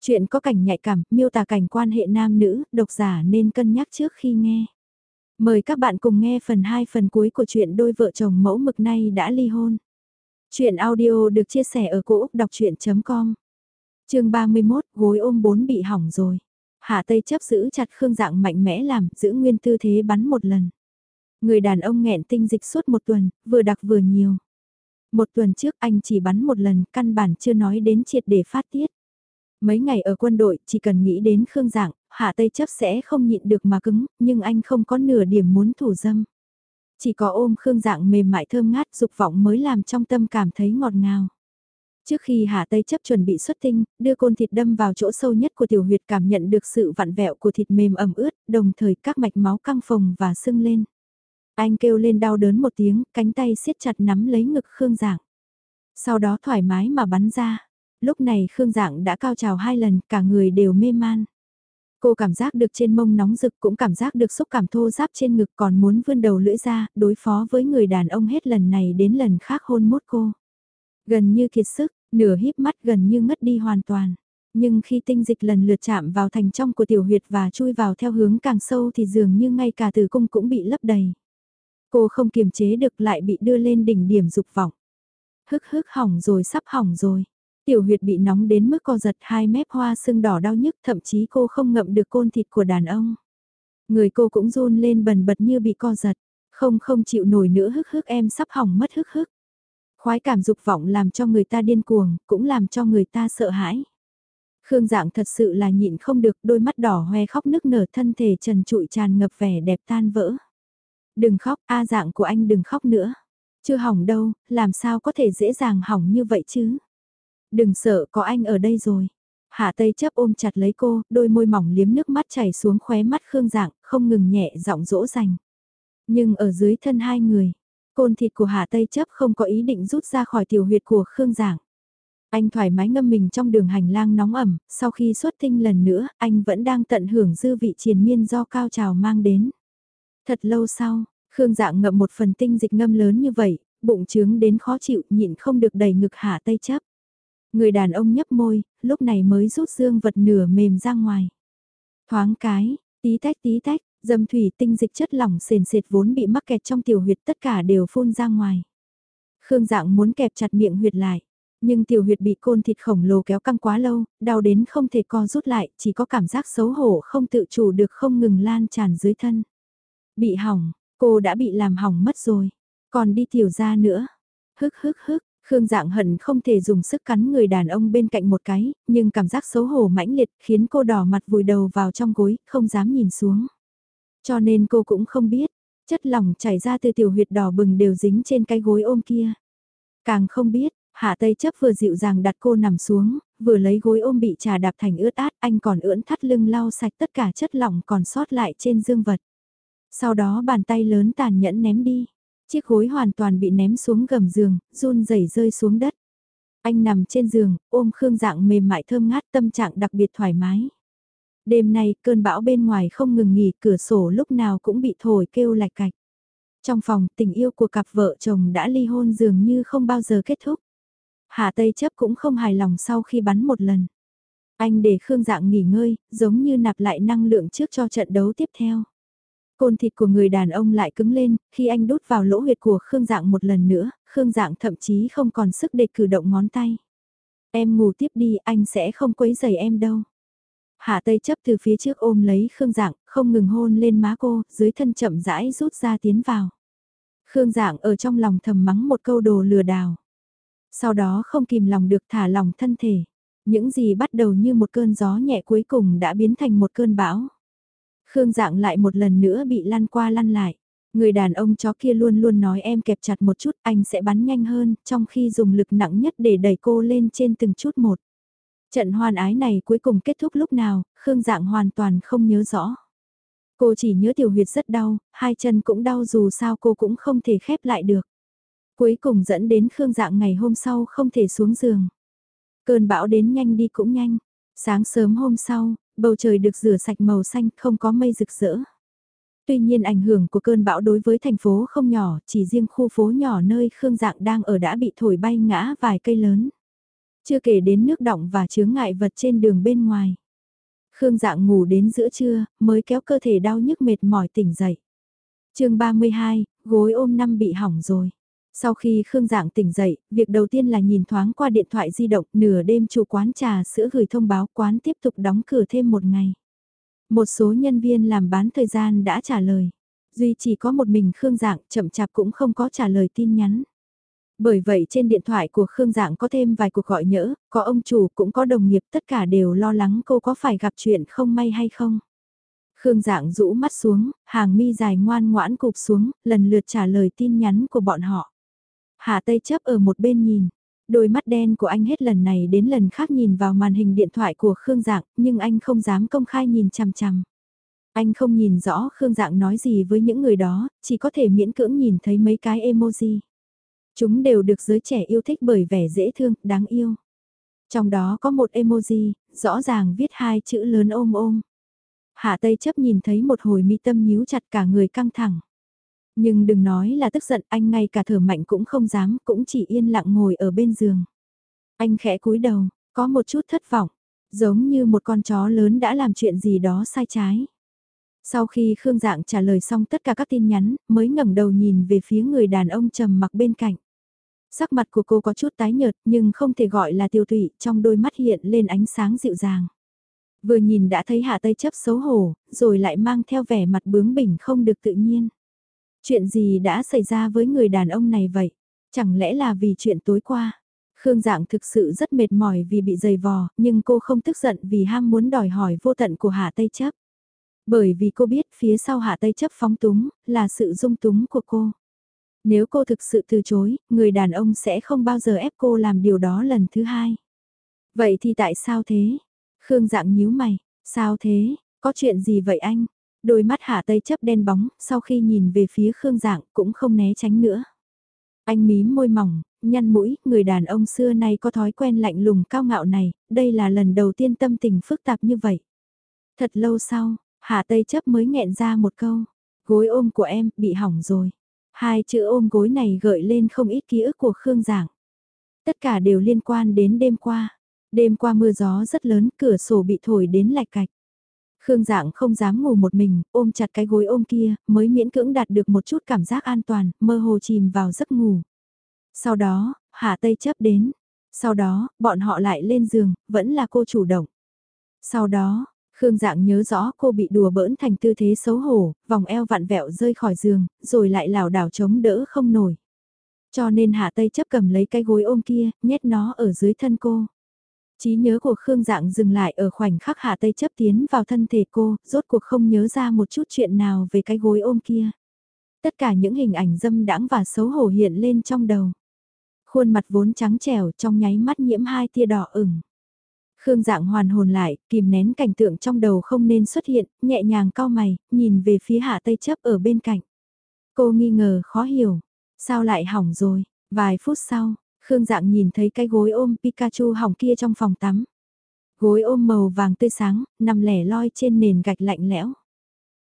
Chuyện có cảnh nhạy cảm, miêu tả cảnh quan hệ nam nữ, độc giả nên cân nhắc trước khi nghe. Mời các bạn cùng nghe phần 2 phần cuối của chuyện đôi vợ chồng mẫu mực nay đã ly hôn. Chuyện audio được chia sẻ ở cỗ đọc chuyện.com Trường 31, gối ôm 4 bị hỏng rồi. Hạ Tây chấp giữ chặt Khương Dạng mạnh mẽ làm, giữ nguyên tư thế bắn một lần. Người đàn ông nghẹn tinh dịch suốt một tuần, vừa đặc vừa nhiều. Một tuần trước anh chỉ bắn một lần, căn bản chưa nói đến triệt để phát tiết. Mấy ngày ở quân đội, chỉ cần nghĩ đến Khương Dạng, Hạ Tây chấp sẽ không nhịn được mà cứng, nhưng anh không có nửa điểm muốn thủ dâm. Chỉ có ôm Khương Dạng mềm mại thơm ngát dục vọng mới làm trong tâm cảm thấy ngọt ngào. Trước khi Hạ Tây chấp chuẩn bị xuất tinh, đưa côn thịt đâm vào chỗ sâu nhất của tiểu huyệt cảm nhận được sự vặn vẹo của thịt mềm ẩm ướt, đồng thời các mạch máu căng phồng và sưng lên. Anh kêu lên đau đớn một tiếng, cánh tay siết chặt nắm lấy ngực Khương Dạng. Sau đó thoải mái mà bắn ra. Lúc này Khương Dạng đã cao trào hai lần, cả người đều mê man. Cô cảm giác được trên mông nóng rực cũng cảm giác được xúc cảm thô giáp trên ngực còn muốn vươn đầu lưỡi ra, đối phó với người đàn ông hết lần này đến lần khác hôn mốt cô. Gần như kiệt sức, nửa híp mắt gần như ngất đi hoàn toàn. Nhưng khi tinh dịch lần lượt chạm vào thành trong của tiểu huyệt và chui vào theo hướng càng sâu thì dường như ngay cả tử cung cũng bị lấp đầy. Cô không kiềm chế được lại bị đưa lên đỉnh điểm dục vọng. Hức hức hỏng rồi sắp hỏng rồi. Tiểu huyệt bị nóng đến mức co giật hai mép hoa sưng đỏ đau nhức thậm chí cô không ngậm được côn thịt của đàn ông. Người cô cũng run lên bần bật như bị co giật. Không không chịu nổi nữa hức hức em sắp hỏng mất hức hức. Khoái cảm dục vọng làm cho người ta điên cuồng, cũng làm cho người ta sợ hãi. Khương dạng thật sự là nhịn không được đôi mắt đỏ hoe khóc nức nở thân thể trần trụi tràn ngập vẻ đẹp tan vỡ. Đừng khóc, a dạng của anh đừng khóc nữa. Chưa hỏng đâu, làm sao có thể dễ dàng hỏng như vậy chứ? Đừng sợ, có anh ở đây rồi. Hạ Tây chấp ôm chặt lấy cô, đôi môi mỏng liếm nước mắt chảy xuống khóe mắt Khương Dạng, không ngừng nhẹ giọng dỗ dành. Nhưng ở dưới thân hai người, côn thịt của Hạ Tây chấp không có ý định rút ra khỏi tiểu huyệt của Khương Dạng. Anh thoải mái ngâm mình trong đường hành lang nóng ẩm, sau khi xuất tinh lần nữa, anh vẫn đang tận hưởng dư vị triền miên do cao trào mang đến. Thật lâu sau, Khương Dạng ngậm một phần tinh dịch ngâm lớn như vậy, bụng trướng đến khó chịu nhịn không được đầy ngực hạ tây chấp. Người đàn ông nhấp môi, lúc này mới rút dương vật nửa mềm ra ngoài. Thoáng cái, tí tách tí tách, dâm thủy tinh dịch chất lỏng sền sệt vốn bị mắc kẹt trong tiểu huyệt tất cả đều phun ra ngoài. Khương Dạng muốn kẹp chặt miệng huyệt lại, nhưng tiểu huyệt bị côn thịt khổng lồ kéo căng quá lâu, đau đến không thể co rút lại, chỉ có cảm giác xấu hổ không tự chủ được không ngừng lan tràn dưới thân. Bị hỏng, cô đã bị làm hỏng mất rồi, còn đi tiểu ra nữa. Hức hức hức, Khương dạng hận không thể dùng sức cắn người đàn ông bên cạnh một cái, nhưng cảm giác xấu hổ mãnh liệt khiến cô đỏ mặt vùi đầu vào trong gối, không dám nhìn xuống. Cho nên cô cũng không biết, chất lỏng chảy ra từ tiểu huyệt đỏ bừng đều dính trên cái gối ôm kia. Càng không biết, Hạ Tây chấp vừa dịu dàng đặt cô nằm xuống, vừa lấy gối ôm bị trà đạp thành ướt át, anh còn ưỡn thắt lưng lau sạch tất cả chất lỏng còn sót lại trên dương vật. Sau đó bàn tay lớn tàn nhẫn ném đi. Chiếc gối hoàn toàn bị ném xuống gầm giường, run rẩy rơi xuống đất. Anh nằm trên giường, ôm Khương Dạng mềm mại thơm ngát tâm trạng đặc biệt thoải mái. Đêm nay, cơn bão bên ngoài không ngừng nghỉ, cửa sổ lúc nào cũng bị thổi kêu lạch cạch. Trong phòng, tình yêu của cặp vợ chồng đã ly hôn dường như không bao giờ kết thúc. Hạ Tây chấp cũng không hài lòng sau khi bắn một lần. Anh để Khương Dạng nghỉ ngơi, giống như nạp lại năng lượng trước cho trận đấu tiếp theo. Côn thịt của người đàn ông lại cứng lên, khi anh đút vào lỗ huyệt của Khương Dạng một lần nữa, Khương Dạng thậm chí không còn sức để cử động ngón tay. Em ngủ tiếp đi, anh sẽ không quấy rầy em đâu. Hạ Tây chấp từ phía trước ôm lấy Khương Dạng, không ngừng hôn lên má cô, dưới thân chậm rãi rút ra tiến vào. Khương Dạng ở trong lòng thầm mắng một câu đồ lừa đảo. Sau đó không kìm lòng được thả lòng thân thể. Những gì bắt đầu như một cơn gió nhẹ cuối cùng đã biến thành một cơn bão. Khương dạng lại một lần nữa bị lăn qua lăn lại. Người đàn ông chó kia luôn luôn nói em kẹp chặt một chút anh sẽ bắn nhanh hơn, trong khi dùng lực nặng nhất để đẩy cô lên trên từng chút một. Trận hoan ái này cuối cùng kết thúc lúc nào, Khương dạng hoàn toàn không nhớ rõ. Cô chỉ nhớ tiểu huyệt rất đau, hai chân cũng đau dù sao cô cũng không thể khép lại được. Cuối cùng dẫn đến Khương dạng ngày hôm sau không thể xuống giường. Cơn bão đến nhanh đi cũng nhanh. Sáng sớm hôm sau, bầu trời được rửa sạch màu xanh không có mây rực rỡ. Tuy nhiên ảnh hưởng của cơn bão đối với thành phố không nhỏ, chỉ riêng khu phố nhỏ nơi Khương Dạng đang ở đã bị thổi bay ngã vài cây lớn. Chưa kể đến nước động và chướng ngại vật trên đường bên ngoài. Khương dạng ngủ đến giữa trưa, mới kéo cơ thể đau nhức mệt mỏi tỉnh dậy. chương 32, gối ôm năm bị hỏng rồi. Sau khi Khương Dạng tỉnh dậy, việc đầu tiên là nhìn thoáng qua điện thoại di động, nửa đêm chủ quán trà sữa gửi thông báo quán tiếp tục đóng cửa thêm một ngày. Một số nhân viên làm bán thời gian đã trả lời. Duy chỉ có một mình Khương Dạng chậm chạp cũng không có trả lời tin nhắn. Bởi vậy trên điện thoại của Khương Dạng có thêm vài cuộc gọi nhỡ, có ông chủ cũng có đồng nghiệp tất cả đều lo lắng cô có phải gặp chuyện không may hay không. Khương Dạng rũ mắt xuống, hàng mi dài ngoan ngoãn cụp xuống, lần lượt trả lời tin nhắn của bọn họ. Hạ Tây chấp ở một bên nhìn, đôi mắt đen của anh hết lần này đến lần khác nhìn vào màn hình điện thoại của Khương Dạng, nhưng anh không dám công khai nhìn chằm chằm. Anh không nhìn rõ Khương Dạng nói gì với những người đó, chỉ có thể miễn cưỡng nhìn thấy mấy cái emoji. Chúng đều được giới trẻ yêu thích bởi vẻ dễ thương, đáng yêu. Trong đó có một emoji, rõ ràng viết hai chữ lớn ôm ôm. Hạ Tây chấp nhìn thấy một hồi mi tâm nhíu chặt cả người căng thẳng. Nhưng đừng nói là tức giận anh ngay cả thở mạnh cũng không dám, cũng chỉ yên lặng ngồi ở bên giường. Anh khẽ cúi đầu, có một chút thất vọng, giống như một con chó lớn đã làm chuyện gì đó sai trái. Sau khi Khương Dạng trả lời xong tất cả các tin nhắn, mới ngẩng đầu nhìn về phía người đàn ông trầm mặc bên cạnh. Sắc mặt của cô có chút tái nhợt nhưng không thể gọi là tiêu tụy, trong đôi mắt hiện lên ánh sáng dịu dàng. Vừa nhìn đã thấy Hạ Tây chấp xấu hổ, rồi lại mang theo vẻ mặt bướng bỉnh không được tự nhiên. Chuyện gì đã xảy ra với người đàn ông này vậy? Chẳng lẽ là vì chuyện tối qua? Khương Dạng thực sự rất mệt mỏi vì bị dày vò, nhưng cô không tức giận vì ham muốn đòi hỏi vô tận của Hạ Tây chấp. Bởi vì cô biết phía sau Hạ Tây chấp phóng túng, là sự dung túng của cô. Nếu cô thực sự từ chối, người đàn ông sẽ không bao giờ ép cô làm điều đó lần thứ hai. Vậy thì tại sao thế? Khương dạng nhíu mày, sao thế, có chuyện gì vậy anh? Đôi mắt hạ tây chấp đen bóng, sau khi nhìn về phía Khương dạng cũng không né tránh nữa. Anh mím môi mỏng, nhăn mũi, người đàn ông xưa nay có thói quen lạnh lùng cao ngạo này, đây là lần đầu tiên tâm tình phức tạp như vậy. Thật lâu sau, hạ tây chấp mới nghẹn ra một câu, gối ôm của em bị hỏng rồi. Hai chữ ôm gối này gợi lên không ít ký ức của Khương Giảng. Tất cả đều liên quan đến đêm qua. Đêm qua mưa gió rất lớn, cửa sổ bị thổi đến lạch cạch. Khương Dạng không dám ngủ một mình, ôm chặt cái gối ôm kia, mới miễn cưỡng đạt được một chút cảm giác an toàn, mơ hồ chìm vào giấc ngủ. Sau đó, Hạ Tây chấp đến. Sau đó, bọn họ lại lên giường, vẫn là cô chủ động. Sau đó, Khương Dạng nhớ rõ cô bị đùa bỡn thành tư thế xấu hổ, vòng eo vặn vẹo rơi khỏi giường, rồi lại lảo đảo chống đỡ không nổi. Cho nên Hạ Tây chấp cầm lấy cái gối ôm kia, nhét nó ở dưới thân cô. Trí nhớ của Khương Dạng dừng lại ở khoảnh khắc Hạ Tây chấp tiến vào thân thể cô, rốt cuộc không nhớ ra một chút chuyện nào về cái gối ôm kia. Tất cả những hình ảnh dâm đãng và xấu hổ hiện lên trong đầu. Khuôn mặt vốn trắng trẻo trong nháy mắt nhiễm hai tia đỏ ửng. Khương dạng hoàn hồn lại, kìm nén cảnh tượng trong đầu không nên xuất hiện, nhẹ nhàng cao mày, nhìn về phía hạ tây chấp ở bên cạnh. Cô nghi ngờ khó hiểu, sao lại hỏng rồi, vài phút sau, Khương dạng nhìn thấy cái gối ôm Pikachu hỏng kia trong phòng tắm. Gối ôm màu vàng tươi sáng, nằm lẻ loi trên nền gạch lạnh lẽo.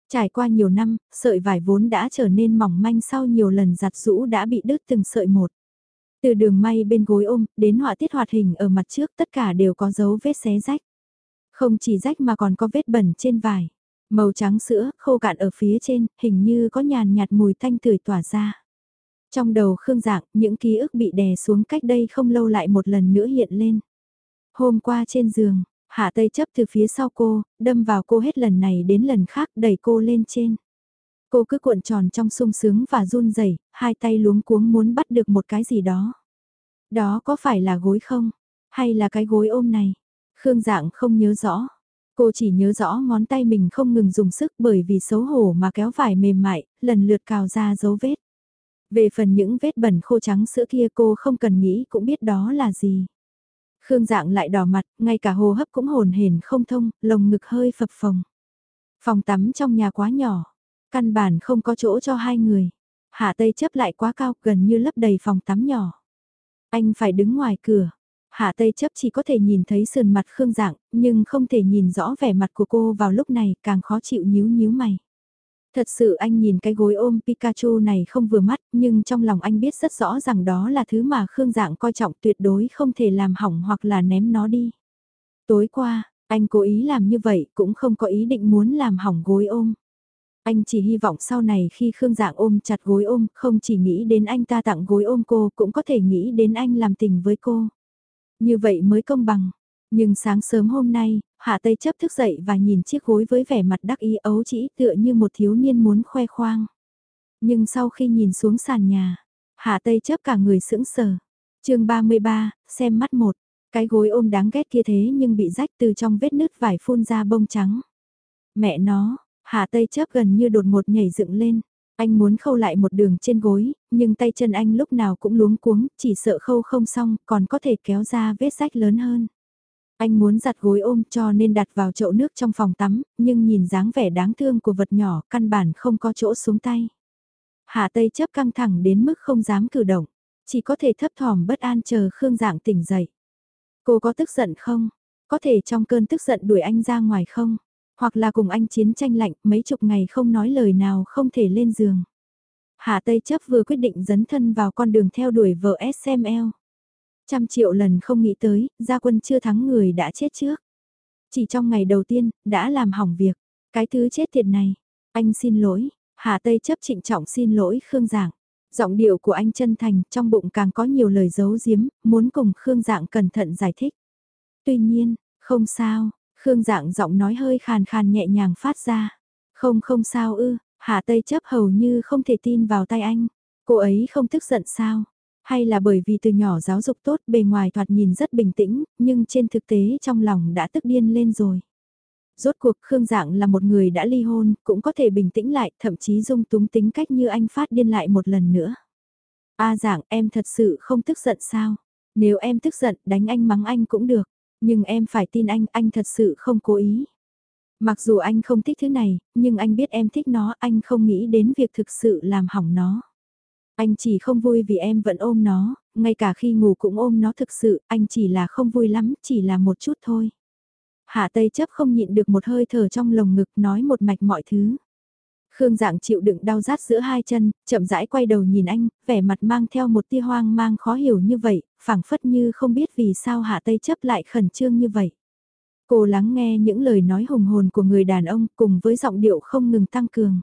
Trải qua nhiều năm, sợi vải vốn đã trở nên mỏng manh sau nhiều lần giặt rũ đã bị đứt từng sợi một. Từ đường may bên gối ôm, đến họa tiết hoạt hình ở mặt trước tất cả đều có dấu vết xé rách. Không chỉ rách mà còn có vết bẩn trên vải. Màu trắng sữa, khô cạn ở phía trên, hình như có nhàn nhạt mùi thanh tươi tỏa ra. Trong đầu Khương Dạng, những ký ức bị đè xuống cách đây không lâu lại một lần nữa hiện lên. Hôm qua trên giường, Hạ Tây chấp từ phía sau cô, đâm vào cô hết lần này đến lần khác đẩy cô lên trên. Cô cứ cuộn tròn trong sung sướng và run rẩy, hai tay luống cuống muốn bắt được một cái gì đó. Đó có phải là gối không? Hay là cái gối ôm này? Khương dạng không nhớ rõ. Cô chỉ nhớ rõ ngón tay mình không ngừng dùng sức bởi vì xấu hổ mà kéo vải mềm mại, lần lượt cào ra dấu vết. Về phần những vết bẩn khô trắng sữa kia cô không cần nghĩ cũng biết đó là gì. Khương dạng lại đỏ mặt, ngay cả hô hấp cũng hồn hển không thông, lồng ngực hơi phập phồng. Phòng tắm trong nhà quá nhỏ, Căn bản không có chỗ cho hai người. Hạ Tây chấp lại quá cao gần như lấp đầy phòng tắm nhỏ. Anh phải đứng ngoài cửa. Hạ Tây chấp chỉ có thể nhìn thấy sườn mặt Khương Dạng, nhưng không thể nhìn rõ vẻ mặt của cô vào lúc này càng khó chịu nhíu nhíu mày. Thật sự anh nhìn cái gối ôm Pikachu này không vừa mắt, nhưng trong lòng anh biết rất rõ rằng đó là thứ mà Khương Dạng coi trọng tuyệt đối không thể làm hỏng hoặc là ném nó đi. Tối qua, anh cố ý làm như vậy cũng không có ý định muốn làm hỏng gối ôm. Anh chỉ hy vọng sau này khi Khương Dạng ôm chặt gối ôm, không chỉ nghĩ đến anh ta tặng gối ôm cô, cũng có thể nghĩ đến anh làm tình với cô. Như vậy mới công bằng. Nhưng sáng sớm hôm nay, Hạ Tây chấp thức dậy và nhìn chiếc gối với vẻ mặt đắc ý ấu chỉ tựa như một thiếu niên muốn khoe khoang. Nhưng sau khi nhìn xuống sàn nhà, Hạ Tây chấp cả người sững sờ. chương 33, xem mắt một. Cái gối ôm đáng ghét kia thế nhưng bị rách từ trong vết nứt vải phun ra bông trắng. Mẹ nó, Hạ Tây chấp gần như đột ngột nhảy dựng lên. Anh muốn khâu lại một đường trên gối, nhưng tay chân anh lúc nào cũng luống cuống, chỉ sợ khâu không xong, còn có thể kéo ra vết rách lớn hơn. Anh muốn giặt gối ôm cho nên đặt vào chậu nước trong phòng tắm, nhưng nhìn dáng vẻ đáng thương của vật nhỏ, căn bản không có chỗ xuống tay. Hạ Tây chấp căng thẳng đến mức không dám cử động, chỉ có thể thấp thỏm bất an chờ Khương Dạng tỉnh dậy. Cô có tức giận không? Có thể trong cơn tức giận đuổi anh ra ngoài không? Hoặc là cùng anh chiến tranh lạnh mấy chục ngày không nói lời nào không thể lên giường. Hạ Tây chấp vừa quyết định dấn thân vào con đường theo đuổi vợ SML. Trăm triệu lần không nghĩ tới, gia quân chưa thắng người đã chết trước. Chỉ trong ngày đầu tiên, đã làm hỏng việc. Cái thứ chết tiệt này. Anh xin lỗi. Hà Tây chấp trịnh trọng xin lỗi Khương Giảng. Giọng điệu của anh chân thành, trong bụng càng có nhiều lời giấu giếm, muốn cùng Khương Dạng cẩn thận giải thích. Tuy nhiên, không sao, Khương Dạng giọng nói hơi khàn khàn nhẹ nhàng phát ra. Không không sao ư, Hà Tây chấp hầu như không thể tin vào tay anh. Cô ấy không tức giận sao? Hay là bởi vì từ nhỏ giáo dục tốt bề ngoài thoạt nhìn rất bình tĩnh, nhưng trên thực tế trong lòng đã tức điên lên rồi. Rốt cuộc Khương Dạng là một người đã ly hôn, cũng có thể bình tĩnh lại, thậm chí dung túng tính cách như anh phát điên lại một lần nữa. A Dạng em thật sự không tức giận sao? Nếu em tức giận đánh anh mắng anh cũng được, nhưng em phải tin anh, anh thật sự không cố ý. Mặc dù anh không thích thứ này, nhưng anh biết em thích nó, anh không nghĩ đến việc thực sự làm hỏng nó. Anh chỉ không vui vì em vẫn ôm nó, ngay cả khi ngủ cũng ôm nó thực sự, anh chỉ là không vui lắm, chỉ là một chút thôi. Hạ Tây chấp không nhịn được một hơi thở trong lồng ngực nói một mạch mọi thứ. Khương dạng chịu đựng đau rát giữa hai chân, chậm rãi quay đầu nhìn anh, vẻ mặt mang theo một tia hoang mang khó hiểu như vậy, phảng phất như không biết vì sao Hạ Tây chấp lại khẩn trương như vậy. Cô lắng nghe những lời nói hùng hồn của người đàn ông cùng với giọng điệu không ngừng tăng cường.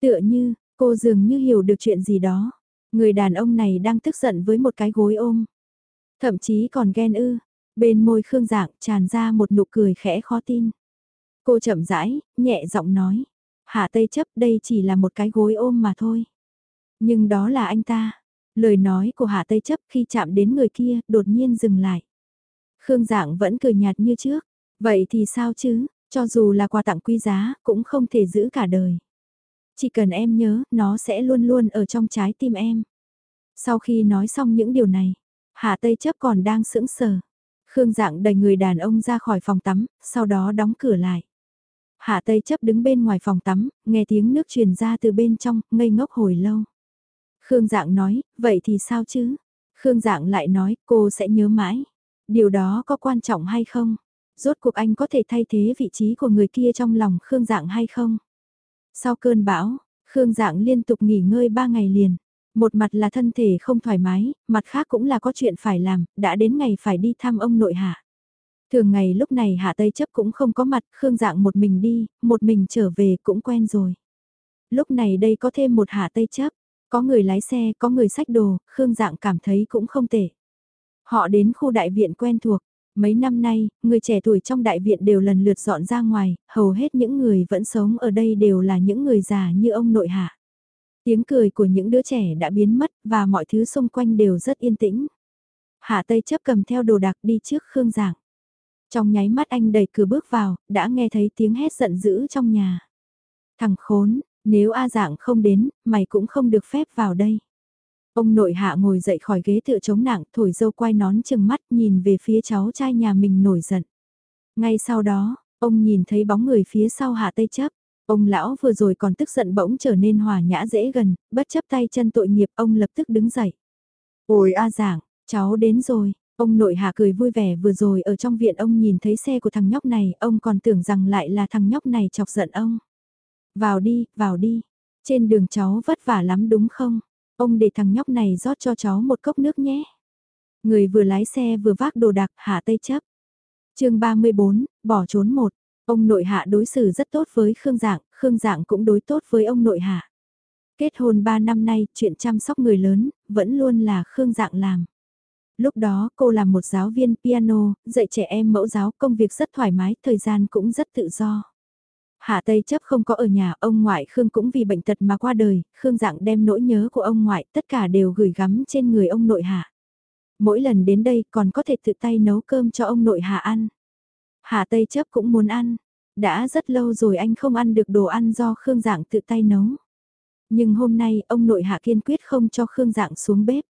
Tựa như, Cô dường như hiểu được chuyện gì đó. Người đàn ông này đang tức giận với một cái gối ôm. Thậm chí còn ghen ư. Bên môi Khương Dạng tràn ra một nụ cười khẽ khó tin. Cô chậm rãi, nhẹ giọng nói. Hạ Tây chấp đây chỉ là một cái gối ôm mà thôi. Nhưng đó là anh ta. Lời nói của Hạ Tây chấp khi chạm đến người kia đột nhiên dừng lại. Khương Dạng vẫn cười nhạt như trước. Vậy thì sao chứ, cho dù là quà tặng quý giá cũng không thể giữ cả đời. Chỉ cần em nhớ, nó sẽ luôn luôn ở trong trái tim em. Sau khi nói xong những điều này, Hạ Tây chấp còn đang sững sờ. Khương dạng đẩy người đàn ông ra khỏi phòng tắm, sau đó đóng cửa lại. Hạ Tây chấp đứng bên ngoài phòng tắm, nghe tiếng nước truyền ra từ bên trong, ngây ngốc hồi lâu. Khương dạng nói, vậy thì sao chứ? Khương dạng lại nói, cô sẽ nhớ mãi. Điều đó có quan trọng hay không? Rốt cuộc anh có thể thay thế vị trí của người kia trong lòng Khương dạng hay không? Sau cơn bão, Khương Dạng liên tục nghỉ ngơi 3 ngày liền. Một mặt là thân thể không thoải mái, mặt khác cũng là có chuyện phải làm, đã đến ngày phải đi thăm ông nội hạ. Thường ngày lúc này Hạ Tây chấp cũng không có mặt, Khương Dạng một mình đi, một mình trở về cũng quen rồi. Lúc này đây có thêm một Hạ Tây chấp, có người lái xe, có người sách đồ, Khương Dạng cảm thấy cũng không tệ. Họ đến khu đại viện quen thuộc, Mấy năm nay, người trẻ tuổi trong đại viện đều lần lượt dọn ra ngoài, hầu hết những người vẫn sống ở đây đều là những người già như ông nội hạ. Tiếng cười của những đứa trẻ đã biến mất và mọi thứ xung quanh đều rất yên tĩnh. Hạ Tây chấp cầm theo đồ đạc đi trước Khương Giảng. Trong nháy mắt anh đẩy cửa bước vào, đã nghe thấy tiếng hét giận dữ trong nhà. Thằng khốn, nếu A Giảng không đến, mày cũng không được phép vào đây. Ông nội hạ ngồi dậy khỏi ghế tựa chống nặng, thổi dâu quai nón chừng mắt nhìn về phía cháu trai nhà mình nổi giận. Ngay sau đó, ông nhìn thấy bóng người phía sau hạ tây chấp. Ông lão vừa rồi còn tức giận bỗng trở nên hòa nhã dễ gần, bất chấp tay chân tội nghiệp ông lập tức đứng dậy. Ôi a giảng, cháu đến rồi, ông nội hạ cười vui vẻ vừa rồi ở trong viện ông nhìn thấy xe của thằng nhóc này, ông còn tưởng rằng lại là thằng nhóc này chọc giận ông. Vào đi, vào đi. Trên đường cháu vất vả lắm đúng không? Ông để thằng nhóc này rót cho cháu một cốc nước nhé. Người vừa lái xe vừa vác đồ đạc hạ tây chấp. chương 34, bỏ trốn một. Ông nội hạ đối xử rất tốt với Khương Dạng, Khương Dạng cũng đối tốt với ông nội hạ. Kết hôn 3 năm nay, chuyện chăm sóc người lớn, vẫn luôn là Khương Dạng làm. Lúc đó cô là một giáo viên piano, dạy trẻ em mẫu giáo công việc rất thoải mái, thời gian cũng rất tự do. Hạ Tây chấp không có ở nhà, ông ngoại Khương cũng vì bệnh tật mà qua đời, Khương dạng đem nỗi nhớ của ông ngoại tất cả đều gửi gắm trên người ông nội hạ. Mỗi lần đến đây còn có thể tự tay nấu cơm cho ông nội hạ ăn. Hạ Tây chấp cũng muốn ăn, đã rất lâu rồi anh không ăn được đồ ăn do Khương dạng tự tay nấu. Nhưng hôm nay ông nội hạ kiên quyết không cho Khương dạng xuống bếp.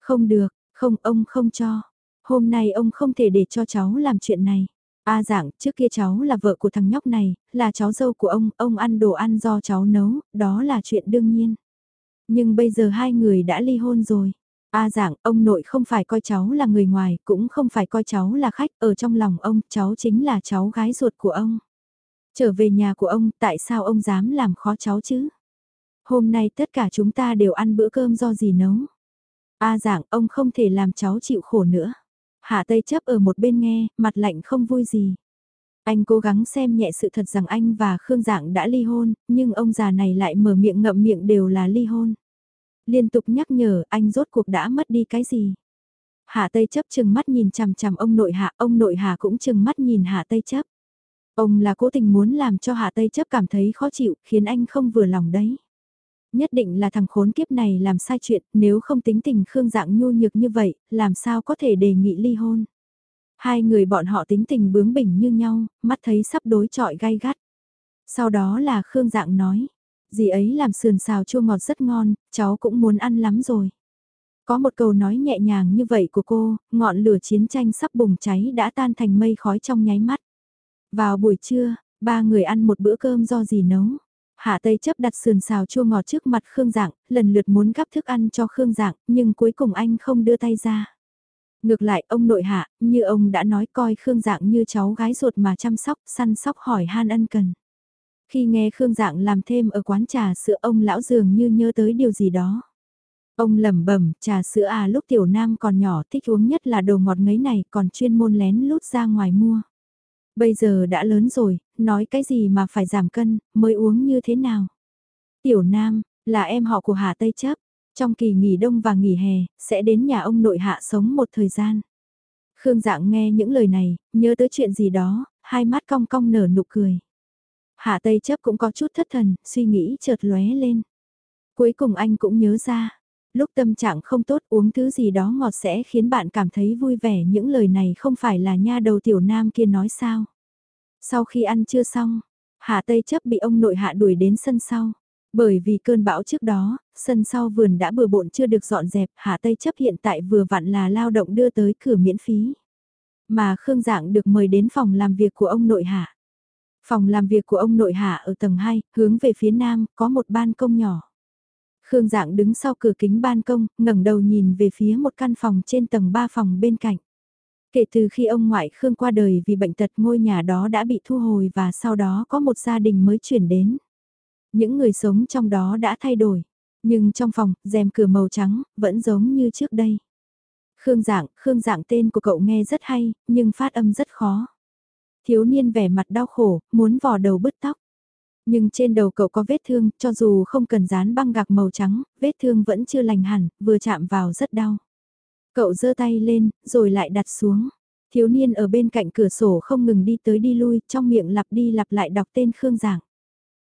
Không được, không ông không cho. Hôm nay ông không thể để cho cháu làm chuyện này. A à dạng, trước kia cháu là vợ của thằng nhóc này, là cháu dâu của ông, ông ăn đồ ăn do cháu nấu, đó là chuyện đương nhiên. Nhưng bây giờ hai người đã ly hôn rồi. A à dạng, ông nội không phải coi cháu là người ngoài, cũng không phải coi cháu là khách, ở trong lòng ông, cháu chính là cháu gái ruột của ông. Trở về nhà của ông, tại sao ông dám làm khó cháu chứ? Hôm nay tất cả chúng ta đều ăn bữa cơm do gì nấu. A à dạng, ông không thể làm cháu chịu khổ nữa. Hạ Tây chấp ở một bên nghe, mặt lạnh không vui gì. Anh cố gắng xem nhẹ sự thật rằng anh và Khương Dạng đã ly hôn, nhưng ông già này lại mở miệng ngậm miệng đều là ly hôn. Liên tục nhắc nhở anh rốt cuộc đã mất đi cái gì. Hạ Tây chấp chừng mắt nhìn chằm chằm ông nội Hạ, ông nội Hạ cũng chừng mắt nhìn Hạ Tây chấp. Ông là cố tình muốn làm cho Hạ Tây chấp cảm thấy khó chịu, khiến anh không vừa lòng đấy. Nhất định là thằng khốn kiếp này làm sai chuyện, nếu không tính tình Khương Dạng nhu nhược như vậy, làm sao có thể đề nghị ly hôn. Hai người bọn họ tính tình bướng bỉnh như nhau, mắt thấy sắp đối trọi gai gắt. Sau đó là Khương Dạng nói, gì ấy làm sườn xào chua ngọt rất ngon, cháu cũng muốn ăn lắm rồi. Có một câu nói nhẹ nhàng như vậy của cô, ngọn lửa chiến tranh sắp bùng cháy đã tan thành mây khói trong nháy mắt. Vào buổi trưa, ba người ăn một bữa cơm do dì nấu. Hạ Tây chấp đặt sườn xào chua ngọt trước mặt Khương Dạng, lần lượt muốn gắp thức ăn cho Khương Dạng, nhưng cuối cùng anh không đưa tay ra. Ngược lại ông nội hạ, như ông đã nói coi Khương Dạng như cháu gái ruột mà chăm sóc, săn sóc hỏi han ân cần. Khi nghe Khương Dạng làm thêm ở quán trà sữa ông lão dường như nhớ tới điều gì đó. Ông lẩm bẩm, trà sữa à lúc tiểu nam còn nhỏ thích uống nhất là đồ ngọt ngấy này còn chuyên môn lén lút ra ngoài mua. Bây giờ đã lớn rồi, nói cái gì mà phải giảm cân, mới uống như thế nào? Tiểu Nam, là em họ của Hà Tây Chấp, trong kỳ nghỉ đông và nghỉ hè, sẽ đến nhà ông nội hạ sống một thời gian. Khương Dạng nghe những lời này, nhớ tới chuyện gì đó, hai mắt cong cong nở nụ cười. Hạ Tây Chấp cũng có chút thất thần, suy nghĩ chợt lóe lên. Cuối cùng anh cũng nhớ ra, lúc tâm trạng không tốt uống thứ gì đó ngọt sẽ khiến bạn cảm thấy vui vẻ những lời này không phải là nha đầu tiểu nam kia nói sao. Sau khi ăn chưa xong, Hạ Tây chấp bị ông nội hạ đuổi đến sân sau. Bởi vì cơn bão trước đó, sân sau vườn đã bừa bộn chưa được dọn dẹp, Hạ Tây chấp hiện tại vừa vặn là lao động đưa tới cửa miễn phí. Mà Khương Dạng được mời đến phòng làm việc của ông nội hạ. Phòng làm việc của ông nội hạ ở tầng 2, hướng về phía nam, có một ban công nhỏ. Khương Dạng đứng sau cửa kính ban công, ngẩng đầu nhìn về phía một căn phòng trên tầng 3 phòng bên cạnh. Kể từ khi ông ngoại Khương qua đời vì bệnh tật ngôi nhà đó đã bị thu hồi và sau đó có một gia đình mới chuyển đến. Những người sống trong đó đã thay đổi, nhưng trong phòng, rèm cửa màu trắng, vẫn giống như trước đây. Khương Dạng, Khương Dạng tên của cậu nghe rất hay, nhưng phát âm rất khó. Thiếu niên vẻ mặt đau khổ, muốn vò đầu bứt tóc. Nhưng trên đầu cậu có vết thương, cho dù không cần dán băng gạc màu trắng, vết thương vẫn chưa lành hẳn, vừa chạm vào rất đau. Cậu giơ tay lên, rồi lại đặt xuống. Thiếu niên ở bên cạnh cửa sổ không ngừng đi tới đi lui, trong miệng lặp đi lặp lại đọc tên Khương Giảng.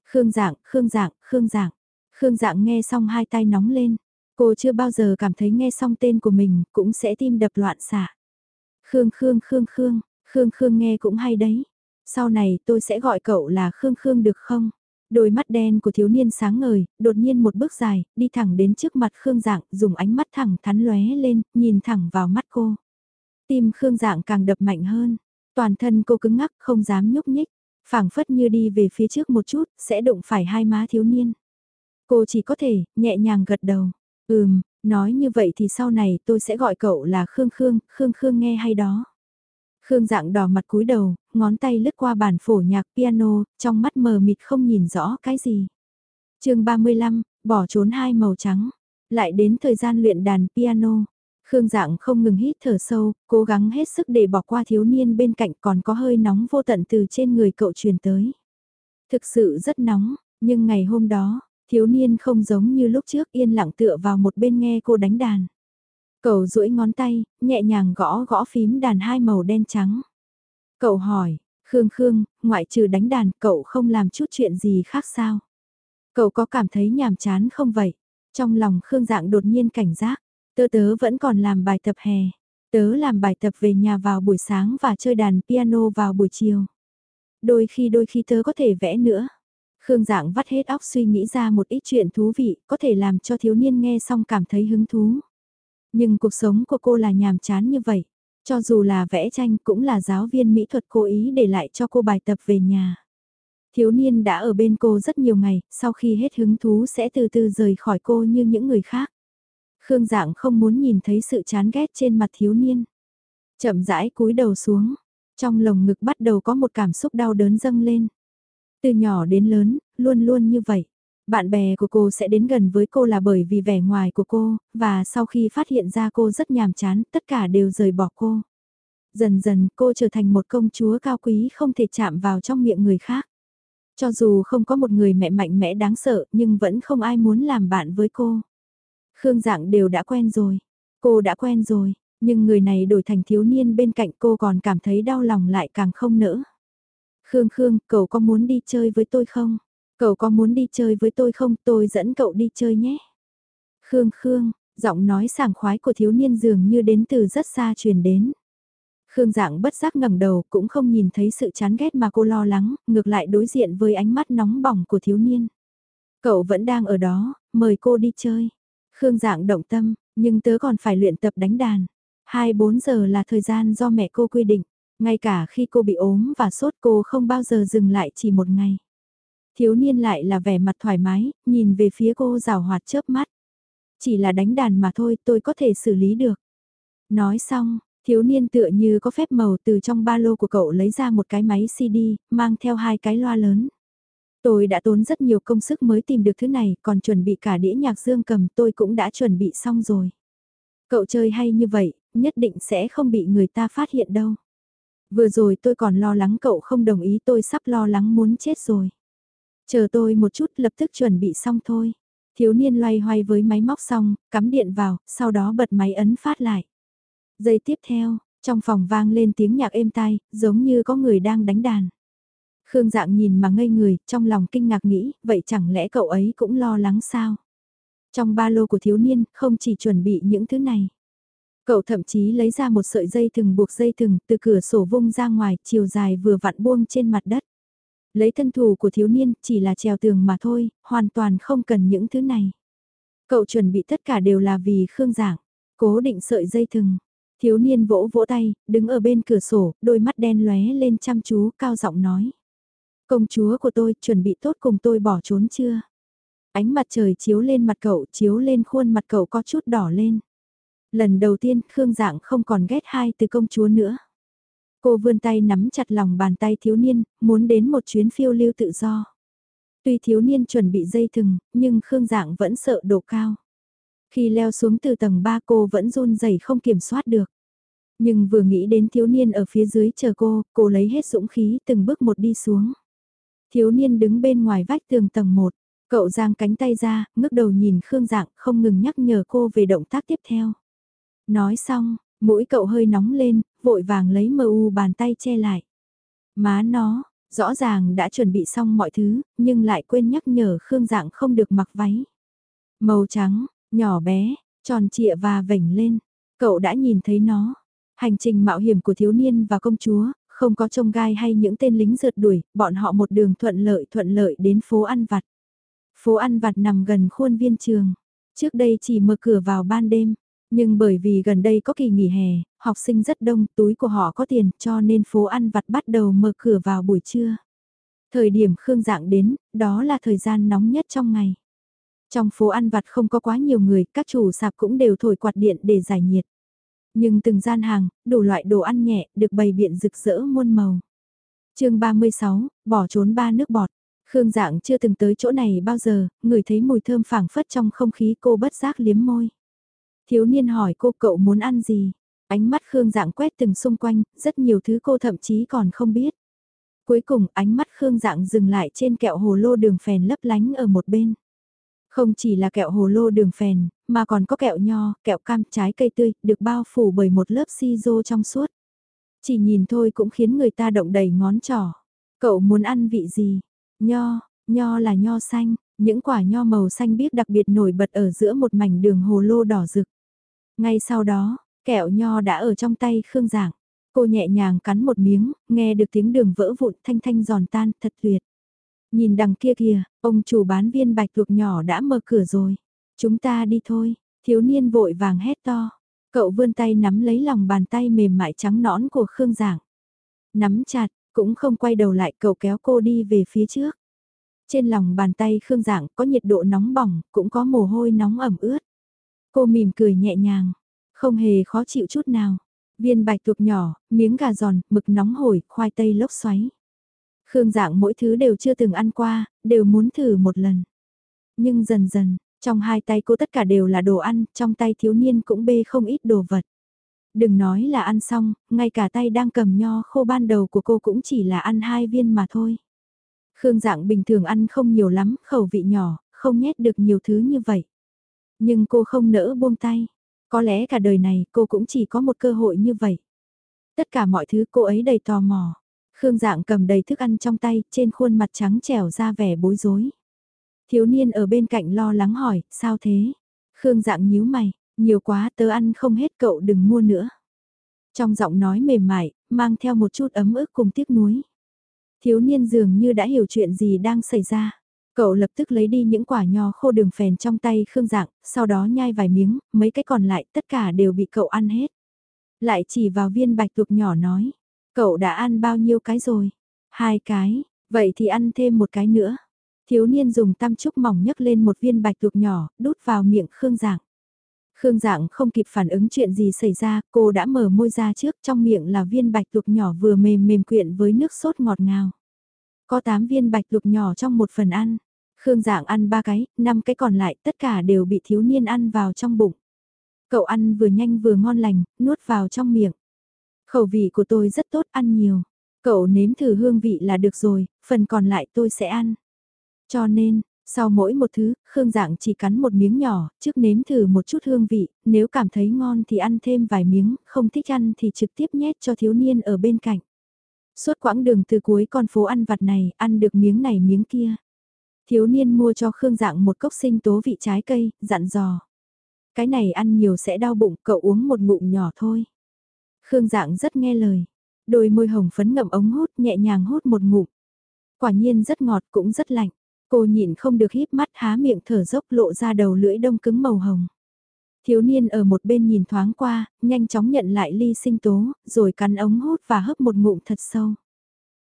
Khương Giảng, Khương Giảng, Khương Giảng. Khương Giảng nghe xong hai tay nóng lên. Cô chưa bao giờ cảm thấy nghe xong tên của mình cũng sẽ tim đập loạn xạ. Khương Khương Khương Khương, Khương Khương nghe cũng hay đấy. Sau này tôi sẽ gọi cậu là Khương Khương được không? Đôi mắt đen của thiếu niên sáng ngời, đột nhiên một bước dài, đi thẳng đến trước mặt Khương Dạng, dùng ánh mắt thẳng thắn lóe lên, nhìn thẳng vào mắt cô. Tim Khương Dạng càng đập mạnh hơn, toàn thân cô cứng ngắc không dám nhúc nhích, phảng phất như đi về phía trước một chút, sẽ đụng phải hai má thiếu niên. Cô chỉ có thể, nhẹ nhàng gật đầu. Ừm, nói như vậy thì sau này tôi sẽ gọi cậu là Khương Khương, Khương Khương nghe hay đó. Khương dạng đỏ mặt cúi đầu, ngón tay lướt qua bản phổ nhạc piano, trong mắt mờ mịt không nhìn rõ cái gì. chương 35, bỏ trốn hai màu trắng. Lại đến thời gian luyện đàn piano. Khương dạng không ngừng hít thở sâu, cố gắng hết sức để bỏ qua thiếu niên bên cạnh còn có hơi nóng vô tận từ trên người cậu truyền tới. Thực sự rất nóng, nhưng ngày hôm đó, thiếu niên không giống như lúc trước yên lặng tựa vào một bên nghe cô đánh đàn. Cậu duỗi ngón tay, nhẹ nhàng gõ gõ phím đàn hai màu đen trắng. Cậu hỏi, Khương Khương, ngoại trừ đánh đàn, cậu không làm chút chuyện gì khác sao? Cậu có cảm thấy nhàm chán không vậy? Trong lòng Khương Dạng đột nhiên cảnh giác, tớ tớ vẫn còn làm bài tập hè. Tớ làm bài tập về nhà vào buổi sáng và chơi đàn piano vào buổi chiều. Đôi khi đôi khi tớ có thể vẽ nữa. Khương Dạng vắt hết óc suy nghĩ ra một ít chuyện thú vị, có thể làm cho thiếu niên nghe xong cảm thấy hứng thú. Nhưng cuộc sống của cô là nhàm chán như vậy. Cho dù là vẽ tranh cũng là giáo viên mỹ thuật cố ý để lại cho cô bài tập về nhà. Thiếu niên đã ở bên cô rất nhiều ngày, sau khi hết hứng thú sẽ từ từ rời khỏi cô như những người khác. Khương Dạng không muốn nhìn thấy sự chán ghét trên mặt thiếu niên. Chậm rãi cúi đầu xuống, trong lồng ngực bắt đầu có một cảm xúc đau đớn dâng lên. Từ nhỏ đến lớn, luôn luôn như vậy. Bạn bè của cô sẽ đến gần với cô là bởi vì vẻ ngoài của cô, và sau khi phát hiện ra cô rất nhàm chán, tất cả đều rời bỏ cô. Dần dần cô trở thành một công chúa cao quý không thể chạm vào trong miệng người khác. Cho dù không có một người mẹ mạnh mẽ đáng sợ nhưng vẫn không ai muốn làm bạn với cô. Khương dạng đều đã quen rồi. Cô đã quen rồi, nhưng người này đổi thành thiếu niên bên cạnh cô còn cảm thấy đau lòng lại càng không nỡ. Khương Khương, cậu có muốn đi chơi với tôi không? Cậu có muốn đi chơi với tôi không? Tôi dẫn cậu đi chơi nhé. Khương Khương, giọng nói sảng khoái của thiếu niên dường như đến từ rất xa truyền đến. Khương dạng bất giác ngẩng đầu cũng không nhìn thấy sự chán ghét mà cô lo lắng, ngược lại đối diện với ánh mắt nóng bỏng của thiếu niên. Cậu vẫn đang ở đó, mời cô đi chơi. Khương dạng động tâm, nhưng tớ còn phải luyện tập đánh đàn. 2-4 giờ là thời gian do mẹ cô quy định. Ngay cả khi cô bị ốm và sốt cô không bao giờ dừng lại chỉ một ngày. Thiếu niên lại là vẻ mặt thoải mái, nhìn về phía cô rào hoạt chớp mắt. Chỉ là đánh đàn mà thôi tôi có thể xử lý được. Nói xong, thiếu niên tựa như có phép màu từ trong ba lô của cậu lấy ra một cái máy CD, mang theo hai cái loa lớn. Tôi đã tốn rất nhiều công sức mới tìm được thứ này, còn chuẩn bị cả đĩa nhạc dương cầm tôi cũng đã chuẩn bị xong rồi. Cậu chơi hay như vậy, nhất định sẽ không bị người ta phát hiện đâu. Vừa rồi tôi còn lo lắng cậu không đồng ý tôi sắp lo lắng muốn chết rồi. Chờ tôi một chút lập tức chuẩn bị xong thôi. Thiếu niên loay hoay với máy móc xong, cắm điện vào, sau đó bật máy ấn phát lại. Giây tiếp theo, trong phòng vang lên tiếng nhạc êm tai, giống như có người đang đánh đàn. Khương dạng nhìn mà ngây người, trong lòng kinh ngạc nghĩ, vậy chẳng lẽ cậu ấy cũng lo lắng sao? Trong ba lô của thiếu niên, không chỉ chuẩn bị những thứ này. Cậu thậm chí lấy ra một sợi dây thừng buộc dây thừng từ cửa sổ vung ra ngoài, chiều dài vừa vặn buông trên mặt đất. Lấy thân thủ của thiếu niên chỉ là trèo tường mà thôi, hoàn toàn không cần những thứ này. Cậu chuẩn bị tất cả đều là vì Khương Giảng, cố định sợi dây thừng. Thiếu niên vỗ vỗ tay, đứng ở bên cửa sổ, đôi mắt đen lóe lên chăm chú, cao giọng nói. Công chúa của tôi chuẩn bị tốt cùng tôi bỏ trốn chưa? Ánh mặt trời chiếu lên mặt cậu, chiếu lên khuôn mặt cậu có chút đỏ lên. Lần đầu tiên Khương Dạng không còn ghét hai từ công chúa nữa. Cô vươn tay nắm chặt lòng bàn tay thiếu niên, muốn đến một chuyến phiêu lưu tự do. Tuy thiếu niên chuẩn bị dây thừng, nhưng Khương Dạng vẫn sợ độ cao. Khi leo xuống từ tầng 3 cô vẫn run rẩy không kiểm soát được. Nhưng vừa nghĩ đến thiếu niên ở phía dưới chờ cô, cô lấy hết dũng khí từng bước một đi xuống. Thiếu niên đứng bên ngoài vách tường tầng 1, cậu giang cánh tay ra, ngước đầu nhìn Khương Dạng không ngừng nhắc nhở cô về động tác tiếp theo. Nói xong, mũi cậu hơi nóng lên, vội vàng lấy mu bàn tay che lại. Má nó, rõ ràng đã chuẩn bị xong mọi thứ, nhưng lại quên nhắc nhở Khương Dạng không được mặc váy. Màu trắng, nhỏ bé, tròn trịa và vểnh lên, cậu đã nhìn thấy nó. Hành trình mạo hiểm của thiếu niên và công chúa, không có trông gai hay những tên lính rượt đuổi, bọn họ một đường thuận lợi thuận lợi đến phố ăn vặt. Phố ăn vặt nằm gần khuôn viên trường. Trước đây chỉ mở cửa vào ban đêm, nhưng bởi vì gần đây có kỳ nghỉ hè, học sinh rất đông, túi của họ có tiền cho nên phố ăn vặt bắt đầu mở cửa vào buổi trưa. Thời điểm Khương Dạng đến, đó là thời gian nóng nhất trong ngày. Trong phố ăn vặt không có quá nhiều người, các chủ sạp cũng đều thổi quạt điện để giải nhiệt. Nhưng từng gian hàng, đủ loại đồ ăn nhẹ, được bày biện rực rỡ muôn màu. chương 36, bỏ trốn ba nước bọt. Khương dạng chưa từng tới chỗ này bao giờ, người thấy mùi thơm phảng phất trong không khí cô bất giác liếm môi. Thiếu niên hỏi cô cậu muốn ăn gì? Ánh mắt Khương dạng quét từng xung quanh, rất nhiều thứ cô thậm chí còn không biết. Cuối cùng ánh mắt Khương dạng dừng lại trên kẹo hồ lô đường phèn lấp lánh ở một bên. Không chỉ là kẹo hồ lô đường phèn, mà còn có kẹo nho, kẹo cam, trái cây tươi, được bao phủ bởi một lớp si rô trong suốt. Chỉ nhìn thôi cũng khiến người ta động đầy ngón trỏ. Cậu muốn ăn vị gì? Nho, nho là nho xanh, những quả nho màu xanh biếc đặc biệt nổi bật ở giữa một mảnh đường hồ lô đỏ rực. Ngay sau đó, kẹo nho đã ở trong tay Khương Giảng. Cô nhẹ nhàng cắn một miếng, nghe được tiếng đường vỡ vụn thanh thanh giòn tan, thật tuyệt. Nhìn đằng kia kìa, ông chủ bán viên bạch tuộc nhỏ đã mở cửa rồi. Chúng ta đi thôi, thiếu niên vội vàng hét to. Cậu vươn tay nắm lấy lòng bàn tay mềm mại trắng nõn của Khương Giảng. Nắm chặt, cũng không quay đầu lại cậu kéo cô đi về phía trước. Trên lòng bàn tay Khương Giảng có nhiệt độ nóng bỏng, cũng có mồ hôi nóng ẩm ướt. Cô mỉm cười nhẹ nhàng, không hề khó chịu chút nào. Viên bạch tuộc nhỏ, miếng gà giòn, mực nóng hổi, khoai tây lốc xoáy. Khương dạng mỗi thứ đều chưa từng ăn qua, đều muốn thử một lần. Nhưng dần dần, trong hai tay cô tất cả đều là đồ ăn, trong tay thiếu niên cũng bê không ít đồ vật. Đừng nói là ăn xong, ngay cả tay đang cầm nho khô ban đầu của cô cũng chỉ là ăn hai viên mà thôi. Khương dạng bình thường ăn không nhiều lắm, khẩu vị nhỏ, không nhét được nhiều thứ như vậy. Nhưng cô không nỡ buông tay. Có lẽ cả đời này cô cũng chỉ có một cơ hội như vậy. Tất cả mọi thứ cô ấy đầy tò mò. Khương dạng cầm đầy thức ăn trong tay, trên khuôn mặt trắng trẻo ra vẻ bối rối. Thiếu niên ở bên cạnh lo lắng hỏi, sao thế? Khương dạng nhíu mày, nhiều quá tớ ăn không hết cậu đừng mua nữa. Trong giọng nói mềm mại, mang theo một chút ấm ức cùng tiếc nuối. Thiếu niên dường như đã hiểu chuyện gì đang xảy ra. Cậu lập tức lấy đi những quả nho khô đường phèn trong tay Khương Dạng, sau đó nhai vài miếng, mấy cái còn lại tất cả đều bị cậu ăn hết. Lại chỉ vào viên bạch tuộc nhỏ nói, cậu đã ăn bao nhiêu cái rồi? Hai cái, vậy thì ăn thêm một cái nữa. Thiếu niên dùng tam trúc mỏng nhấc lên một viên bạch tuộc nhỏ, đút vào miệng Khương Dạng. Khương Dạng không kịp phản ứng chuyện gì xảy ra, cô đã mở môi ra trước trong miệng là viên bạch tuộc nhỏ vừa mềm mềm quyện với nước sốt ngọt ngào. Có 8 viên bạch tuộc nhỏ trong một phần ăn. Khương Dạng ăn ba cái, năm cái còn lại tất cả đều bị thiếu niên ăn vào trong bụng. Cậu ăn vừa nhanh vừa ngon lành, nuốt vào trong miệng. Khẩu vị của tôi rất tốt ăn nhiều. Cậu nếm thử hương vị là được rồi, phần còn lại tôi sẽ ăn. Cho nên, sau mỗi một thứ, Khương Dạng chỉ cắn một miếng nhỏ, trước nếm thử một chút hương vị, nếu cảm thấy ngon thì ăn thêm vài miếng, không thích ăn thì trực tiếp nhét cho thiếu niên ở bên cạnh. Suốt quãng đường từ cuối con phố ăn vặt này, ăn được miếng này miếng kia. Thiếu niên mua cho Khương Dạng một cốc sinh tố vị trái cây, dặn dò. Cái này ăn nhiều sẽ đau bụng, cậu uống một ngụm nhỏ thôi. Khương Dạng rất nghe lời. Đôi môi hồng phấn ngậm ống hút nhẹ nhàng hút một ngụm. Quả nhiên rất ngọt cũng rất lạnh. Cô nhịn không được híp mắt há miệng thở dốc lộ ra đầu lưỡi đông cứng màu hồng. Thiếu niên ở một bên nhìn thoáng qua, nhanh chóng nhận lại ly sinh tố, rồi cắn ống hút và hấp một ngụm thật sâu.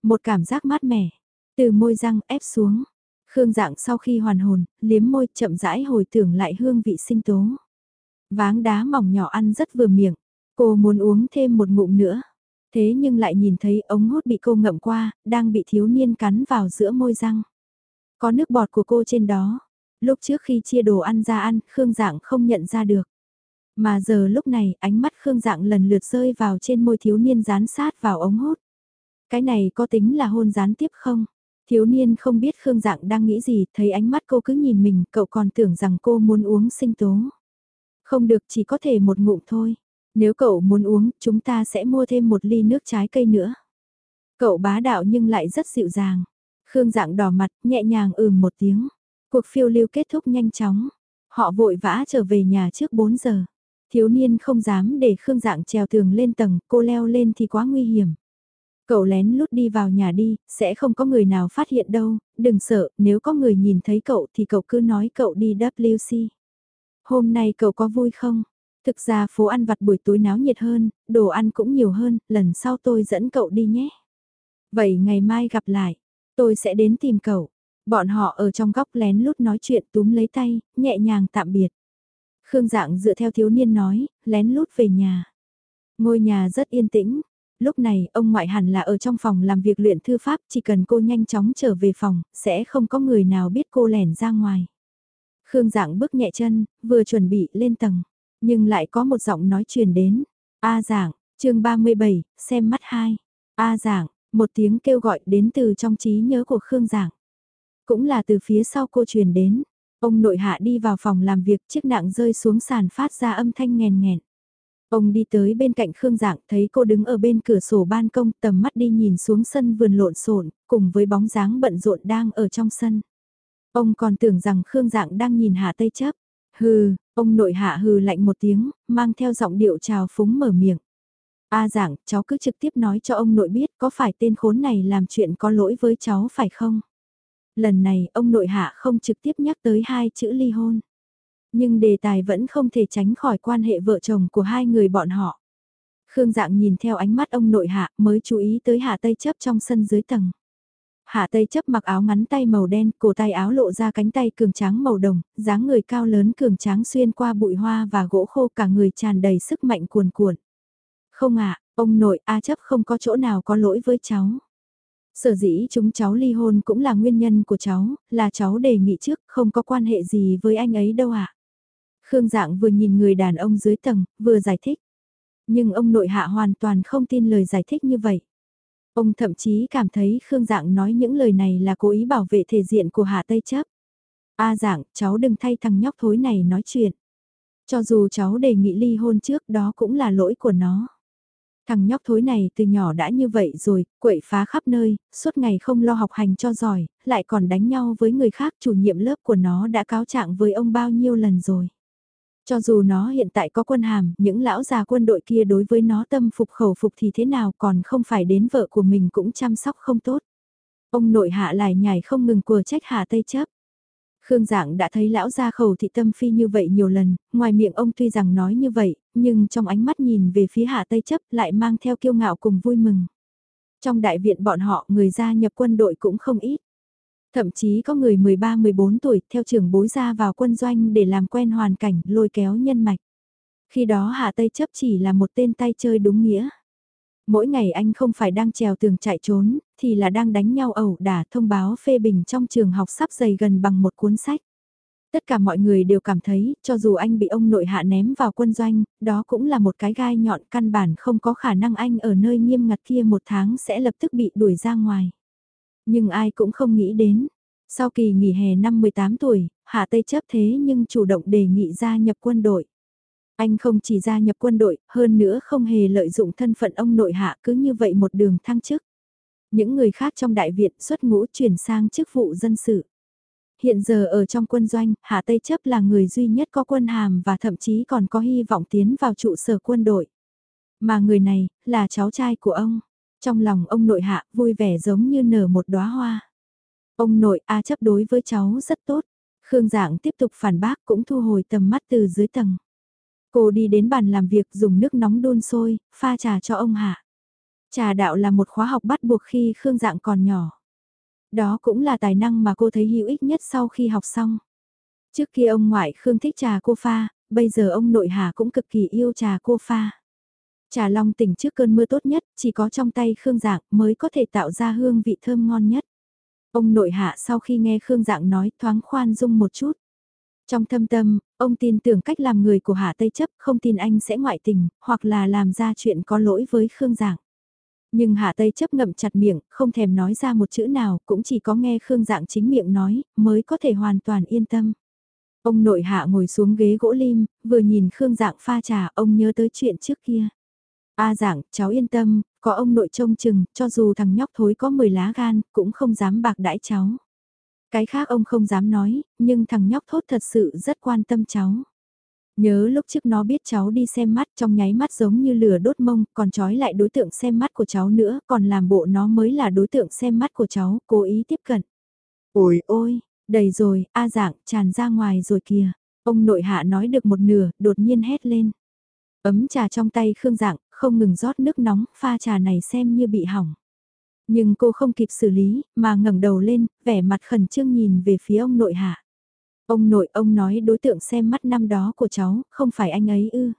Một cảm giác mát mẻ, từ môi răng ép xuống. Khương dạng sau khi hoàn hồn, liếm môi chậm rãi hồi tưởng lại hương vị sinh tố. Váng đá mỏng nhỏ ăn rất vừa miệng, cô muốn uống thêm một ngụm nữa. Thế nhưng lại nhìn thấy ống hút bị cô ngậm qua, đang bị thiếu niên cắn vào giữa môi răng. Có nước bọt của cô trên đó. Lúc trước khi chia đồ ăn ra ăn, Khương Dạng không nhận ra được. Mà giờ lúc này, ánh mắt Khương Dạng lần lượt rơi vào trên môi thiếu niên dán sát vào ống hút. Cái này có tính là hôn gián tiếp không? Thiếu niên không biết Khương Dạng đang nghĩ gì, thấy ánh mắt cô cứ nhìn mình, cậu còn tưởng rằng cô muốn uống sinh tố. Không được chỉ có thể một ngụm thôi. Nếu cậu muốn uống, chúng ta sẽ mua thêm một ly nước trái cây nữa. Cậu bá đạo nhưng lại rất dịu dàng. Khương dạng đỏ mặt, nhẹ nhàng ừm một tiếng. Cuộc phiêu lưu kết thúc nhanh chóng. Họ vội vã trở về nhà trước 4 giờ. Thiếu niên không dám để Khương dạng trèo tường lên tầng, cô leo lên thì quá nguy hiểm. Cậu lén lút đi vào nhà đi, sẽ không có người nào phát hiện đâu, đừng sợ, nếu có người nhìn thấy cậu thì cậu cứ nói cậu đi WC. Hôm nay cậu có vui không? Thực ra phố ăn vặt buổi tối náo nhiệt hơn, đồ ăn cũng nhiều hơn, lần sau tôi dẫn cậu đi nhé. Vậy ngày mai gặp lại. Tôi sẽ đến tìm cậu. Bọn họ ở trong góc lén lút nói chuyện túm lấy tay, nhẹ nhàng tạm biệt. Khương dạng dựa theo thiếu niên nói, lén lút về nhà. Ngôi nhà rất yên tĩnh. Lúc này, ông ngoại hẳn là ở trong phòng làm việc luyện thư pháp, chỉ cần cô nhanh chóng trở về phòng, sẽ không có người nào biết cô lẻn ra ngoài. Khương Dạng bước nhẹ chân, vừa chuẩn bị lên tầng, nhưng lại có một giọng nói truyền đến. A Dạng, chương 37, xem mắt hai. A Dạng, một tiếng kêu gọi đến từ trong trí nhớ của Khương Dạng. Cũng là từ phía sau cô truyền đến. Ông nội hạ đi vào phòng làm việc chiếc nặng rơi xuống sàn phát ra âm thanh nghèn nghẹn. Ông đi tới bên cạnh Khương Dạng thấy cô đứng ở bên cửa sổ ban công tầm mắt đi nhìn xuống sân vườn lộn xộn cùng với bóng dáng bận rộn đang ở trong sân. Ông còn tưởng rằng Khương Dạng đang nhìn Hạ Tây chấp. Hừ, ông nội hạ hừ lạnh một tiếng, mang theo giọng điệu trào phúng mở miệng. A Dạng, cháu cứ trực tiếp nói cho ông nội biết có phải tên khốn này làm chuyện có lỗi với cháu phải không? Lần này ông nội hạ không trực tiếp nhắc tới hai chữ ly hôn. Nhưng đề tài vẫn không thể tránh khỏi quan hệ vợ chồng của hai người bọn họ. Khương Dạng nhìn theo ánh mắt ông nội hạ mới chú ý tới hạ tây chấp trong sân dưới tầng. Hạ Tây chấp mặc áo ngắn tay màu đen, cổ tay áo lộ ra cánh tay cường tráng màu đồng, dáng người cao lớn cường tráng xuyên qua bụi hoa và gỗ khô cả người tràn đầy sức mạnh cuồn cuộn. Không ạ, ông nội A chấp không có chỗ nào có lỗi với cháu. Sở dĩ chúng cháu ly hôn cũng là nguyên nhân của cháu, là cháu đề nghị trước, không có quan hệ gì với anh ấy đâu ạ. Khương Dạng vừa nhìn người đàn ông dưới tầng, vừa giải thích. Nhưng ông nội hạ hoàn toàn không tin lời giải thích như vậy. Ông thậm chí cảm thấy Khương Dạng nói những lời này là cố ý bảo vệ thể diện của Hạ Tây Chấp. A Dạng, cháu đừng thay thằng nhóc thối này nói chuyện. Cho dù cháu đề nghị ly hôn trước đó cũng là lỗi của nó. Thằng nhóc thối này từ nhỏ đã như vậy rồi, quậy phá khắp nơi, suốt ngày không lo học hành cho giỏi, lại còn đánh nhau với người khác chủ nhiệm lớp của nó đã cáo trạng với ông bao nhiêu lần rồi. Cho dù nó hiện tại có quân hàm, những lão già quân đội kia đối với nó tâm phục khẩu phục thì thế nào còn không phải đến vợ của mình cũng chăm sóc không tốt. Ông nội hạ lại nhảy không ngừng cùa trách hạ tây chấp. Khương Dạng đã thấy lão gia khẩu thị tâm phi như vậy nhiều lần, ngoài miệng ông tuy rằng nói như vậy, nhưng trong ánh mắt nhìn về phía hạ tây chấp lại mang theo kiêu ngạo cùng vui mừng. Trong đại viện bọn họ người gia nhập quân đội cũng không ít. Thậm chí có người 13-14 tuổi theo trưởng bối ra vào quân doanh để làm quen hoàn cảnh lôi kéo nhân mạch. Khi đó Hạ Tây chấp chỉ là một tên tay chơi đúng nghĩa. Mỗi ngày anh không phải đang trèo tường chạy trốn, thì là đang đánh nhau ẩu đả thông báo phê bình trong trường học sắp dày gần bằng một cuốn sách. Tất cả mọi người đều cảm thấy, cho dù anh bị ông nội hạ ném vào quân doanh, đó cũng là một cái gai nhọn căn bản không có khả năng anh ở nơi nghiêm ngặt kia một tháng sẽ lập tức bị đuổi ra ngoài. Nhưng ai cũng không nghĩ đến. Sau kỳ nghỉ hè năm 18 tuổi, Hạ Tây chấp thế nhưng chủ động đề nghị gia nhập quân đội. Anh không chỉ gia nhập quân đội, hơn nữa không hề lợi dụng thân phận ông nội hạ cứ như vậy một đường thăng chức. Những người khác trong đại viện xuất ngũ chuyển sang chức vụ dân sự. Hiện giờ ở trong quân doanh, Hạ Tây chấp là người duy nhất có quân hàm và thậm chí còn có hy vọng tiến vào trụ sở quân đội. Mà người này, là cháu trai của ông. Trong lòng ông nội hạ vui vẻ giống như nở một đóa hoa. Ông nội A chấp đối với cháu rất tốt. Khương Dạng tiếp tục phản bác cũng thu hồi tầm mắt từ dưới tầng. Cô đi đến bàn làm việc dùng nước nóng đun sôi, pha trà cho ông hạ. Trà đạo là một khóa học bắt buộc khi Khương Dạng còn nhỏ. Đó cũng là tài năng mà cô thấy hữu ích nhất sau khi học xong. Trước kia ông ngoại Khương thích trà cô pha, bây giờ ông nội Hà cũng cực kỳ yêu trà cô pha. Trà long tỉnh trước cơn mưa tốt nhất, chỉ có trong tay Khương Dạng mới có thể tạo ra hương vị thơm ngon nhất. Ông nội hạ sau khi nghe Khương Dạng nói thoáng khoan dung một chút. Trong thâm tâm, ông tin tưởng cách làm người của Hạ Tây chấp không tin anh sẽ ngoại tình, hoặc là làm ra chuyện có lỗi với Khương Dạng. Nhưng Hạ Tây chấp ngậm chặt miệng, không thèm nói ra một chữ nào, cũng chỉ có nghe Khương Dạng chính miệng nói, mới có thể hoàn toàn yên tâm. Ông nội hạ ngồi xuống ghế gỗ lim, vừa nhìn Khương Dạng pha trà, ông nhớ tới chuyện trước kia. A dạng, cháu yên tâm, có ông nội trông chừng, cho dù thằng nhóc thối có 10 lá gan, cũng không dám bạc đãi cháu. Cái khác ông không dám nói, nhưng thằng nhóc thốt thật sự rất quan tâm cháu. Nhớ lúc trước nó biết cháu đi xem mắt trong nháy mắt giống như lửa đốt mông, còn trói lại đối tượng xem mắt của cháu nữa, còn làm bộ nó mới là đối tượng xem mắt của cháu, cố ý tiếp cận. Ôi ôi, đầy rồi, A dạng, tràn ra ngoài rồi kìa. Ông nội hạ nói được một nửa, đột nhiên hét lên. Ấm trà trong tay Khương Dạng, không ngừng rót nước nóng, pha trà này xem như bị hỏng. Nhưng cô không kịp xử lý, mà ngẩng đầu lên, vẻ mặt khẩn trương nhìn về phía ông nội hạ. Ông nội ông nói đối tượng xem mắt năm đó của cháu, không phải anh ấy ư.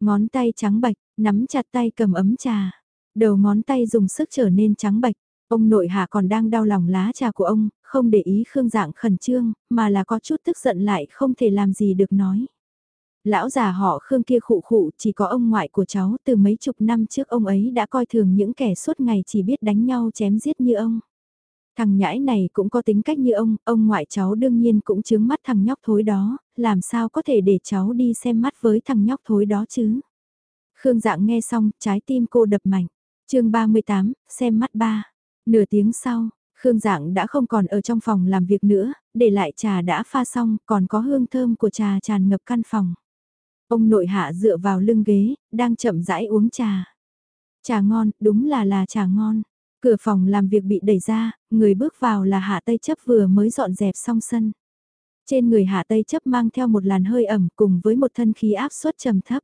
Ngón tay trắng bạch, Nắm chặt tay cầm ấm trà, đầu ngón tay dùng sức trở nên trắng bạch. Ông nội hạ còn đang đau lòng lá trà của ông, không để ý Khương Dạng khẩn trương, mà là có chút tức giận lại không thể làm gì được nói. Lão già họ Khương kia khụ khụ chỉ có ông ngoại của cháu từ mấy chục năm trước ông ấy đã coi thường những kẻ suốt ngày chỉ biết đánh nhau chém giết như ông. Thằng nhãi này cũng có tính cách như ông, ông ngoại cháu đương nhiên cũng chướng mắt thằng nhóc thối đó, làm sao có thể để cháu đi xem mắt với thằng nhóc thối đó chứ. Khương dạng nghe xong, trái tim cô đập mạnh. chương 38, xem mắt ba. Nửa tiếng sau, Khương Dạng đã không còn ở trong phòng làm việc nữa, để lại trà đã pha xong, còn có hương thơm của trà tràn ngập căn phòng. Ông nội hạ dựa vào lưng ghế, đang chậm rãi uống trà. Trà ngon, đúng là là trà ngon. Cửa phòng làm việc bị đẩy ra, người bước vào là Hạ Tây Chấp vừa mới dọn dẹp xong sân. Trên người Hạ Tây Chấp mang theo một làn hơi ẩm cùng với một thân khí áp suất trầm thấp.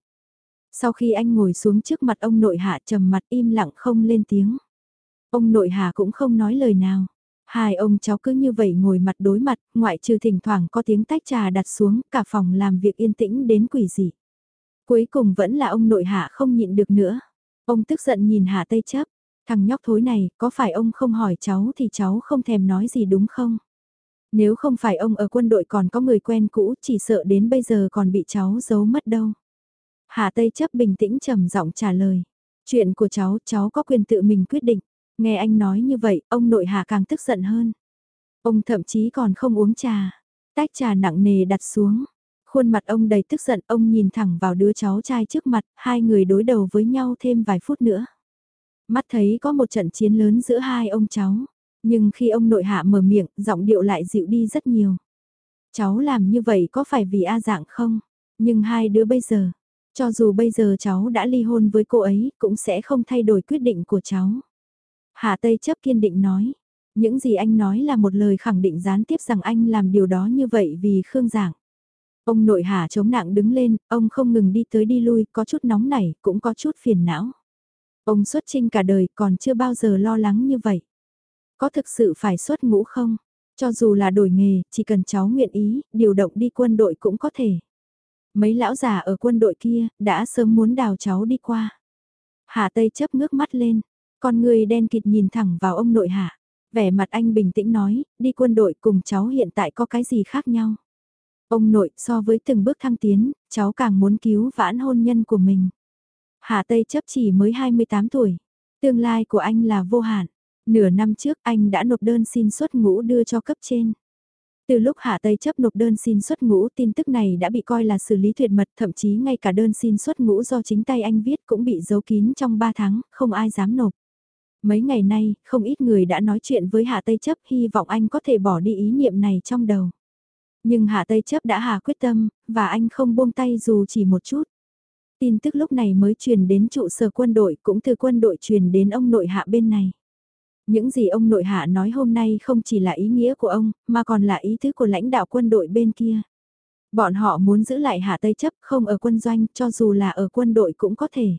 Sau khi anh ngồi xuống trước mặt ông nội Hạ trầm mặt im lặng không lên tiếng. Ông nội Hạ cũng không nói lời nào. Hai ông cháu cứ như vậy ngồi mặt đối mặt, ngoại trừ thỉnh thoảng có tiếng tách trà đặt xuống, cả phòng làm việc yên tĩnh đến quỷ dị. Cuối cùng vẫn là ông nội hạ không nhịn được nữa. Ông tức giận nhìn hạ tây chấp, thằng nhóc thối này, có phải ông không hỏi cháu thì cháu không thèm nói gì đúng không? Nếu không phải ông ở quân đội còn có người quen cũ, chỉ sợ đến bây giờ còn bị cháu giấu mất đâu. Hạ Tây chấp bình tĩnh trầm giọng trả lời. Chuyện của cháu, cháu có quyền tự mình quyết định. Nghe anh nói như vậy, ông nội hạ càng tức giận hơn. Ông thậm chí còn không uống trà. Tách trà nặng nề đặt xuống. Khuôn mặt ông đầy tức giận, ông nhìn thẳng vào đứa cháu trai trước mặt, hai người đối đầu với nhau thêm vài phút nữa. Mắt thấy có một trận chiến lớn giữa hai ông cháu, nhưng khi ông nội hạ mở miệng, giọng điệu lại dịu đi rất nhiều. Cháu làm như vậy có phải vì A dạng không? Nhưng hai đứa bây giờ, cho dù bây giờ cháu đã ly hôn với cô ấy, cũng sẽ không thay đổi quyết định của cháu. Hà Tây chấp kiên định nói. Những gì anh nói là một lời khẳng định gián tiếp rằng anh làm điều đó như vậy vì Khương Giảng. Ông nội Hà chống nặng đứng lên, ông không ngừng đi tới đi lui, có chút nóng nảy, cũng có chút phiền não. Ông xuất trinh cả đời còn chưa bao giờ lo lắng như vậy. Có thực sự phải xuất ngũ không? Cho dù là đổi nghề, chỉ cần cháu nguyện ý, điều động đi quân đội cũng có thể. Mấy lão già ở quân đội kia, đã sớm muốn đào cháu đi qua. Hà Tây chấp ngước mắt lên, con người đen kịt nhìn thẳng vào ông nội hạ. Vẻ mặt anh bình tĩnh nói, đi quân đội cùng cháu hiện tại có cái gì khác nhau. Ông nội so với từng bước thăng tiến, cháu càng muốn cứu vãn hôn nhân của mình. Hạ Tây chấp chỉ mới 28 tuổi. Tương lai của anh là vô hạn. Nửa năm trước anh đã nộp đơn xin xuất ngũ đưa cho cấp trên. Từ lúc Hạ Tây chấp nộp đơn xin xuất ngũ tin tức này đã bị coi là xử lý tuyệt mật thậm chí ngay cả đơn xin xuất ngũ do chính tay anh viết cũng bị giấu kín trong 3 tháng, không ai dám nộp. Mấy ngày nay, không ít người đã nói chuyện với Hạ Tây chấp hy vọng anh có thể bỏ đi ý niệm này trong đầu. Nhưng Hạ Tây chấp đã hà quyết tâm, và anh không buông tay dù chỉ một chút. Tin tức lúc này mới truyền đến trụ sở quân đội cũng từ quân đội truyền đến ông nội hạ bên này. Những gì ông nội hạ nói hôm nay không chỉ là ý nghĩa của ông, mà còn là ý thức của lãnh đạo quân đội bên kia. Bọn họ muốn giữ lại hạ Tây chấp không ở quân doanh cho dù là ở quân đội cũng có thể.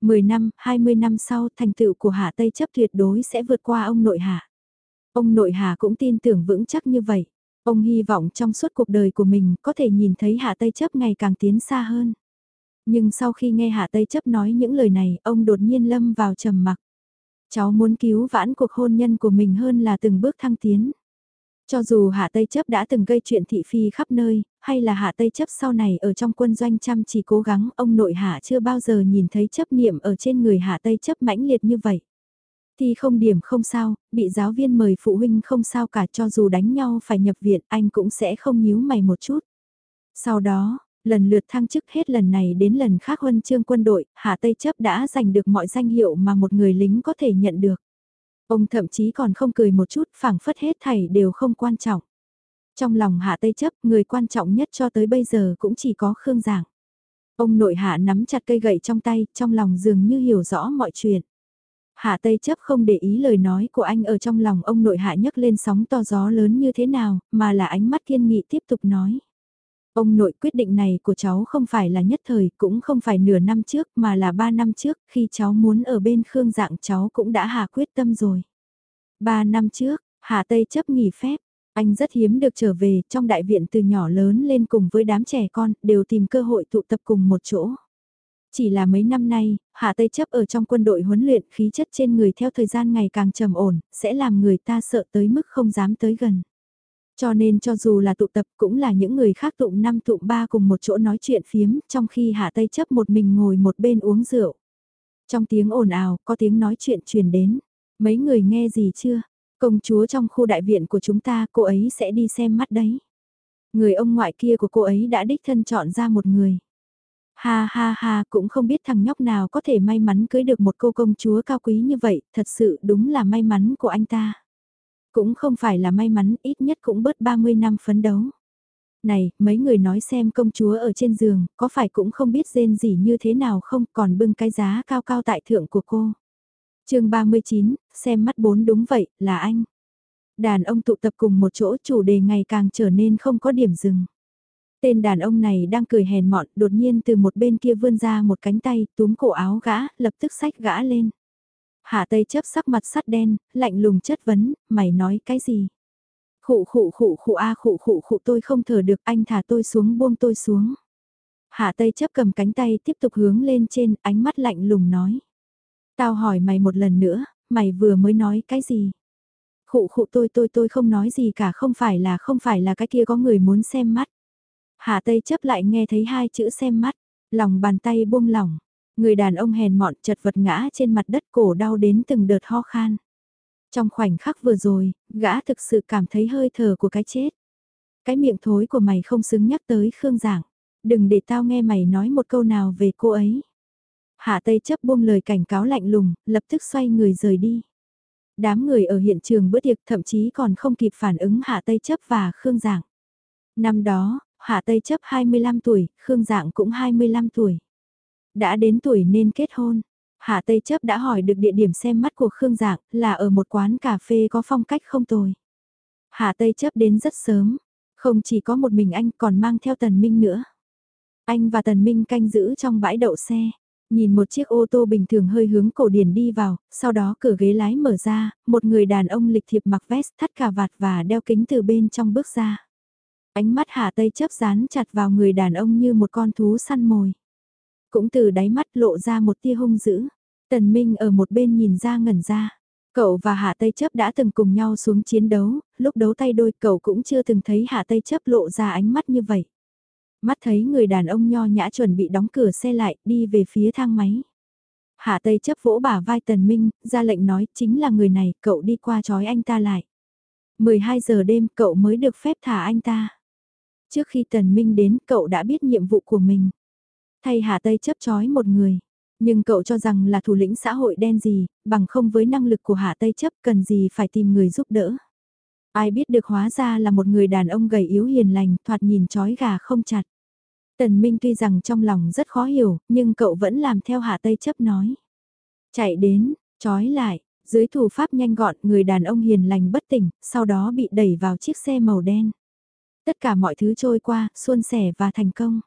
10 năm, 20 năm sau thành tựu của hạ Tây chấp tuyệt đối sẽ vượt qua ông nội hạ. Ông nội hạ cũng tin tưởng vững chắc như vậy. Ông hy vọng trong suốt cuộc đời của mình có thể nhìn thấy Hạ Tây Chấp ngày càng tiến xa hơn. Nhưng sau khi nghe Hạ Tây Chấp nói những lời này, ông đột nhiên lâm vào trầm mặc. Cháu muốn cứu vãn cuộc hôn nhân của mình hơn là từng bước thăng tiến. Cho dù Hạ Tây Chấp đã từng gây chuyện thị phi khắp nơi, hay là Hạ Tây Chấp sau này ở trong quân doanh chăm chỉ cố gắng, ông nội Hạ chưa bao giờ nhìn thấy chấp niệm ở trên người Hạ Tây Chấp mãnh liệt như vậy. Thì không điểm không sao, bị giáo viên mời phụ huynh không sao cả cho dù đánh nhau phải nhập viện anh cũng sẽ không nhíu mày một chút. Sau đó, lần lượt thăng chức hết lần này đến lần khác huân chương quân đội, Hạ Tây Chấp đã giành được mọi danh hiệu mà một người lính có thể nhận được. Ông thậm chí còn không cười một chút phảng phất hết thảy đều không quan trọng. Trong lòng Hạ Tây Chấp, người quan trọng nhất cho tới bây giờ cũng chỉ có Khương Giảng. Ông nội Hạ nắm chặt cây gậy trong tay, trong lòng dường như hiểu rõ mọi chuyện. Hạ Tây chấp không để ý lời nói của anh ở trong lòng ông nội hạ nhấc lên sóng to gió lớn như thế nào, mà là ánh mắt kiên nghị tiếp tục nói. Ông nội quyết định này của cháu không phải là nhất thời, cũng không phải nửa năm trước, mà là ba năm trước, khi cháu muốn ở bên Khương dạng cháu cũng đã hạ quyết tâm rồi. Ba năm trước, Hạ Tây chấp nghỉ phép, anh rất hiếm được trở về trong đại viện từ nhỏ lớn lên cùng với đám trẻ con, đều tìm cơ hội tụ tập cùng một chỗ. Chỉ là mấy năm nay, Hạ Tây chấp ở trong quân đội huấn luyện khí chất trên người theo thời gian ngày càng trầm ổn, sẽ làm người ta sợ tới mức không dám tới gần. Cho nên cho dù là tụ tập cũng là những người khác tụng năm tụng ba cùng một chỗ nói chuyện phiếm, trong khi Hạ Tây chấp một mình ngồi một bên uống rượu. Trong tiếng ồn ào, có tiếng nói chuyện truyền đến. Mấy người nghe gì chưa? Công chúa trong khu đại viện của chúng ta, cô ấy sẽ đi xem mắt đấy. Người ông ngoại kia của cô ấy đã đích thân chọn ra một người. Ha ha ha, cũng không biết thằng nhóc nào có thể may mắn cưới được một cô công chúa cao quý như vậy, thật sự đúng là may mắn của anh ta. Cũng không phải là may mắn, ít nhất cũng bớt 30 năm phấn đấu. Này, mấy người nói xem công chúa ở trên giường, có phải cũng không biết rên gì như thế nào không, còn bưng cái giá cao cao tại thượng của cô. chương 39, xem mắt bốn đúng vậy, là anh. Đàn ông tụ tập cùng một chỗ chủ đề ngày càng trở nên không có điểm dừng. Tên đàn ông này đang cười hèn mọn, đột nhiên từ một bên kia vươn ra một cánh tay, túm cổ áo gã, lập tức sách gã lên. Hạ Tây chấp sắc mặt sắt đen, lạnh lùng chất vấn, mày nói cái gì? Khụ khụ khụ khụ a khụ khụ khụ tôi không thở được anh thả tôi xuống buông tôi xuống. Hạ Tây chấp cầm cánh tay tiếp tục hướng lên trên, ánh mắt lạnh lùng nói. Tao hỏi mày một lần nữa, mày vừa mới nói cái gì? Khụ khụ tôi tôi tôi không nói gì cả không phải là không phải là cái kia có người muốn xem mắt. Hạ Tây chấp lại nghe thấy hai chữ xem mắt, lòng bàn tay buông lỏng. Người đàn ông hèn mọn chật vật ngã trên mặt đất cổ đau đến từng đợt ho khan. Trong khoảnh khắc vừa rồi, gã thực sự cảm thấy hơi thở của cái chết. Cái miệng thối của mày không xứng nhắc tới Khương Giảng. Đừng để tao nghe mày nói một câu nào về cô ấy. Hạ Tây chấp buông lời cảnh cáo lạnh lùng, lập tức xoay người rời đi. Đám người ở hiện trường bữa tiệc thậm chí còn không kịp phản ứng Hạ Tây chấp và Khương Giảng. Năm đó, Hạ Tây chấp 25 tuổi, Khương Dạng cũng 25 tuổi. Đã đến tuổi nên kết hôn. Hạ Tây chấp đã hỏi được địa điểm xem mắt của Khương Dạng là ở một quán cà phê có phong cách không tồi. Hạ Tây chấp đến rất sớm, không chỉ có một mình anh còn mang theo Tần Minh nữa. Anh và Tần Minh canh giữ trong bãi đậu xe, nhìn một chiếc ô tô bình thường hơi hướng cổ điển đi vào, sau đó cửa ghế lái mở ra, một người đàn ông lịch thiệp mặc vest thắt cà vạt và đeo kính từ bên trong bước ra. Ánh mắt Hạ Tây chấp dán chặt vào người đàn ông như một con thú săn mồi. Cũng từ đáy mắt lộ ra một tia hung dữ. Tần Minh ở một bên nhìn ra ngẩn ra. Cậu và Hạ Tây Chấp đã từng cùng nhau xuống chiến đấu, lúc đấu tay đôi cậu cũng chưa từng thấy Hạ Tây Chấp lộ ra ánh mắt như vậy. Mắt thấy người đàn ông nho nhã chuẩn bị đóng cửa xe lại, đi về phía thang máy. Hạ Tây Chấp vỗ bả vai Tần Minh, ra lệnh nói chính là người này, cậu đi qua trói anh ta lại. 12 giờ đêm cậu mới được phép thả anh ta. Trước khi Tần Minh đến cậu đã biết nhiệm vụ của mình. Thay Hà Tây chấp chói một người. Nhưng cậu cho rằng là thủ lĩnh xã hội đen gì, bằng không với năng lực của Hạ Tây chấp cần gì phải tìm người giúp đỡ. Ai biết được hóa ra là một người đàn ông gầy yếu hiền lành, thoạt nhìn chói gà không chặt. Tần Minh tuy rằng trong lòng rất khó hiểu, nhưng cậu vẫn làm theo Hạ Tây chấp nói. Chạy đến, chói lại, dưới thủ pháp nhanh gọn người đàn ông hiền lành bất tỉnh, sau đó bị đẩy vào chiếc xe màu đen. Tất cả mọi thứ trôi qua, suôn sẻ và thành công.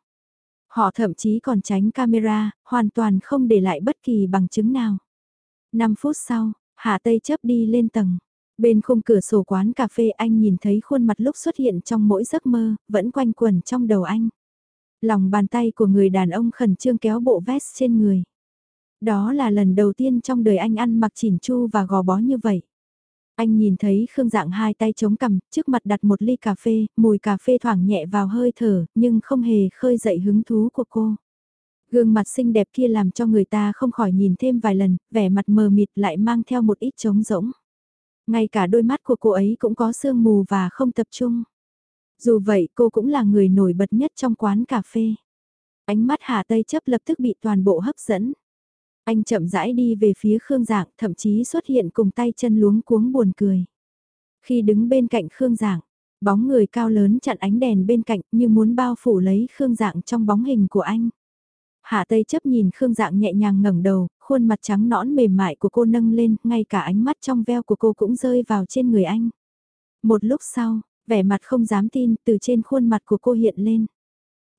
Họ thậm chí còn tránh camera, hoàn toàn không để lại bất kỳ bằng chứng nào. 5 phút sau, Hạ Tây chấp đi lên tầng. Bên khung cửa sổ quán cà phê anh nhìn thấy khuôn mặt lúc xuất hiện trong mỗi giấc mơ, vẫn quanh quẩn trong đầu anh. Lòng bàn tay của người đàn ông khẩn trương kéo bộ vest trên người. Đó là lần đầu tiên trong đời anh ăn mặc chỉn chu và gò bó như vậy. Anh nhìn thấy Khương Dạng hai tay chống cằm, trước mặt đặt một ly cà phê, mùi cà phê thoảng nhẹ vào hơi thở, nhưng không hề khơi dậy hứng thú của cô. Gương mặt xinh đẹp kia làm cho người ta không khỏi nhìn thêm vài lần, vẻ mặt mờ mịt lại mang theo một ít trống rỗng. Ngay cả đôi mắt của cô ấy cũng có sương mù và không tập trung. Dù vậy cô cũng là người nổi bật nhất trong quán cà phê. Ánh mắt Hà Tây chấp lập tức bị toàn bộ hấp dẫn. Anh chậm rãi đi về phía Khương Giảng, thậm chí xuất hiện cùng tay chân luống cuống buồn cười. Khi đứng bên cạnh Khương Giảng, bóng người cao lớn chặn ánh đèn bên cạnh như muốn bao phủ lấy Khương Giảng trong bóng hình của anh. Hạ Tây chấp nhìn Khương Dạng nhẹ nhàng ngẩng đầu, khuôn mặt trắng nõn mềm mại của cô nâng lên, ngay cả ánh mắt trong veo của cô cũng rơi vào trên người anh. Một lúc sau, vẻ mặt không dám tin từ trên khuôn mặt của cô hiện lên.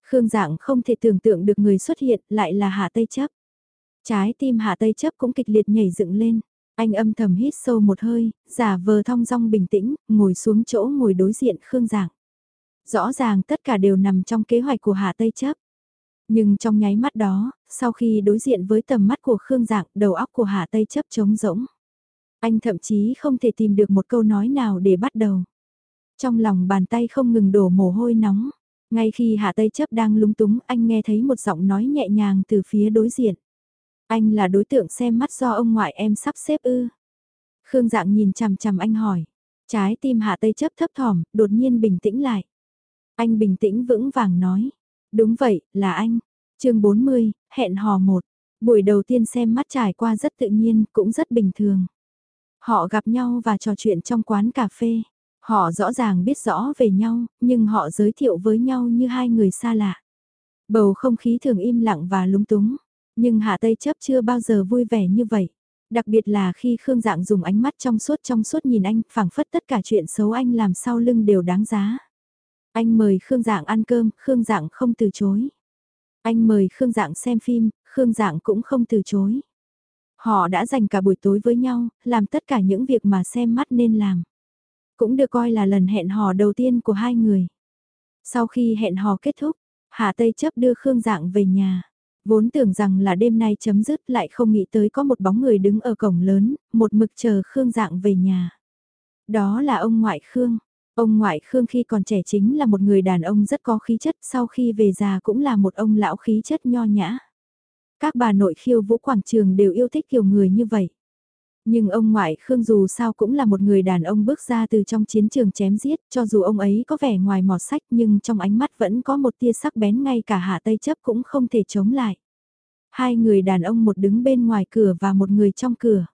Khương Dạng không thể tưởng tượng được người xuất hiện lại là Hạ Tây chấp. Trái tim Hạ Tây chấp cũng kịch liệt nhảy dựng lên. Anh âm thầm hít sâu một hơi, giả vờ thong dong bình tĩnh, ngồi xuống chỗ ngồi đối diện Khương Giảng. Rõ ràng tất cả đều nằm trong kế hoạch của Hạ Tây chấp. Nhưng trong nháy mắt đó, sau khi đối diện với tầm mắt của Khương Dạng, đầu óc của Hạ Tây chấp trống rỗng. Anh thậm chí không thể tìm được một câu nói nào để bắt đầu. Trong lòng bàn tay không ngừng đổ mồ hôi nóng. Ngay khi Hạ Tây chấp đang lúng túng, anh nghe thấy một giọng nói nhẹ nhàng từ phía đối diện. Anh là đối tượng xem mắt do ông ngoại em sắp xếp ư. Khương Dạng nhìn chằm chằm anh hỏi. Trái tim Hạ Tây chấp thấp thỏm, đột nhiên bình tĩnh lại. Anh bình tĩnh vững vàng nói. Đúng vậy, là anh. chương 40, hẹn hò một. Buổi đầu tiên xem mắt trải qua rất tự nhiên, cũng rất bình thường. Họ gặp nhau và trò chuyện trong quán cà phê. Họ rõ ràng biết rõ về nhau, nhưng họ giới thiệu với nhau như hai người xa lạ. Bầu không khí thường im lặng và lúng túng. Nhưng Hạ Tây chấp chưa bao giờ vui vẻ như vậy. Đặc biệt là khi Khương Dạng dùng ánh mắt trong suốt trong suốt nhìn anh, phảng phất tất cả chuyện xấu anh làm sau lưng đều đáng giá. Anh mời Khương Dạng ăn cơm, Khương Dạng không từ chối. Anh mời Khương Dạng xem phim, Khương Dạng cũng không từ chối. Họ đã dành cả buổi tối với nhau, làm tất cả những việc mà xem mắt nên làm. Cũng được coi là lần hẹn hò đầu tiên của hai người. Sau khi hẹn hò kết thúc, Hà Tây chấp đưa Khương Dạng về nhà. Vốn tưởng rằng là đêm nay chấm dứt lại không nghĩ tới có một bóng người đứng ở cổng lớn, một mực chờ Khương Dạng về nhà. Đó là ông ngoại Khương. Ông ngoại Khương khi còn trẻ chính là một người đàn ông rất có khí chất, sau khi về già cũng là một ông lão khí chất nho nhã. Các bà nội khiêu vũ quảng trường đều yêu thích kiểu người như vậy. Nhưng ông ngoại Khương dù sao cũng là một người đàn ông bước ra từ trong chiến trường chém giết, cho dù ông ấy có vẻ ngoài mọt sách nhưng trong ánh mắt vẫn có một tia sắc bén ngay cả hạ tây chấp cũng không thể chống lại. Hai người đàn ông một đứng bên ngoài cửa và một người trong cửa.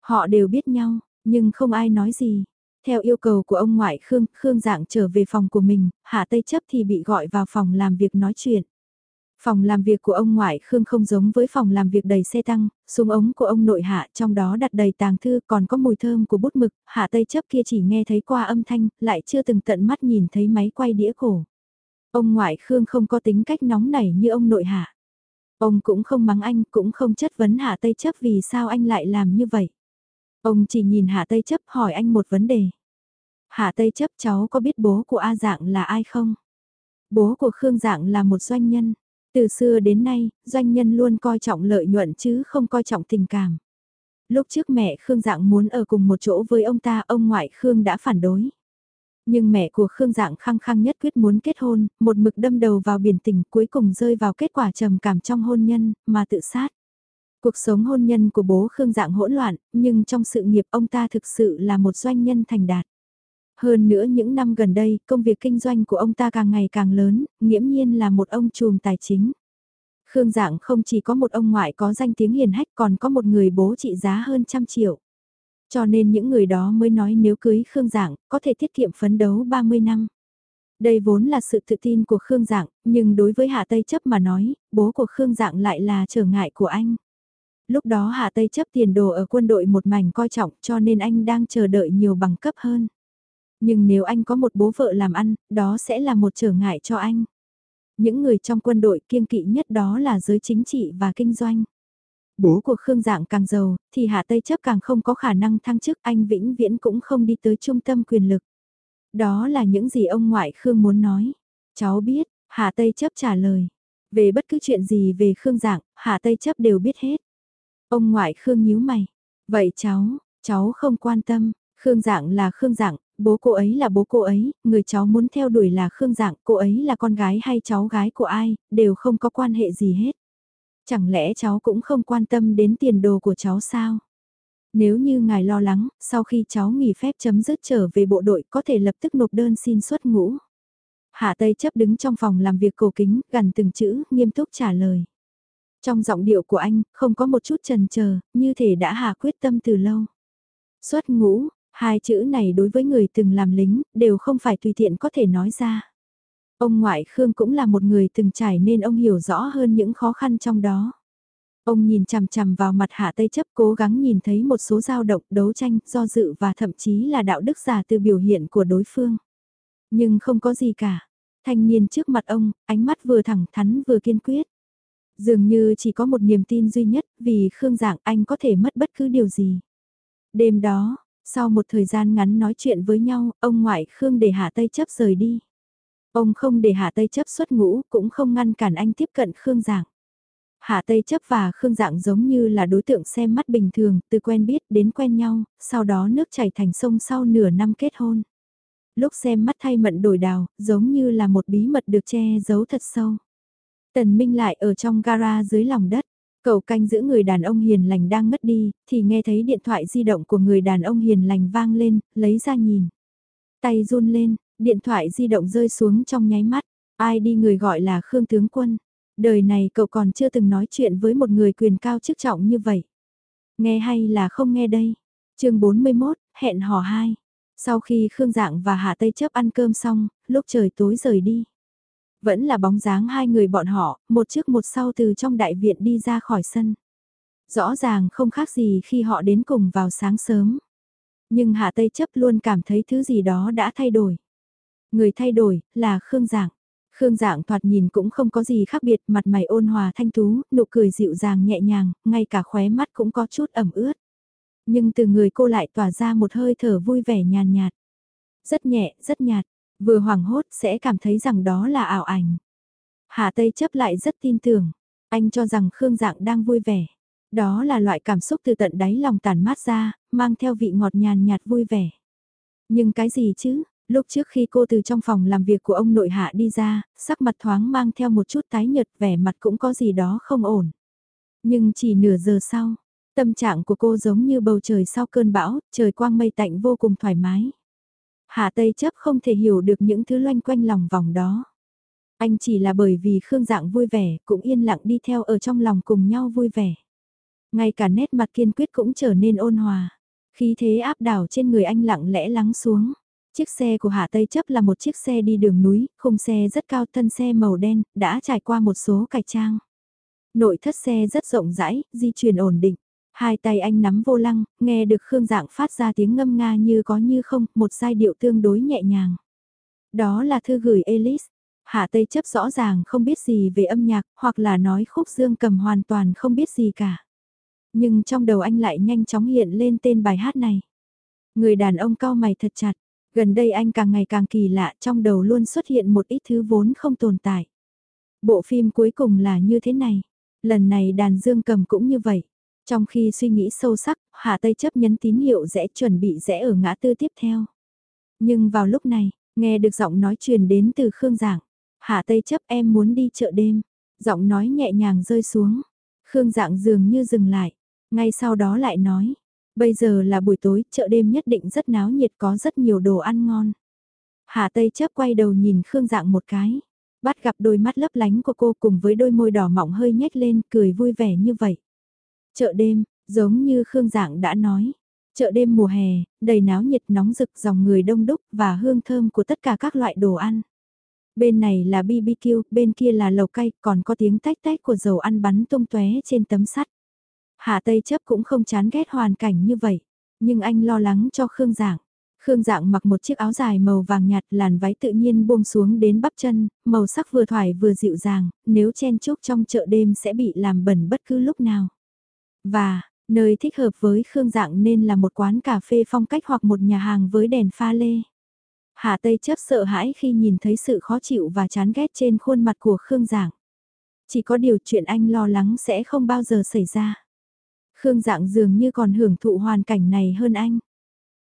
Họ đều biết nhau, nhưng không ai nói gì. Theo yêu cầu của ông ngoại Khương, Khương dạng trở về phòng của mình, hạ tây chấp thì bị gọi vào phòng làm việc nói chuyện. Phòng làm việc của ông ngoại Khương không giống với phòng làm việc đầy xe tăng, súng ống của ông nội hạ trong đó đặt đầy tàng thư còn có mùi thơm của bút mực, hạ tây chấp kia chỉ nghe thấy qua âm thanh, lại chưa từng tận mắt nhìn thấy máy quay đĩa cổ. Ông ngoại Khương không có tính cách nóng nảy như ông nội hạ. Ông cũng không mắng anh, cũng không chất vấn hạ tây chấp vì sao anh lại làm như vậy. Ông chỉ nhìn hạ tây chấp hỏi anh một vấn đề. Hạ tây chấp cháu có biết bố của A dạng là ai không? Bố của Khương dạng là một doanh nhân. Từ xưa đến nay, doanh nhân luôn coi trọng lợi nhuận chứ không coi trọng tình cảm. Lúc trước mẹ Khương Dạng muốn ở cùng một chỗ với ông ta, ông ngoại Khương đã phản đối. Nhưng mẹ của Khương Dạng khăng khăng nhất quyết muốn kết hôn, một mực đâm đầu vào biển tình cuối cùng rơi vào kết quả trầm cảm trong hôn nhân, mà tự sát. Cuộc sống hôn nhân của bố Khương Dạng hỗn loạn, nhưng trong sự nghiệp ông ta thực sự là một doanh nhân thành đạt. Hơn nữa những năm gần đây, công việc kinh doanh của ông ta càng ngày càng lớn, nghiễm nhiên là một ông trùm tài chính. Khương Dạng không chỉ có một ông ngoại có danh tiếng hiền hách còn có một người bố trị giá hơn trăm triệu. Cho nên những người đó mới nói nếu cưới Khương Dạng, có thể tiết kiệm phấn đấu 30 năm. Đây vốn là sự tự tin của Khương Dạng, nhưng đối với Hạ Tây chấp mà nói, bố của Khương Dạng lại là trở ngại của anh. Lúc đó Hạ Tây chấp tiền đồ ở quân đội một mảnh coi trọng cho nên anh đang chờ đợi nhiều bằng cấp hơn. Nhưng nếu anh có một bố vợ làm ăn, đó sẽ là một trở ngại cho anh. Những người trong quân đội kiêng kỵ nhất đó là giới chính trị và kinh doanh. Bố của Khương Dạng càng giàu, thì Hạ Tây chấp càng không có khả năng thăng chức anh vĩnh viễn cũng không đi tới trung tâm quyền lực. Đó là những gì ông ngoại Khương muốn nói. Cháu biết, Hạ Tây chấp trả lời. Về bất cứ chuyện gì về Khương Dạng, Hạ Tây chấp đều biết hết. Ông ngoại Khương nhíu mày. Vậy cháu, cháu không quan tâm, Khương Dạng là Khương Dạng, bố cô ấy là bố cô ấy, người cháu muốn theo đuổi là Khương Dạng, cô ấy là con gái hay cháu gái của ai, đều không có quan hệ gì hết. Chẳng lẽ cháu cũng không quan tâm đến tiền đồ của cháu sao? Nếu như ngài lo lắng, sau khi cháu nghỉ phép chấm dứt trở về bộ đội có thể lập tức nộp đơn xin xuất ngũ. Hạ Tây chấp đứng trong phòng làm việc cổ kính, gần từng chữ, nghiêm túc trả lời. Trong giọng điệu của anh, không có một chút trần chờ như thể đã hạ quyết tâm từ lâu. Xuất ngũ, Hai chữ này đối với người từng làm lính, đều không phải tùy tiện có thể nói ra. Ông ngoại Khương cũng là một người từng trải nên ông hiểu rõ hơn những khó khăn trong đó. Ông nhìn chằm chằm vào mặt hạ Tây chấp cố gắng nhìn thấy một số dao động, đấu tranh, do dự và thậm chí là đạo đức giả từ biểu hiện của đối phương. Nhưng không có gì cả. Thanh niên trước mặt ông, ánh mắt vừa thẳng thắn vừa kiên quyết. Dường như chỉ có một niềm tin duy nhất, vì Khương Dạng anh có thể mất bất cứ điều gì. Đêm đó, sau một thời gian ngắn nói chuyện với nhau, ông ngoại Khương để Hạ Tây chấp rời đi. Ông không để Hạ Tây chấp xuất ngũ, cũng không ngăn cản anh tiếp cận Khương Dạng. Hạ Tây chấp và Khương Dạng giống như là đối tượng xem mắt bình thường, từ quen biết đến quen nhau, sau đó nước chảy thành sông sau nửa năm kết hôn. Lúc xem mắt thay mận đổi đào, giống như là một bí mật được che giấu thật sâu. Tần Minh lại ở trong gara dưới lòng đất. Cậu canh giữ người đàn ông hiền lành đang ngất đi, thì nghe thấy điện thoại di động của người đàn ông hiền lành vang lên, lấy ra nhìn. Tay run lên, điện thoại di động rơi xuống trong nháy mắt. Ai đi người gọi là Khương Tướng Quân. Đời này cậu còn chưa từng nói chuyện với một người quyền cao chức trọng như vậy. Nghe hay là không nghe đây? chương 41, hẹn hò 2. Sau khi Khương Dạng và Hạ Tây chấp ăn cơm xong, lúc trời tối rời đi. Vẫn là bóng dáng hai người bọn họ, một trước một sau từ trong đại viện đi ra khỏi sân. Rõ ràng không khác gì khi họ đến cùng vào sáng sớm. Nhưng Hạ Tây chấp luôn cảm thấy thứ gì đó đã thay đổi. Người thay đổi, là Khương Dạng. Khương Dạng thoạt nhìn cũng không có gì khác biệt, mặt mày ôn hòa thanh tú, nụ cười dịu dàng nhẹ nhàng, ngay cả khóe mắt cũng có chút ẩm ướt. Nhưng từ người cô lại tỏa ra một hơi thở vui vẻ nhàn nhạt. Rất nhẹ, rất nhạt, vừa hoảng hốt sẽ cảm thấy rằng đó là ảo ảnh. Hà Tây chấp lại rất tin tưởng, anh cho rằng Khương Dạng đang vui vẻ. Đó là loại cảm xúc từ tận đáy lòng tàn mát ra, mang theo vị ngọt nhàn nhạt vui vẻ. Nhưng cái gì chứ, Lúc trước khi cô từ trong phòng làm việc của ông nội hạ đi ra, sắc mặt thoáng mang theo một chút tái nhợt vẻ mặt cũng có gì đó không ổn. Nhưng chỉ nửa giờ sau, tâm trạng của cô giống như bầu trời sau cơn bão, trời quang mây tạnh vô cùng thoải mái. Hạ Tây chấp không thể hiểu được những thứ loanh quanh lòng vòng đó. Anh chỉ là bởi vì Khương Dạng vui vẻ, cũng yên lặng đi theo ở trong lòng cùng nhau vui vẻ. Ngay cả nét mặt kiên quyết cũng trở nên ôn hòa. Khí thế áp đảo trên người anh lặng lẽ lắng xuống. Chiếc xe của Hạ Tây chấp là một chiếc xe đi đường núi, khung xe rất cao thân xe màu đen, đã trải qua một số cải trang. Nội thất xe rất rộng rãi, di chuyển ổn định. Hai tay anh nắm vô lăng, nghe được Khương Dạng phát ra tiếng ngâm nga như có như không, một giai điệu tương đối nhẹ nhàng. Đó là thư gửi Elise. Hạ Tây chấp rõ ràng không biết gì về âm nhạc, hoặc là nói khúc dương cầm hoàn toàn không biết gì cả. Nhưng trong đầu anh lại nhanh chóng hiện lên tên bài hát này. Người đàn ông cao mày thật chặt, Gần đây anh càng ngày càng kỳ lạ trong đầu luôn xuất hiện một ít thứ vốn không tồn tại. Bộ phim cuối cùng là như thế này. Lần này đàn dương cầm cũng như vậy. Trong khi suy nghĩ sâu sắc, Hạ Tây chấp nhấn tín hiệu rẽ chuẩn bị rẽ ở ngã tư tiếp theo. Nhưng vào lúc này, nghe được giọng nói truyền đến từ Khương Giảng. Hạ Tây chấp em muốn đi chợ đêm. Giọng nói nhẹ nhàng rơi xuống. Khương Dạng dường như dừng lại. Ngay sau đó lại nói. Bây giờ là buổi tối, chợ đêm nhất định rất náo nhiệt có rất nhiều đồ ăn ngon. Hà Tây chấp quay đầu nhìn Khương Dạng một cái. Bắt gặp đôi mắt lấp lánh của cô cùng với đôi môi đỏ mọng hơi nhếch lên cười vui vẻ như vậy. Chợ đêm, giống như Khương Dạng đã nói. Chợ đêm mùa hè, đầy náo nhiệt nóng rực dòng người đông đúc và hương thơm của tất cả các loại đồ ăn. Bên này là BBQ, bên kia là lầu cay, còn có tiếng tách tách của dầu ăn bắn tung tóe trên tấm sắt. Hạ Tây chấp cũng không chán ghét hoàn cảnh như vậy, nhưng anh lo lắng cho Khương Giảng. Khương Dạng mặc một chiếc áo dài màu vàng nhạt làn váy tự nhiên buông xuống đến bắp chân, màu sắc vừa thoải vừa dịu dàng, nếu chen chúc trong chợ đêm sẽ bị làm bẩn bất cứ lúc nào. Và, nơi thích hợp với Khương Dạng nên là một quán cà phê phong cách hoặc một nhà hàng với đèn pha lê. Hạ Tây chấp sợ hãi khi nhìn thấy sự khó chịu và chán ghét trên khuôn mặt của Khương Dạng. Chỉ có điều chuyện anh lo lắng sẽ không bao giờ xảy ra. Khương dạng dường như còn hưởng thụ hoàn cảnh này hơn anh.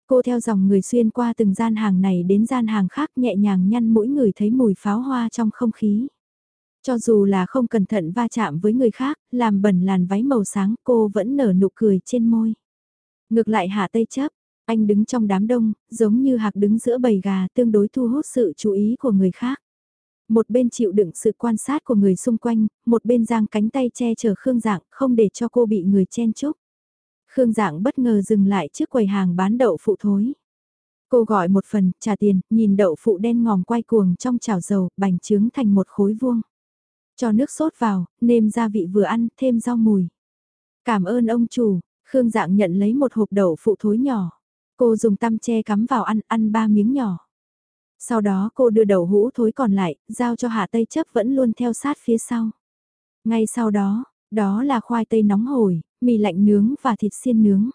Cô theo dòng người xuyên qua từng gian hàng này đến gian hàng khác nhẹ nhàng nhăn mỗi người thấy mùi pháo hoa trong không khí. Cho dù là không cẩn thận va chạm với người khác, làm bẩn làn váy màu sáng cô vẫn nở nụ cười trên môi. Ngược lại hạ tây chấp, anh đứng trong đám đông, giống như hạc đứng giữa bầy gà tương đối thu hút sự chú ý của người khác. Một bên chịu đựng sự quan sát của người xung quanh, một bên giang cánh tay che chở Khương Dạng không để cho cô bị người chen chúc. Khương Dạng bất ngờ dừng lại trước quầy hàng bán đậu phụ thối. Cô gọi một phần, trả tiền, nhìn đậu phụ đen ngòm quay cuồng trong chảo dầu, bành trướng thành một khối vuông. Cho nước sốt vào, nêm gia vị vừa ăn, thêm rau mùi. Cảm ơn ông chủ, Khương Dạng nhận lấy một hộp đậu phụ thối nhỏ. Cô dùng tăm che cắm vào ăn, ăn ba miếng nhỏ. Sau đó cô đưa đầu hũ thối còn lại, giao cho Hạ Tây chấp vẫn luôn theo sát phía sau. Ngay sau đó, đó là khoai tây nóng hổi, mì lạnh nướng và thịt xiên nướng.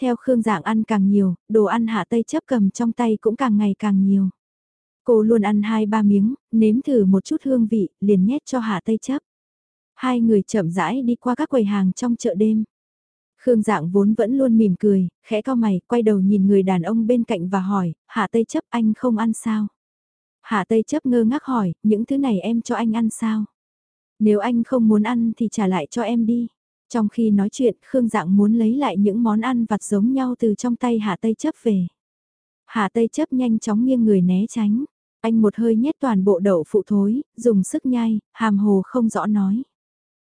Theo Khương Dạng ăn càng nhiều, đồ ăn Hạ Tây chấp cầm trong tay cũng càng ngày càng nhiều. Cô luôn ăn hai ba miếng, nếm thử một chút hương vị, liền nhét cho Hạ Tây chấp. Hai người chậm rãi đi qua các quầy hàng trong chợ đêm. Khương dạng vốn vẫn luôn mỉm cười, khẽ cao mày, quay đầu nhìn người đàn ông bên cạnh và hỏi, Hạ Tây chấp anh không ăn sao? Hạ Tây chấp ngơ ngác hỏi, những thứ này em cho anh ăn sao? Nếu anh không muốn ăn thì trả lại cho em đi. Trong khi nói chuyện, Khương Dạng muốn lấy lại những món ăn vặt giống nhau từ trong tay Hạ Tây chấp về. Hạ Tây chấp nhanh chóng nghiêng người né tránh. Anh một hơi nhét toàn bộ đậu phụ thối, dùng sức nhai, hàm hồ không rõ nói.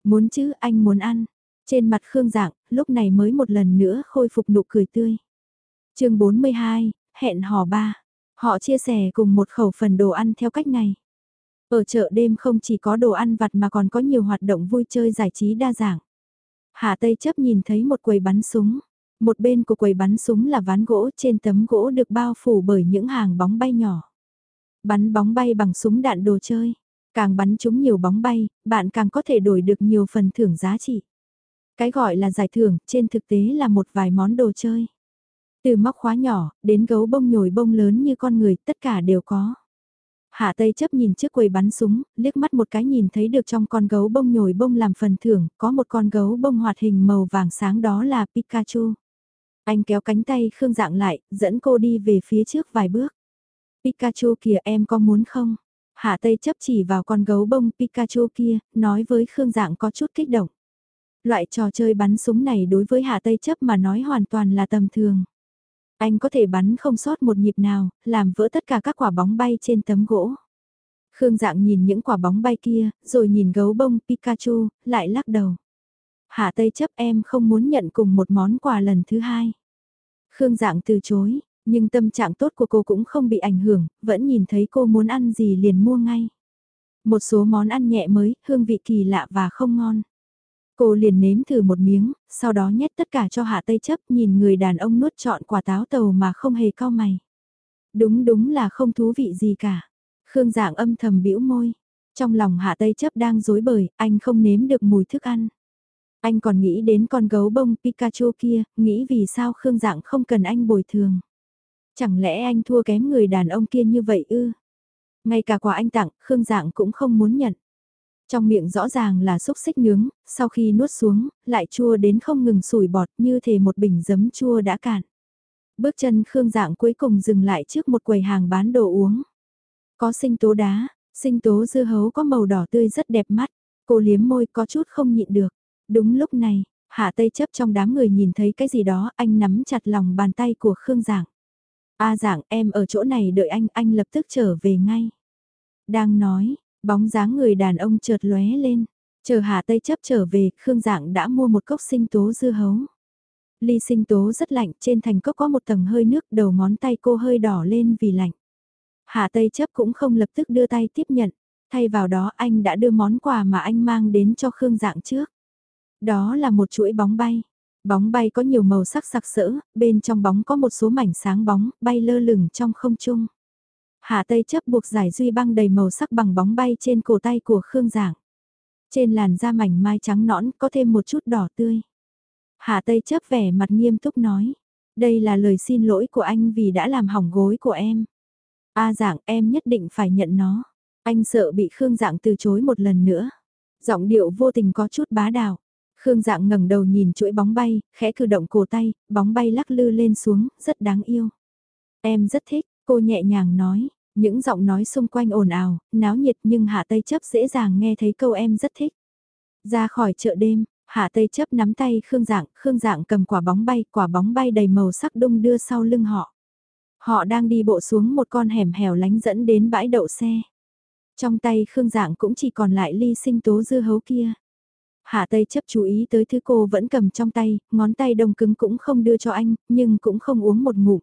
Muốn chứ, anh muốn ăn. Trên mặt Khương Dạng, lúc này mới một lần nữa khôi phục nụ cười tươi. chương 42, hẹn hò ba. Họ chia sẻ cùng một khẩu phần đồ ăn theo cách này. Ở chợ đêm không chỉ có đồ ăn vặt mà còn có nhiều hoạt động vui chơi giải trí đa dạng. Hà Tây chấp nhìn thấy một quầy bắn súng. Một bên của quầy bắn súng là ván gỗ trên tấm gỗ được bao phủ bởi những hàng bóng bay nhỏ. Bắn bóng bay bằng súng đạn đồ chơi. Càng bắn chúng nhiều bóng bay, bạn càng có thể đổi được nhiều phần thưởng giá trị. Cái gọi là giải thưởng trên thực tế là một vài món đồ chơi. Từ móc khóa nhỏ, đến gấu bông nhồi bông lớn như con người, tất cả đều có. Hạ Tây chấp nhìn trước quầy bắn súng, liếc mắt một cái nhìn thấy được trong con gấu bông nhồi bông làm phần thưởng, có một con gấu bông hoạt hình màu vàng sáng đó là Pikachu. Anh kéo cánh tay Khương Dạng lại, dẫn cô đi về phía trước vài bước. Pikachu kìa em có muốn không? Hạ Tây chấp chỉ vào con gấu bông Pikachu kia, nói với Khương Dạng có chút kích động. Loại trò chơi bắn súng này đối với Hạ Tây chấp mà nói hoàn toàn là tầm thường. Anh có thể bắn không sót một nhịp nào, làm vỡ tất cả các quả bóng bay trên tấm gỗ. Khương dạng nhìn những quả bóng bay kia, rồi nhìn gấu bông Pikachu, lại lắc đầu. Hạ Tây chấp em không muốn nhận cùng một món quà lần thứ hai. Khương dạng từ chối, nhưng tâm trạng tốt của cô cũng không bị ảnh hưởng, vẫn nhìn thấy cô muốn ăn gì liền mua ngay. Một số món ăn nhẹ mới, hương vị kỳ lạ và không ngon. Cô liền nếm thử một miếng, sau đó nhét tất cả cho hạ tây chấp nhìn người đàn ông nuốt trọn quả táo tàu mà không hề cao mày. Đúng đúng là không thú vị gì cả. Khương dạng âm thầm bĩu môi. Trong lòng hạ tây chấp đang dối bời, anh không nếm được mùi thức ăn. Anh còn nghĩ đến con gấu bông Pikachu kia, nghĩ vì sao Khương dạng không cần anh bồi thường. Chẳng lẽ anh thua kém người đàn ông kia như vậy ư? Ngay cả quà anh tặng, Khương dạng cũng không muốn nhận. Trong miệng rõ ràng là xúc xích nướng, sau khi nuốt xuống, lại chua đến không ngừng sủi bọt như thể một bình giấm chua đã cạn. Bước chân Khương Dạng cuối cùng dừng lại trước một quầy hàng bán đồ uống. Có sinh tố đá, sinh tố dưa hấu có màu đỏ tươi rất đẹp mắt, cô liếm môi có chút không nhịn được. Đúng lúc này, Hạ Tây chấp trong đám người nhìn thấy cái gì đó, anh nắm chặt lòng bàn tay của Khương Dạng. A Dạng em ở chỗ này đợi anh, anh lập tức trở về ngay. Đang nói, Bóng dáng người đàn ông chợt lóe lên, chờ Hà Tây chấp trở về, Khương Dạng đã mua một cốc sinh tố dưa hấu. Ly sinh tố rất lạnh, trên thành cốc có một tầng hơi nước, đầu ngón tay cô hơi đỏ lên vì lạnh. Hà Tây chấp cũng không lập tức đưa tay tiếp nhận, thay vào đó anh đã đưa món quà mà anh mang đến cho Khương Dạng trước. Đó là một chuỗi bóng bay. Bóng bay có nhiều màu sắc sặc sỡ, bên trong bóng có một số mảnh sáng bóng, bay lơ lửng trong không trung. Hạ Tây chấp buộc giải duy băng đầy màu sắc bằng bóng bay trên cổ tay của Khương Giảng. Trên làn da mảnh mai trắng nõn có thêm một chút đỏ tươi. Hạ Tây chấp vẻ mặt nghiêm túc nói. Đây là lời xin lỗi của anh vì đã làm hỏng gối của em. A à Giảng em nhất định phải nhận nó. Anh sợ bị Khương Giảng từ chối một lần nữa. Giọng điệu vô tình có chút bá đạo. Khương Dạng ngẩng đầu nhìn chuỗi bóng bay, khẽ cử động cổ tay, bóng bay lắc lư lên xuống, rất đáng yêu. Em rất thích, Cô nhẹ nhàng nói, những giọng nói xung quanh ồn ào, náo nhiệt nhưng Hạ Tây chấp dễ dàng nghe thấy câu em rất thích. Ra khỏi chợ đêm, Hạ Tây chấp nắm tay Khương Dạng, Khương Dạng cầm quả bóng bay, quả bóng bay đầy màu sắc đung đưa sau lưng họ. Họ đang đi bộ xuống một con hẻm hẻo lánh dẫn đến bãi đậu xe. Trong tay Khương Dạng cũng chỉ còn lại ly sinh tố dưa hấu kia. Hạ Tây chấp chú ý tới thứ cô vẫn cầm trong tay, ngón tay đông cứng cũng không đưa cho anh, nhưng cũng không uống một ngụm.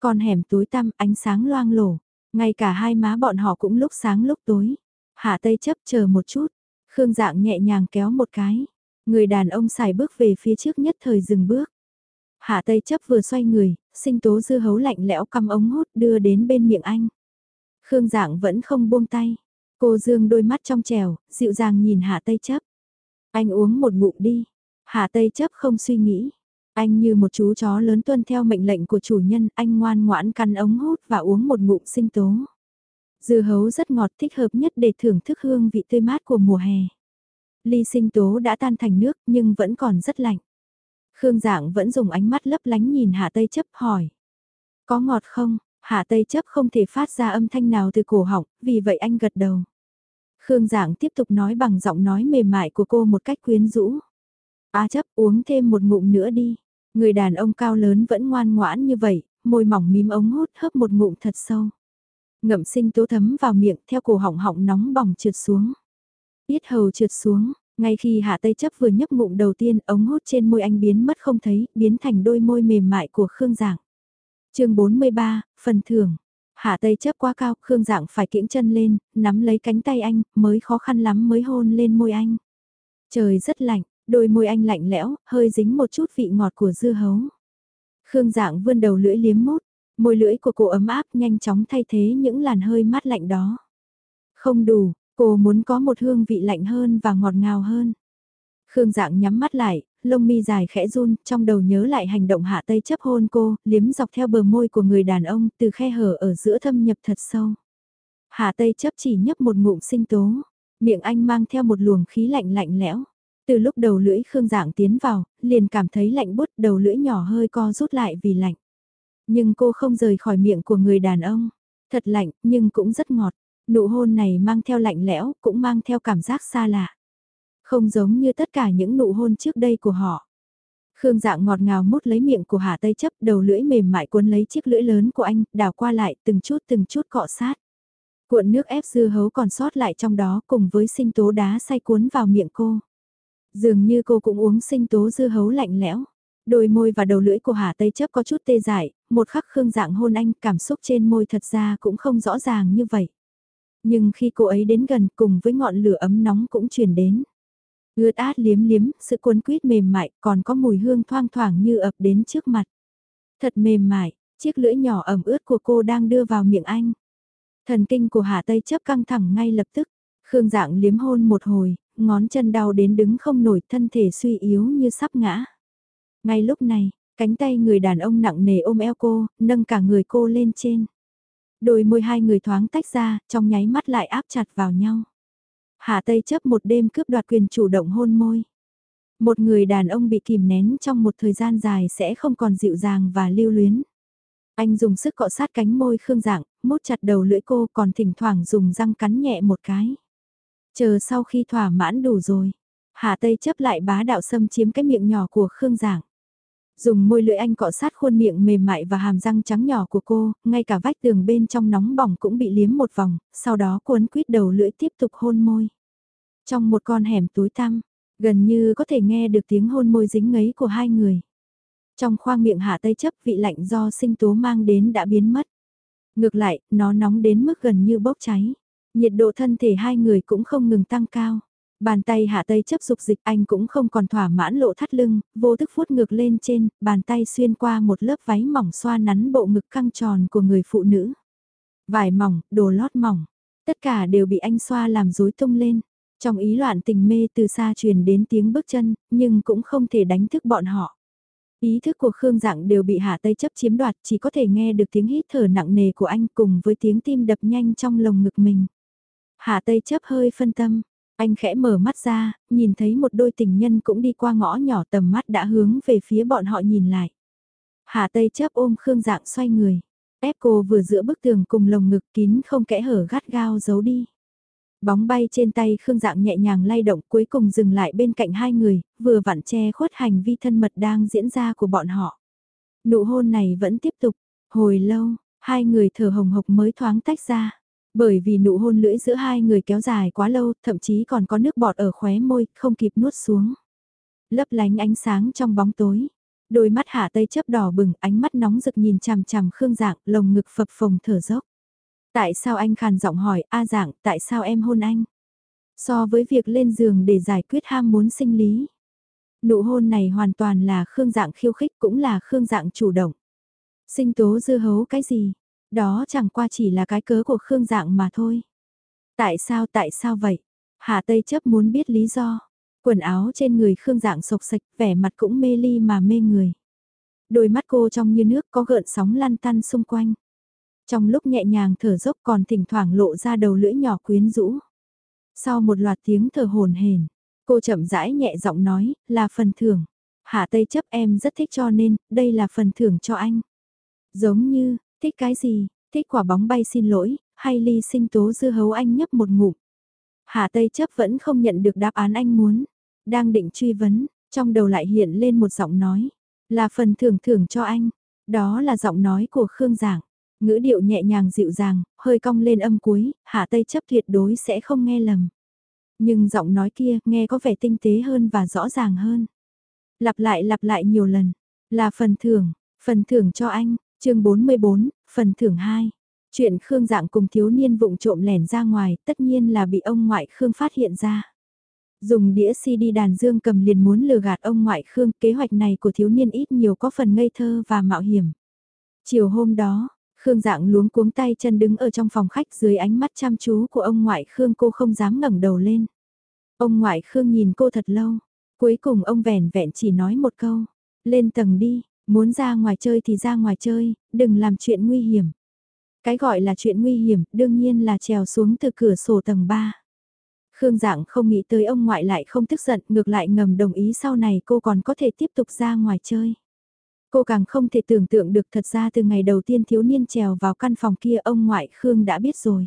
Con hẻm tối tăm ánh sáng loang lổ, ngay cả hai má bọn họ cũng lúc sáng lúc tối. Hạ Tây chấp chờ một chút, Khương Dạng nhẹ nhàng kéo một cái. Người đàn ông xài bước về phía trước nhất thời dừng bước. Hạ Tây chấp vừa xoay người, sinh tố dư hấu lạnh lẽo căm ống hút đưa đến bên miệng anh. Khương Dạng vẫn không buông tay. Cô dương đôi mắt trong trèo, dịu dàng nhìn Hạ Tây chấp. Anh uống một ngụm đi. Hà Tây chấp không suy nghĩ. Anh như một chú chó lớn tuân theo mệnh lệnh của chủ nhân, anh ngoan ngoãn căn ống hút và uống một ngụm sinh tố. Dưa hấu rất ngọt thích hợp nhất để thưởng thức hương vị tươi mát của mùa hè. Ly sinh tố đã tan thành nước nhưng vẫn còn rất lạnh. Khương Dạng vẫn dùng ánh mắt lấp lánh nhìn Hạ Tây chấp hỏi. Có ngọt không? Hạ Tây chấp không thể phát ra âm thanh nào từ cổ họng, vì vậy anh gật đầu. Khương Dạng tiếp tục nói bằng giọng nói mềm mại của cô một cách quyến rũ. A à chấp uống thêm một ngụm nữa đi. Người đàn ông cao lớn vẫn ngoan ngoãn như vậy, môi mỏng mím ống hút hấp một ngụm thật sâu. Ngậm sinh tố thấm vào miệng theo cổ họng họng nóng bỏng trượt xuống. Biết hầu trượt xuống, ngay khi hạ tây chấp vừa nhấp ngụm đầu tiên ống hút trên môi anh biến mất không thấy, biến thành đôi môi mềm mại của Khương Giảng. chương 43, phần thưởng. Hạ tây chấp quá cao, Khương dạng phải kiễng chân lên, nắm lấy cánh tay anh, mới khó khăn lắm mới hôn lên môi anh. Trời rất lạnh, đôi môi anh lạnh lẽo, hơi dính một chút vị ngọt của dưa hấu. Khương Dạng vươn đầu lưỡi liếm mút, môi lưỡi của cô ấm áp nhanh chóng thay thế những làn hơi mát lạnh đó. Không đủ, cô muốn có một hương vị lạnh hơn và ngọt ngào hơn. Khương Dạng nhắm mắt lại, lông mi dài khẽ run, trong đầu nhớ lại hành động hạ tây chấp hôn cô, liếm dọc theo bờ môi của người đàn ông từ khe hở ở giữa thâm nhập thật sâu. Hạ tây chấp chỉ nhấp một ngụm sinh tố, miệng anh mang theo một luồng khí lạnh lạnh lẽo. Từ lúc đầu lưỡi Khương Dạng tiến vào, liền cảm thấy lạnh bút đầu lưỡi nhỏ hơi co rút lại vì lạnh. Nhưng cô không rời khỏi miệng của người đàn ông. Thật lạnh, nhưng cũng rất ngọt. Nụ hôn này mang theo lạnh lẽo, cũng mang theo cảm giác xa lạ. Không giống như tất cả những nụ hôn trước đây của họ. Khương dạng ngọt ngào mút lấy miệng của Hà Tây chấp đầu lưỡi mềm mại cuốn lấy chiếc lưỡi lớn của anh, đào qua lại từng chút từng chút cọ sát. Cuộn nước ép dưa hấu còn sót lại trong đó cùng với sinh tố đá say cuốn vào miệng cô. Dường như cô cũng uống sinh tố dưa hấu lạnh lẽo. Đôi môi và đầu lưỡi của Hà Tây chấp có chút tê dại, một khắc khương dạng hôn anh cảm xúc trên môi thật ra cũng không rõ ràng như vậy. Nhưng khi cô ấy đến gần cùng với ngọn lửa ấm nóng cũng truyền đến. Ướt át liếm liếm, sự cuốn quýt mềm mại còn có mùi hương thoang thoảng như ập đến trước mặt. Thật mềm mại, chiếc lưỡi nhỏ ẩm ướt của cô đang đưa vào miệng anh. Thần kinh của Hà Tây chấp căng thẳng ngay lập tức. Khương dạng liếm hôn một hồi, ngón chân đau đến đứng không nổi thân thể suy yếu như sắp ngã. Ngay lúc này, cánh tay người đàn ông nặng nề ôm eo cô, nâng cả người cô lên trên. Đôi môi hai người thoáng tách ra, trong nháy mắt lại áp chặt vào nhau. Hạ Tây chấp một đêm cướp đoạt quyền chủ động hôn môi. Một người đàn ông bị kìm nén trong một thời gian dài sẽ không còn dịu dàng và lưu luyến. Anh dùng sức cọ sát cánh môi Khương Dạng, mút chặt đầu lưỡi cô còn thỉnh thoảng dùng răng cắn nhẹ một cái. Chờ sau khi thỏa mãn đủ rồi, Hạ Tây chấp lại bá đạo xâm chiếm cái miệng nhỏ của Khương Giảng. Dùng môi lưỡi anh cọ sát khuôn miệng mềm mại và hàm răng trắng nhỏ của cô, ngay cả vách tường bên trong nóng bỏng cũng bị liếm một vòng, sau đó cuốn quýt đầu lưỡi tiếp tục hôn môi. Trong một con hẻm tối tăm, gần như có thể nghe được tiếng hôn môi dính ngấy của hai người. Trong khoang miệng hạ tây chấp vị lạnh do sinh tố mang đến đã biến mất. Ngược lại, nó nóng đến mức gần như bốc cháy. Nhiệt độ thân thể hai người cũng không ngừng tăng cao. Bàn tay hạ tây chấp dục dịch anh cũng không còn thỏa mãn lộ thắt lưng, vô thức phút ngược lên trên, bàn tay xuyên qua một lớp váy mỏng xoa nắn bộ ngực căng tròn của người phụ nữ. Vải mỏng, đồ lót mỏng, tất cả đều bị anh xoa làm rối tung lên. Trong ý loạn tình mê từ xa truyền đến tiếng bước chân, nhưng cũng không thể đánh thức bọn họ. Ý thức của Khương Dạng đều bị Hạ Tây chấp chiếm đoạt, chỉ có thể nghe được tiếng hít thở nặng nề của anh cùng với tiếng tim đập nhanh trong lồng ngực mình. Hạ Tây chấp hơi phân tâm, anh khẽ mở mắt ra, nhìn thấy một đôi tình nhân cũng đi qua ngõ nhỏ tầm mắt đã hướng về phía bọn họ nhìn lại. Hà Tây chấp ôm Khương Dạng xoay người. Ép cô vừa giữa bức tường cùng lồng ngực kín không kẽ hở gắt gao giấu đi. Bóng bay trên tay Khương Dạng nhẹ nhàng lay động cuối cùng dừng lại bên cạnh hai người, vừa vặn che khuất hành vi thân mật đang diễn ra của bọn họ. Nụ hôn này vẫn tiếp tục, hồi lâu, hai người thở hồng hộc mới thoáng tách ra. Bởi vì nụ hôn lưỡi giữa hai người kéo dài quá lâu, thậm chí còn có nước bọt ở khóe môi, không kịp nuốt xuống. Lấp lánh ánh sáng trong bóng tối. Đôi mắt hạ tây chấp đỏ bừng, ánh mắt nóng rực nhìn chằm chằm Khương Dạng, lồng ngực phập phồng thở dốc. Tại sao anh khàn giọng hỏi, A Dạng, tại sao em hôn anh? So với việc lên giường để giải quyết ham muốn sinh lý. Nụ hôn này hoàn toàn là Khương Dạng khiêu khích cũng là Khương Dạng chủ động. Sinh tố dư hấu cái gì? Đó chẳng qua chỉ là cái cớ của Khương Dạng mà thôi. Tại sao tại sao vậy? Hà Tây chấp muốn biết lý do. Quần áo trên người Khương Dạng sộc sạch, vẻ mặt cũng mê ly mà mê người. Đôi mắt cô trong như nước có gợn sóng lăn tăn xung quanh. Trong lúc nhẹ nhàng thở dốc còn thỉnh thoảng lộ ra đầu lưỡi nhỏ quyến rũ. Sau một loạt tiếng thở hồn hển, cô chậm rãi nhẹ giọng nói, là phần thưởng. Hạ Tây chấp em rất thích cho nên, đây là phần thưởng cho anh. Giống như, thích cái gì, thích quả bóng bay xin lỗi, hay ly sinh tố dưa hấu anh nhấp một ngụm. Hạ Tây chấp vẫn không nhận được đáp án anh muốn. Đang định truy vấn, trong đầu lại hiện lên một giọng nói. Là phần thưởng thưởng cho anh. Đó là giọng nói của Khương Giảng. Ngữ điệu nhẹ nhàng dịu dàng, hơi cong lên âm cuối, Hạ Tây chấp tuyệt đối sẽ không nghe lầm. Nhưng giọng nói kia nghe có vẻ tinh tế hơn và rõ ràng hơn. Lặp lại lặp lại nhiều lần. Là phần thưởng, phần thưởng cho anh, chương 44, phần thưởng 2. Chuyện Khương Dạng cùng thiếu niên vụng trộm lẻn ra ngoài tất nhiên là bị ông ngoại Khương phát hiện ra. Dùng đĩa CD đàn dương cầm liền muốn lừa gạt ông ngoại Khương kế hoạch này của thiếu niên ít nhiều có phần ngây thơ và mạo hiểm. Chiều hôm đó, Khương Dạng luống cuống tay chân đứng ở trong phòng khách dưới ánh mắt chăm chú của ông ngoại Khương cô không dám ngẩng đầu lên. Ông ngoại Khương nhìn cô thật lâu, cuối cùng ông vẻn vẹn chỉ nói một câu, lên tầng đi, muốn ra ngoài chơi thì ra ngoài chơi, đừng làm chuyện nguy hiểm. Cái gọi là chuyện nguy hiểm đương nhiên là trèo xuống từ cửa sổ tầng 3. Khương Dạng không nghĩ tới ông ngoại lại không tức giận, ngược lại ngầm đồng ý sau này cô còn có thể tiếp tục ra ngoài chơi. Cô càng không thể tưởng tượng được thật ra từ ngày đầu tiên thiếu niên trèo vào căn phòng kia ông ngoại Khương đã biết rồi.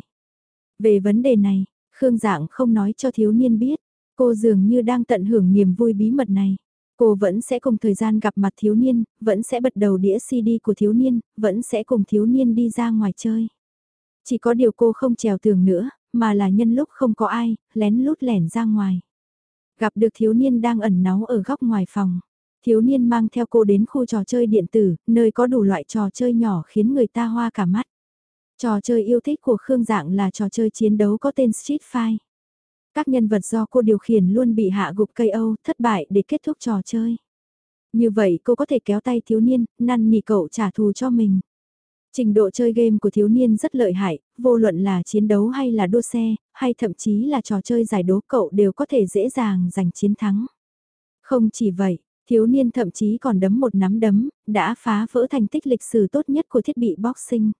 Về vấn đề này, Khương Dạng không nói cho thiếu niên biết, cô dường như đang tận hưởng niềm vui bí mật này. Cô vẫn sẽ cùng thời gian gặp mặt thiếu niên, vẫn sẽ bật đầu đĩa CD của thiếu niên, vẫn sẽ cùng thiếu niên đi ra ngoài chơi. Chỉ có điều cô không trèo tường nữa, mà là nhân lúc không có ai, lén lút lẻn ra ngoài. Gặp được thiếu niên đang ẩn náu ở góc ngoài phòng. Thiếu niên mang theo cô đến khu trò chơi điện tử, nơi có đủ loại trò chơi nhỏ khiến người ta hoa cả mắt. Trò chơi yêu thích của Khương Dạng là trò chơi chiến đấu có tên Street Fight. Các nhân vật do cô điều khiển luôn bị hạ gục cây Âu, thất bại để kết thúc trò chơi. Như vậy cô có thể kéo tay thiếu niên, năn nỉ cậu trả thù cho mình. Trình độ chơi game của thiếu niên rất lợi hại, vô luận là chiến đấu hay là đua xe, hay thậm chí là trò chơi giải đố cậu đều có thể dễ dàng giành chiến thắng. Không chỉ vậy, thiếu niên thậm chí còn đấm một nắm đấm, đã phá vỡ thành tích lịch sử tốt nhất của thiết bị boxing.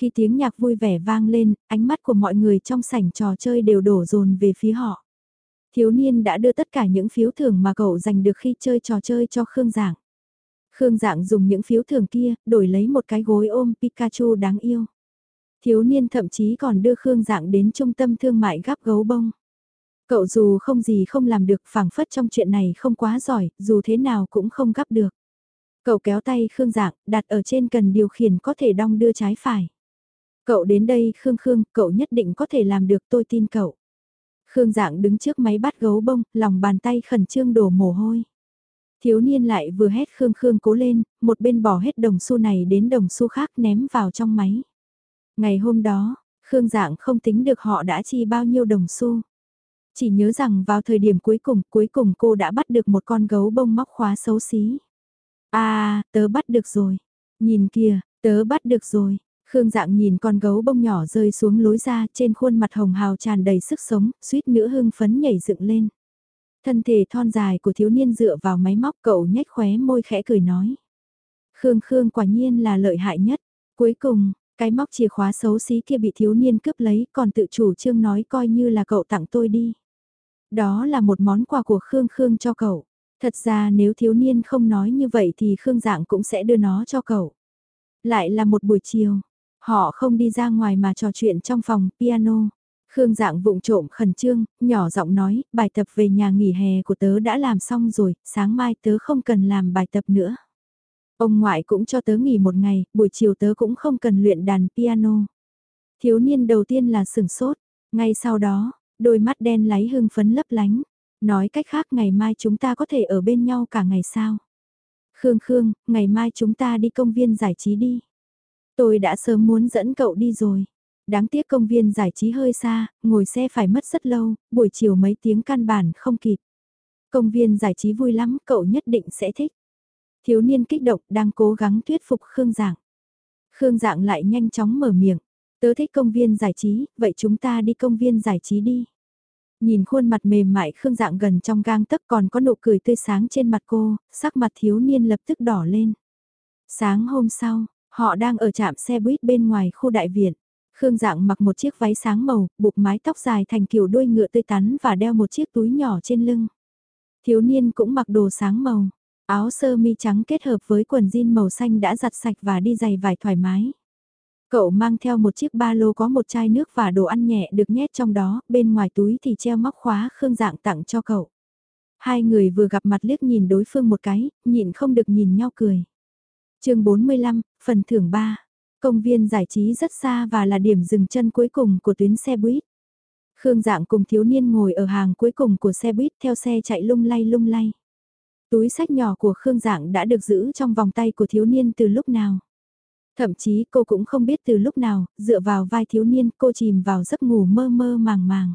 Khi tiếng nhạc vui vẻ vang lên, ánh mắt của mọi người trong sảnh trò chơi đều đổ dồn về phía họ. Thiếu niên đã đưa tất cả những phiếu thưởng mà cậu giành được khi chơi trò chơi cho Khương Giảng. Khương Dạng dùng những phiếu thưởng kia, đổi lấy một cái gối ôm Pikachu đáng yêu. Thiếu niên thậm chí còn đưa Khương Dạng đến trung tâm thương mại gắp gấu bông. Cậu dù không gì không làm được phảng phất trong chuyện này không quá giỏi, dù thế nào cũng không gắp được. Cậu kéo tay Khương Dạng, đặt ở trên cần điều khiển có thể đong đưa trái phải. Cậu đến đây Khương Khương, cậu nhất định có thể làm được tôi tin cậu. Khương Dạng đứng trước máy bắt gấu bông, lòng bàn tay khẩn trương đổ mồ hôi. Thiếu niên lại vừa hét Khương Khương cố lên, một bên bỏ hết đồng xu này đến đồng xu khác ném vào trong máy. Ngày hôm đó, Khương Dạng không tính được họ đã chi bao nhiêu đồng xu. Chỉ nhớ rằng vào thời điểm cuối cùng, cuối cùng cô đã bắt được một con gấu bông móc khóa xấu xí. À, tớ bắt được rồi. Nhìn kìa, tớ bắt được rồi. Khương dạng nhìn con gấu bông nhỏ rơi xuống lối ra trên khuôn mặt hồng hào tràn đầy sức sống, suýt nữa hưng phấn nhảy dựng lên. Thân thể thon dài của thiếu niên dựa vào máy móc cậu nhếch khóe môi khẽ cười nói. Khương Khương quả nhiên là lợi hại nhất. Cuối cùng, cái móc chìa khóa xấu xí kia bị thiếu niên cướp lấy còn tự chủ trương nói coi như là cậu tặng tôi đi. Đó là một món quà của Khương Khương cho cậu. Thật ra nếu thiếu niên không nói như vậy thì Khương Dạng cũng sẽ đưa nó cho cậu. Lại là một buổi chiều, họ không đi ra ngoài mà trò chuyện trong phòng piano. Khương dạng vụng trộm khẩn trương, nhỏ giọng nói, bài tập về nhà nghỉ hè của tớ đã làm xong rồi, sáng mai tớ không cần làm bài tập nữa. Ông ngoại cũng cho tớ nghỉ một ngày, buổi chiều tớ cũng không cần luyện đàn piano. Thiếu niên đầu tiên là sừng sốt, ngay sau đó, đôi mắt đen láy hưng phấn lấp lánh. Nói cách khác ngày mai chúng ta có thể ở bên nhau cả ngày sao? Khương Khương, ngày mai chúng ta đi công viên giải trí đi. Tôi đã sớm muốn dẫn cậu đi rồi. Đáng tiếc công viên giải trí hơi xa, ngồi xe phải mất rất lâu, buổi chiều mấy tiếng căn bản không kịp. Công viên giải trí vui lắm, cậu nhất định sẽ thích. Thiếu niên kích động đang cố gắng thuyết phục Khương Dạng. Khương Dạng lại nhanh chóng mở miệng. Tớ thích công viên giải trí, vậy chúng ta đi công viên giải trí đi. Nhìn khuôn mặt mềm mại Khương Dạng gần trong gang tấc còn có nụ cười tươi sáng trên mặt cô, sắc mặt thiếu niên lập tức đỏ lên. Sáng hôm sau, Họ đang ở trạm xe buýt bên ngoài khu đại viện. Khương Dạng mặc một chiếc váy sáng màu, buộc mái tóc dài thành kiểu đuôi ngựa tươi tắn và đeo một chiếc túi nhỏ trên lưng. Thiếu niên cũng mặc đồ sáng màu, áo sơ mi trắng kết hợp với quần jean màu xanh đã giặt sạch và đi giày vải thoải mái. Cậu mang theo một chiếc ba lô có một chai nước và đồ ăn nhẹ được nhét trong đó, bên ngoài túi thì treo móc khóa Khương Dạng tặng cho cậu. Hai người vừa gặp mặt liếc nhìn đối phương một cái, nhịn không được nhìn nhau cười. chương 45, phần thưởng 3. Công viên giải trí rất xa và là điểm dừng chân cuối cùng của tuyến xe buýt. Khương Dạng cùng thiếu niên ngồi ở hàng cuối cùng của xe buýt theo xe chạy lung lay lung lay. Túi sách nhỏ của Khương Dạng đã được giữ trong vòng tay của thiếu niên từ lúc nào. Thậm chí cô cũng không biết từ lúc nào, dựa vào vai thiếu niên cô chìm vào giấc ngủ mơ mơ màng màng.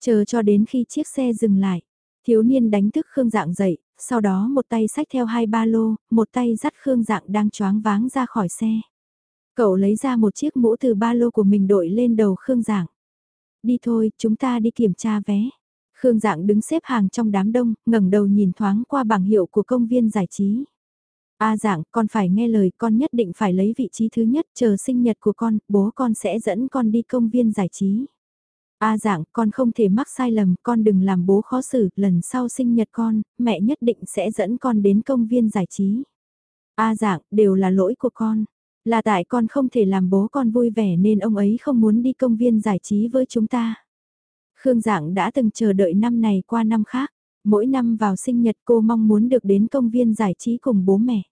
Chờ cho đến khi chiếc xe dừng lại, thiếu niên đánh thức Khương Dạng dậy, sau đó một tay xách theo hai ba lô, một tay dắt Khương Dạng đang choáng váng ra khỏi xe. Cậu lấy ra một chiếc mũ từ ba lô của mình đội lên đầu Khương Dạng. Đi thôi, chúng ta đi kiểm tra vé. Khương Dạng đứng xếp hàng trong đám đông, ngẩng đầu nhìn thoáng qua bảng hiệu của công viên giải trí. A dạng, con phải nghe lời, con nhất định phải lấy vị trí thứ nhất, chờ sinh nhật của con, bố con sẽ dẫn con đi công viên giải trí. A dạng, con không thể mắc sai lầm, con đừng làm bố khó xử, lần sau sinh nhật con, mẹ nhất định sẽ dẫn con đến công viên giải trí. A dạng, đều là lỗi của con. Là tại con không thể làm bố con vui vẻ nên ông ấy không muốn đi công viên giải trí với chúng ta. Khương Dạng đã từng chờ đợi năm này qua năm khác. Mỗi năm vào sinh nhật cô mong muốn được đến công viên giải trí cùng bố mẹ.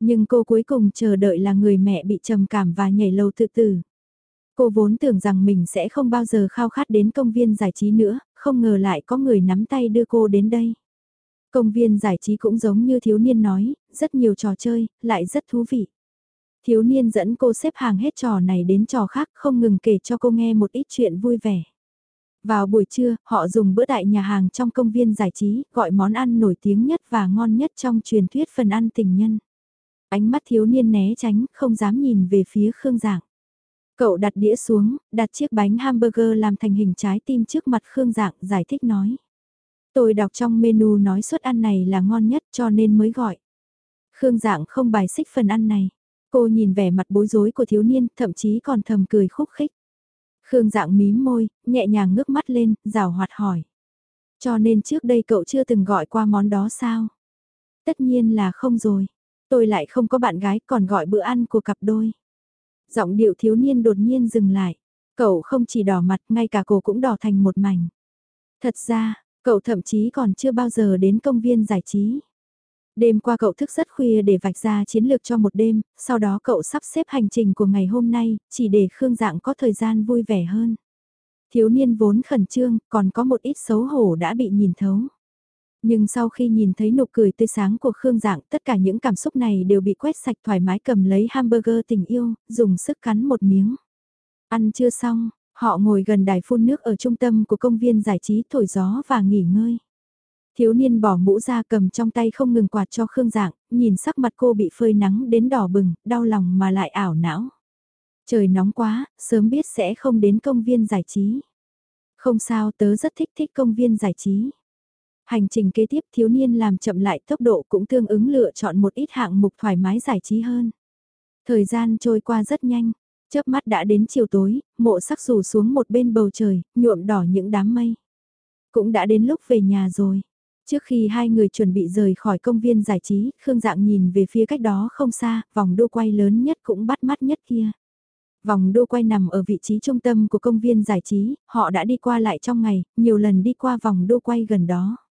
Nhưng cô cuối cùng chờ đợi là người mẹ bị trầm cảm và nhảy lầu tự tử. Cô vốn tưởng rằng mình sẽ không bao giờ khao khát đến công viên giải trí nữa, không ngờ lại có người nắm tay đưa cô đến đây. Công viên giải trí cũng giống như thiếu niên nói, rất nhiều trò chơi, lại rất thú vị. Thiếu niên dẫn cô xếp hàng hết trò này đến trò khác không ngừng kể cho cô nghe một ít chuyện vui vẻ. Vào buổi trưa, họ dùng bữa tại nhà hàng trong công viên giải trí, gọi món ăn nổi tiếng nhất và ngon nhất trong truyền thuyết phần ăn tình nhân. Ánh mắt thiếu niên né tránh, không dám nhìn về phía Khương Giảng. Cậu đặt đĩa xuống, đặt chiếc bánh hamburger làm thành hình trái tim trước mặt Khương dạng, giải thích nói. Tôi đọc trong menu nói suất ăn này là ngon nhất cho nên mới gọi. Khương dạng không bài xích phần ăn này. Cô nhìn vẻ mặt bối rối của thiếu niên, thậm chí còn thầm cười khúc khích. Khương dạng mím môi, nhẹ nhàng ngước mắt lên, rào hoạt hỏi. Cho nên trước đây cậu chưa từng gọi qua món đó sao? Tất nhiên là không rồi. Tôi lại không có bạn gái còn gọi bữa ăn của cặp đôi. Giọng điệu thiếu niên đột nhiên dừng lại. Cậu không chỉ đỏ mặt, ngay cả cổ cũng đỏ thành một mảnh. Thật ra, cậu thậm chí còn chưa bao giờ đến công viên giải trí. Đêm qua cậu thức rất khuya để vạch ra chiến lược cho một đêm, sau đó cậu sắp xếp hành trình của ngày hôm nay, chỉ để Khương Dạng có thời gian vui vẻ hơn. Thiếu niên vốn khẩn trương, còn có một ít xấu hổ đã bị nhìn thấu. Nhưng sau khi nhìn thấy nụ cười tươi sáng của Khương Dạng, tất cả những cảm xúc này đều bị quét sạch thoải mái cầm lấy hamburger tình yêu, dùng sức cắn một miếng. Ăn chưa xong, họ ngồi gần đài phun nước ở trung tâm của công viên giải trí thổi gió và nghỉ ngơi. Thiếu niên bỏ mũ ra cầm trong tay không ngừng quạt cho Khương Dạng, nhìn sắc mặt cô bị phơi nắng đến đỏ bừng, đau lòng mà lại ảo não. Trời nóng quá, sớm biết sẽ không đến công viên giải trí. Không sao tớ rất thích thích công viên giải trí. Hành trình kế tiếp thiếu niên làm chậm lại tốc độ cũng tương ứng lựa chọn một ít hạng mục thoải mái giải trí hơn. Thời gian trôi qua rất nhanh, chớp mắt đã đến chiều tối, mộ sắc rủ xuống một bên bầu trời, nhuộm đỏ những đám mây. Cũng đã đến lúc về nhà rồi. Trước khi hai người chuẩn bị rời khỏi công viên giải trí, Khương Dạng nhìn về phía cách đó không xa, vòng đua quay lớn nhất cũng bắt mắt nhất kia. Vòng đua quay nằm ở vị trí trung tâm của công viên giải trí, họ đã đi qua lại trong ngày, nhiều lần đi qua vòng đua quay gần đó.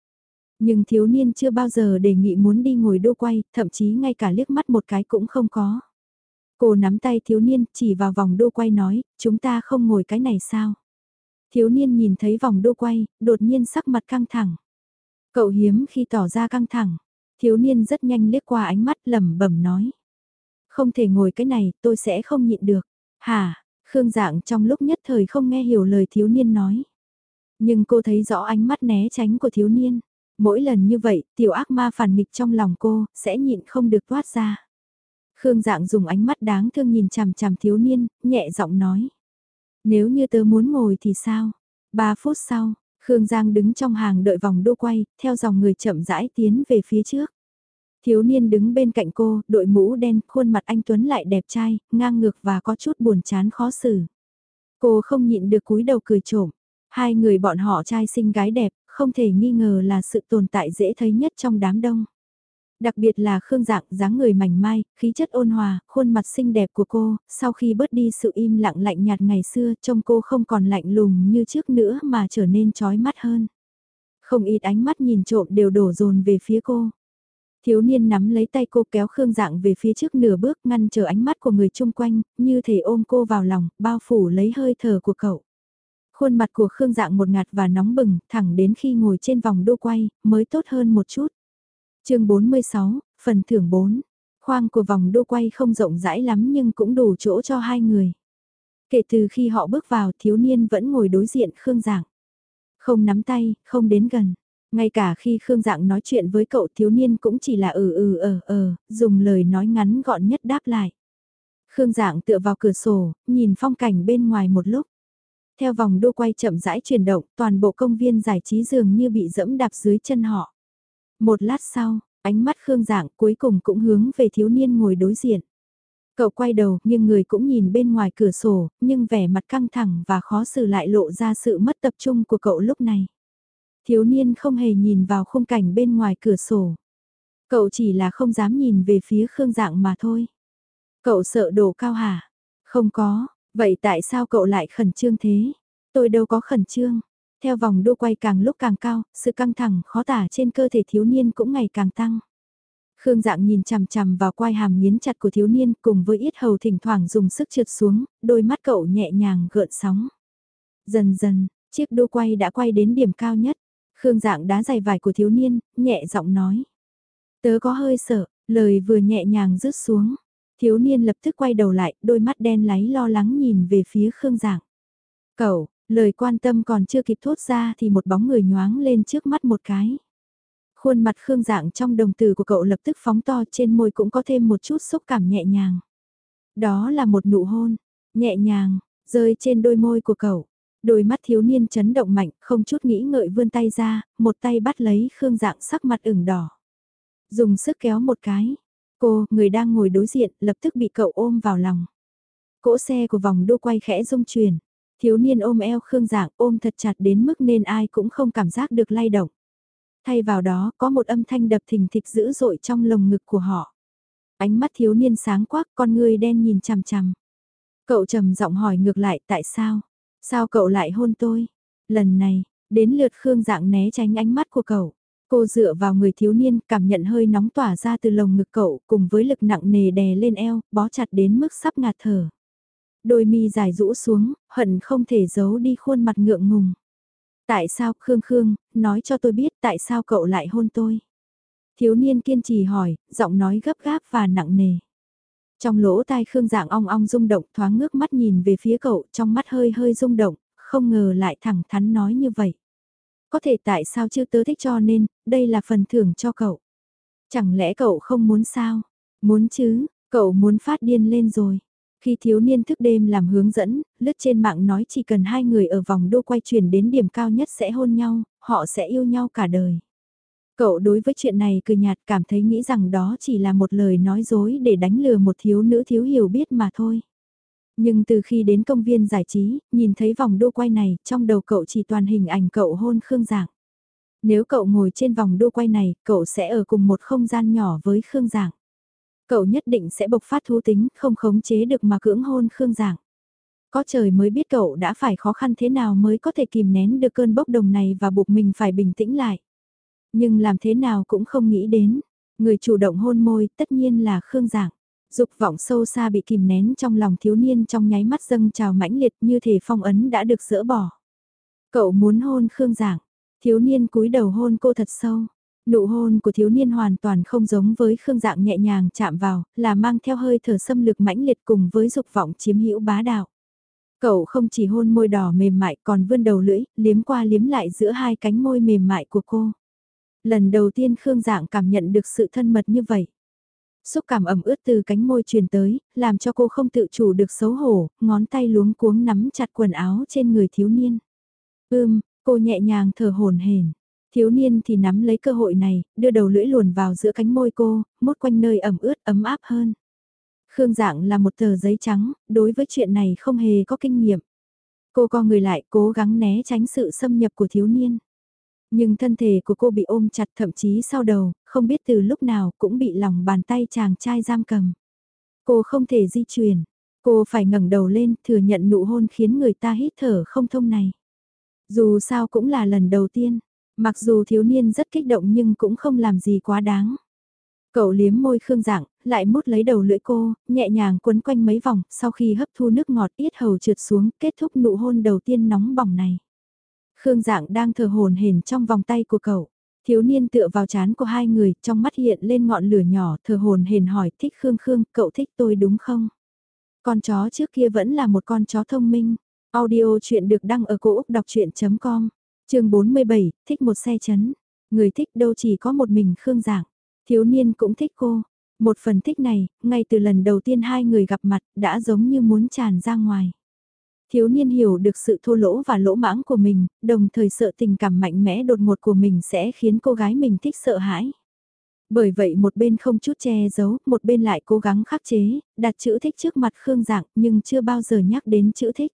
Nhưng thiếu niên chưa bao giờ đề nghị muốn đi ngồi đô quay, thậm chí ngay cả liếc mắt một cái cũng không có. Cô nắm tay thiếu niên chỉ vào vòng đô quay nói, chúng ta không ngồi cái này sao? Thiếu niên nhìn thấy vòng đô quay, đột nhiên sắc mặt căng thẳng. Cậu hiếm khi tỏ ra căng thẳng, thiếu niên rất nhanh liếc qua ánh mắt lẩm bẩm nói. Không thể ngồi cái này, tôi sẽ không nhịn được. Hả, Khương Dạng trong lúc nhất thời không nghe hiểu lời thiếu niên nói. Nhưng cô thấy rõ ánh mắt né tránh của thiếu niên. Mỗi lần như vậy, tiểu ác ma phản nghịch trong lòng cô, sẽ nhịn không được toát ra. Khương Dạng dùng ánh mắt đáng thương nhìn chằm chằm thiếu niên, nhẹ giọng nói. Nếu như tớ muốn ngồi thì sao? Ba phút sau, Khương Giang đứng trong hàng đợi vòng đô quay, theo dòng người chậm rãi tiến về phía trước. Thiếu niên đứng bên cạnh cô, đội mũ đen, khuôn mặt anh Tuấn lại đẹp trai, ngang ngược và có chút buồn chán khó xử. Cô không nhịn được cúi đầu cười trộm. Hai người bọn họ trai xinh gái đẹp, không thể nghi ngờ là sự tồn tại dễ thấy nhất trong đám đông. Đặc biệt là Khương Dạng dáng người mảnh mai, khí chất ôn hòa, khuôn mặt xinh đẹp của cô, sau khi bớt đi sự im lặng lạnh nhạt ngày xưa trông cô không còn lạnh lùng như trước nữa mà trở nên trói mắt hơn. Không ít ánh mắt nhìn trộm đều đổ dồn về phía cô. Thiếu niên nắm lấy tay cô kéo Khương Dạng về phía trước nửa bước ngăn chờ ánh mắt của người chung quanh, như thể ôm cô vào lòng, bao phủ lấy hơi thở của cậu. Khuôn mặt của Khương Dạng một ngạt và nóng bừng, thẳng đến khi ngồi trên vòng đô quay, mới tốt hơn một chút. chương 46, phần thưởng 4. Khoang của vòng đô quay không rộng rãi lắm nhưng cũng đủ chỗ cho hai người. Kể từ khi họ bước vào thiếu niên vẫn ngồi đối diện Khương Dạng. Không nắm tay, không đến gần. Ngay cả khi Khương Dạng nói chuyện với cậu thiếu niên cũng chỉ là ừ ừ ờ ờ, dùng lời nói ngắn gọn nhất đáp lại. Khương Dạng tựa vào cửa sổ, nhìn phong cảnh bên ngoài một lúc. Theo vòng đua quay chậm rãi chuyển động, toàn bộ công viên giải trí dường như bị dẫm đạp dưới chân họ. Một lát sau, ánh mắt Khương Dạng cuối cùng cũng hướng về thiếu niên ngồi đối diện. Cậu quay đầu nhưng người cũng nhìn bên ngoài cửa sổ, nhưng vẻ mặt căng thẳng và khó xử lại lộ ra sự mất tập trung của cậu lúc này. Thiếu niên không hề nhìn vào khung cảnh bên ngoài cửa sổ. Cậu chỉ là không dám nhìn về phía Khương Dạng mà thôi. Cậu sợ đổ cao hả? Không có, vậy tại sao cậu lại khẩn trương thế? Tôi đâu có khẩn trương. Theo vòng đua quay càng lúc càng cao, sự căng thẳng khó tả trên cơ thể thiếu niên cũng ngày càng tăng. Khương dạng nhìn chằm chằm vào quai hàm nghiến chặt của thiếu niên cùng với yết hầu thỉnh thoảng dùng sức trượt xuống, đôi mắt cậu nhẹ nhàng gợn sóng. Dần dần, chiếc đua quay đã quay đến điểm cao nhất. Khương dạng đá dày vải của thiếu niên, nhẹ giọng nói. Tớ có hơi sợ, lời vừa nhẹ nhàng rứt xuống. Thiếu niên lập tức quay đầu lại, đôi mắt đen láy lo lắng nhìn về phía Khương dạng. Cậu, lời quan tâm còn chưa kịp thốt ra thì một bóng người nhoáng lên trước mắt một cái. Khuôn mặt Khương dạng trong đồng tử của cậu lập tức phóng to trên môi cũng có thêm một chút xúc cảm nhẹ nhàng. Đó là một nụ hôn, nhẹ nhàng, rơi trên đôi môi của cậu. Đôi mắt thiếu niên chấn động mạnh, không chút nghĩ ngợi vươn tay ra, một tay bắt lấy Khương Dạng sắc mặt ửng đỏ. Dùng sức kéo một cái. Cô, người đang ngồi đối diện, lập tức bị cậu ôm vào lòng. Cỗ xe của vòng đô quay khẽ rung chuyển. Thiếu niên ôm eo Khương Dạng ôm thật chặt đến mức nên ai cũng không cảm giác được lay động. Thay vào đó có một âm thanh đập thình thịch dữ dội trong lồng ngực của họ. Ánh mắt thiếu niên sáng quắc con người đen nhìn chằm chằm. Cậu trầm giọng hỏi ngược lại tại sao? Sao cậu lại hôn tôi? Lần này, đến lượt Khương dạng né tránh ánh mắt của cậu. Cô dựa vào người thiếu niên, cảm nhận hơi nóng tỏa ra từ lồng ngực cậu, cùng với lực nặng nề đè lên eo, bó chặt đến mức sắp ngạt thở. Đôi mi dài rũ xuống, hận không thể giấu đi khuôn mặt ngượng ngùng. Tại sao, Khương Khương, nói cho tôi biết tại sao cậu lại hôn tôi? Thiếu niên kiên trì hỏi, giọng nói gấp gáp và nặng nề. Trong lỗ tai Khương Dạng ong ong rung động thoáng ngước mắt nhìn về phía cậu trong mắt hơi hơi rung động, không ngờ lại thẳng thắn nói như vậy. Có thể tại sao chưa tớ thích cho nên, đây là phần thưởng cho cậu. Chẳng lẽ cậu không muốn sao? Muốn chứ, cậu muốn phát điên lên rồi. Khi thiếu niên thức đêm làm hướng dẫn, lướt trên mạng nói chỉ cần hai người ở vòng đô quay chuyển đến điểm cao nhất sẽ hôn nhau, họ sẽ yêu nhau cả đời. Cậu đối với chuyện này cười nhạt cảm thấy nghĩ rằng đó chỉ là một lời nói dối để đánh lừa một thiếu nữ thiếu hiểu biết mà thôi. Nhưng từ khi đến công viên giải trí, nhìn thấy vòng đua quay này, trong đầu cậu chỉ toàn hình ảnh cậu hôn Khương Giảng. Nếu cậu ngồi trên vòng đua quay này, cậu sẽ ở cùng một không gian nhỏ với Khương Giảng. Cậu nhất định sẽ bộc phát thú tính, không khống chế được mà cưỡng hôn Khương Giảng. Có trời mới biết cậu đã phải khó khăn thế nào mới có thể kìm nén được cơn bốc đồng này và buộc mình phải bình tĩnh lại. Nhưng làm thế nào cũng không nghĩ đến, người chủ động hôn môi tất nhiên là Khương Giảng. Dục vọng sâu xa bị kìm nén trong lòng thiếu niên trong nháy mắt dâng trào mãnh liệt như thể phong ấn đã được dỡ bỏ. Cậu muốn hôn Khương Giảng, thiếu niên cúi đầu hôn cô thật sâu. Nụ hôn của thiếu niên hoàn toàn không giống với Khương Dạng nhẹ nhàng chạm vào, là mang theo hơi thở xâm lực mãnh liệt cùng với dục vọng chiếm hữu bá đạo. Cậu không chỉ hôn môi đỏ mềm mại còn vươn đầu lưỡi, liếm qua liếm lại giữa hai cánh môi mềm mại của cô. Lần đầu tiên Khương Dạng cảm nhận được sự thân mật như vậy. Xúc cảm ẩm ướt từ cánh môi truyền tới, làm cho cô không tự chủ được xấu hổ, ngón tay luống cuống nắm chặt quần áo trên người thiếu niên. Ưm, cô nhẹ nhàng thở hồn hển. Thiếu niên thì nắm lấy cơ hội này, đưa đầu lưỡi luồn vào giữa cánh môi cô, mốt quanh nơi ẩm ướt ấm áp hơn. Khương dạng là một tờ giấy trắng, đối với chuyện này không hề có kinh nghiệm. Cô co người lại cố gắng né tránh sự xâm nhập của thiếu niên. Nhưng thân thể của cô bị ôm chặt thậm chí sau đầu, không biết từ lúc nào cũng bị lòng bàn tay chàng trai giam cầm. Cô không thể di chuyển, cô phải ngẩng đầu lên thừa nhận nụ hôn khiến người ta hít thở không thông này. Dù sao cũng là lần đầu tiên, mặc dù thiếu niên rất kích động nhưng cũng không làm gì quá đáng. Cậu liếm môi khương dạng, lại mút lấy đầu lưỡi cô, nhẹ nhàng quấn quanh mấy vòng, sau khi hấp thu nước ngọt ít hầu trượt xuống, kết thúc nụ hôn đầu tiên nóng bỏng này. Khương dạng đang thờ hồn hển trong vòng tay của cậu. Thiếu niên tựa vào chán của hai người, trong mắt hiện lên ngọn lửa nhỏ, thờ hồn hển hỏi thích Khương Khương, cậu thích tôi đúng không? Con chó trước kia vẫn là một con chó thông minh. Audio chuyện được đăng ở cổ Úc đọc chuyện.com, trường 47, thích một xe chấn. Người thích đâu chỉ có một mình Khương Giảng. Thiếu niên cũng thích cô. Một phần thích này, ngay từ lần đầu tiên hai người gặp mặt, đã giống như muốn tràn ra ngoài. Thiếu niên hiểu được sự thô lỗ và lỗ mãng của mình, đồng thời sợ tình cảm mạnh mẽ đột ngột của mình sẽ khiến cô gái mình thích sợ hãi. Bởi vậy một bên không chút che giấu, một bên lại cố gắng khắc chế, đặt chữ thích trước mặt Khương Dạng nhưng chưa bao giờ nhắc đến chữ thích.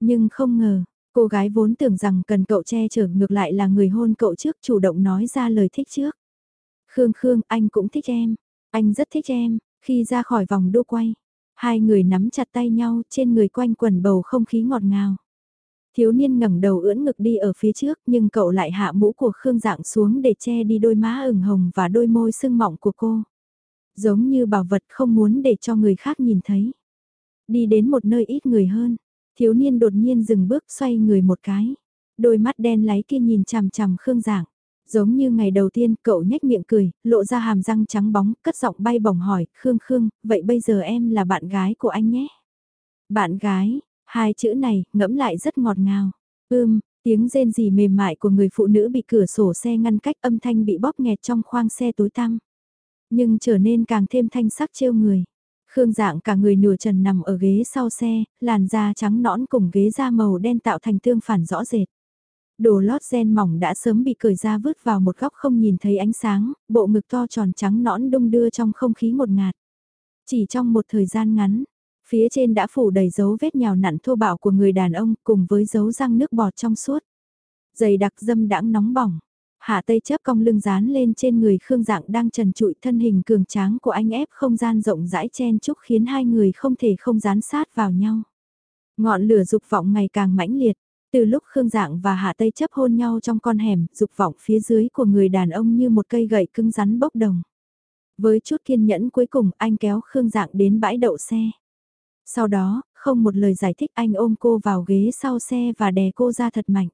Nhưng không ngờ, cô gái vốn tưởng rằng cần cậu che chở ngược lại là người hôn cậu trước chủ động nói ra lời thích trước. Khương Khương, anh cũng thích em. Anh rất thích em, khi ra khỏi vòng đua quay. Hai người nắm chặt tay nhau trên người quanh quần bầu không khí ngọt ngào. Thiếu niên ngẩng đầu ưỡn ngực đi ở phía trước nhưng cậu lại hạ mũ của Khương Dạng xuống để che đi đôi má ửng hồng và đôi môi sưng mọng của cô. Giống như bảo vật không muốn để cho người khác nhìn thấy. Đi đến một nơi ít người hơn, thiếu niên đột nhiên dừng bước xoay người một cái. Đôi mắt đen láy kia nhìn chằm chằm Khương Dạng. Giống như ngày đầu tiên cậu nhếch miệng cười, lộ ra hàm răng trắng bóng, cất giọng bay bổng hỏi, Khương Khương, vậy bây giờ em là bạn gái của anh nhé? Bạn gái, hai chữ này, ngẫm lại rất ngọt ngào. Ưm, tiếng rên rỉ mềm mại của người phụ nữ bị cửa sổ xe ngăn cách âm thanh bị bóp nghẹt trong khoang xe tối tăm. Nhưng trở nên càng thêm thanh sắc trêu người. Khương dạng cả người nửa trần nằm ở ghế sau xe, làn da trắng nõn cùng ghế da màu đen tạo thành tương phản rõ rệt. Đồ lót gen mỏng đã sớm bị cởi ra vứt vào một góc không nhìn thấy ánh sáng, bộ ngực to tròn trắng nõn đung đưa trong không khí một ngạt. Chỉ trong một thời gian ngắn, phía trên đã phủ đầy dấu vết nhào nặn thô bạo của người đàn ông cùng với dấu răng nước bọt trong suốt. Giày đặc dâm đãng nóng bỏng. Hạ tây chấp cong lưng dán lên trên người Khương Dạng đang trần trụi thân hình cường tráng của anh ép không gian rộng rãi chen chúc khiến hai người không thể không dán sát vào nhau. Ngọn lửa dục vọng ngày càng mãnh liệt, từ lúc Khương Dạng và Hạ Tây chấp hôn nhau trong con hẻm, dục vọng phía dưới của người đàn ông như một cây gậy cứng rắn bốc đồng. Với chút kiên nhẫn cuối cùng anh kéo Khương Dạng đến bãi đậu xe. Sau đó, không một lời giải thích anh ôm cô vào ghế sau xe và đè cô ra thật mạnh.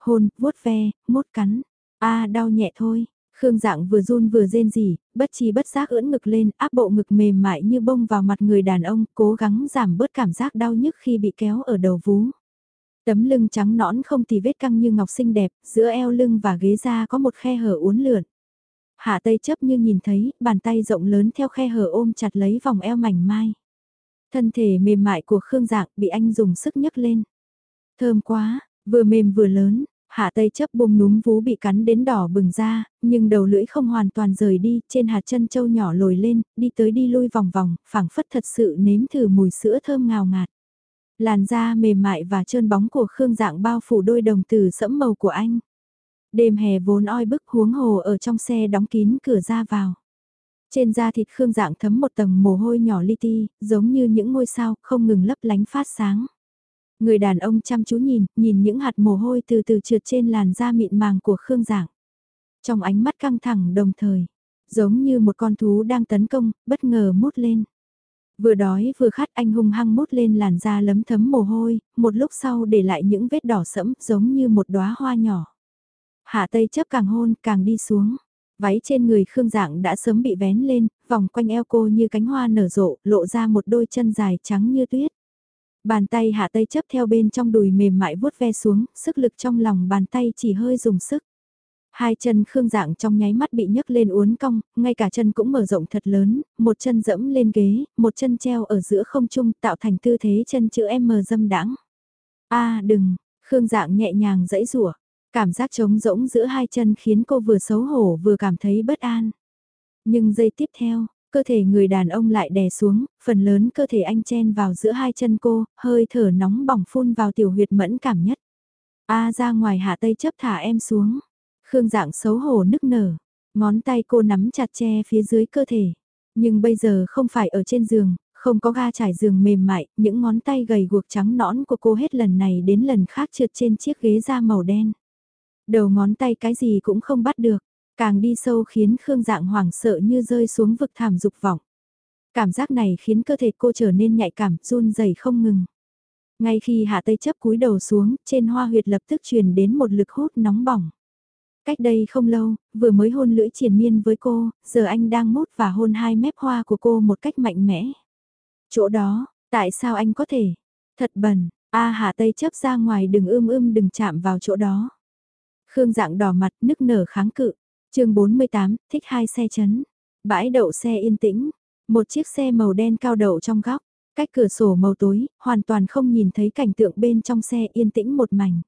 Hôn, vuốt ve, mốt cắn. a đau nhẹ thôi. Khương dạng vừa run vừa rên rỉ, bất chi bất giác ưỡn ngực lên, áp bộ ngực mềm mại như bông vào mặt người đàn ông, cố gắng giảm bớt cảm giác đau nhức khi bị kéo ở đầu vú. Tấm lưng trắng nõn không tì vết căng như ngọc xinh đẹp, giữa eo lưng và ghế da có một khe hở uốn lượn. Hạ Tây chấp như nhìn thấy, bàn tay rộng lớn theo khe hở ôm chặt lấy vòng eo mảnh mai. Thân thể mềm mại của Khương Dạng bị anh dùng sức nhấc lên. Thơm quá, vừa mềm vừa lớn, hạ tây chấp bông núm vú bị cắn đến đỏ bừng ra, nhưng đầu lưỡi không hoàn toàn rời đi, trên hạt chân châu nhỏ lồi lên, đi tới đi lui vòng vòng, phảng phất thật sự nếm thử mùi sữa thơm ngào ngạt. Làn da mềm mại và trơn bóng của Khương Dạng bao phủ đôi đồng tử sẫm màu của anh. Đêm hè vốn oi bức huống hồ ở trong xe đóng kín cửa ra vào. Trên da thịt Khương Dạng thấm một tầng mồ hôi nhỏ li ti, giống như những ngôi sao không ngừng lấp lánh phát sáng. Người đàn ông chăm chú nhìn, nhìn những hạt mồ hôi từ từ trượt trên làn da mịn màng của Khương Dạng. Trong ánh mắt căng thẳng đồng thời, giống như một con thú đang tấn công, bất ngờ mút lên. Vừa đói vừa khát anh hung hăng mút lên làn da lấm thấm mồ hôi, một lúc sau để lại những vết đỏ sẫm giống như một đóa hoa nhỏ. Hạ Tây chấp càng hôn càng đi xuống. Váy trên người Khương Dạng đã sớm bị vén lên, vòng quanh eo cô như cánh hoa nở rộ, lộ ra một đôi chân dài trắng như tuyết. Bàn tay hạ tây chấp theo bên trong đùi mềm mại vuốt ve xuống, sức lực trong lòng bàn tay chỉ hơi dùng sức. Hai chân Khương Dạng trong nháy mắt bị nhấc lên uốn cong, ngay cả chân cũng mở rộng thật lớn, một chân dẫm lên ghế, một chân treo ở giữa không trung tạo thành tư thế chân chữ M dâm đãng. A đừng, Khương Dạng nhẹ nhàng dẫy rủa Cảm giác trống rỗng giữa hai chân khiến cô vừa xấu hổ vừa cảm thấy bất an. Nhưng giây tiếp theo, cơ thể người đàn ông lại đè xuống, phần lớn cơ thể anh chen vào giữa hai chân cô, hơi thở nóng bỏng phun vào tiểu huyệt mẫn cảm nhất. A ra ngoài hạ tây chấp thả em xuống. Khương dạng xấu hổ nức nở, ngón tay cô nắm chặt che phía dưới cơ thể. Nhưng bây giờ không phải ở trên giường, không có ga trải giường mềm mại, những ngón tay gầy guộc trắng nõn của cô hết lần này đến lần khác trượt trên chiếc ghế da màu đen. Đầu ngón tay cái gì cũng không bắt được, càng đi sâu khiến Khương Dạng hoảng sợ như rơi xuống vực thảm dục vọng. Cảm giác này khiến cơ thể cô trở nên nhạy cảm, run rẩy không ngừng. Ngay khi hạ tây chấp cúi đầu xuống, trên hoa huyệt lập tức truyền đến một lực hút nóng bỏng. Cách đây không lâu, vừa mới hôn lưỡi triển miên với cô, giờ anh đang mút và hôn hai mép hoa của cô một cách mạnh mẽ. Chỗ đó, tại sao anh có thể? Thật bẩn, A Hà Tây chấp ra ngoài đừng ưm ưm đừng chạm vào chỗ đó. Khương dạng đỏ mặt nức nở kháng cự. chương 48, thích hai xe chấn. Bãi đậu xe yên tĩnh. Một chiếc xe màu đen cao đậu trong góc. Cách cửa sổ màu tối, hoàn toàn không nhìn thấy cảnh tượng bên trong xe yên tĩnh một mảnh.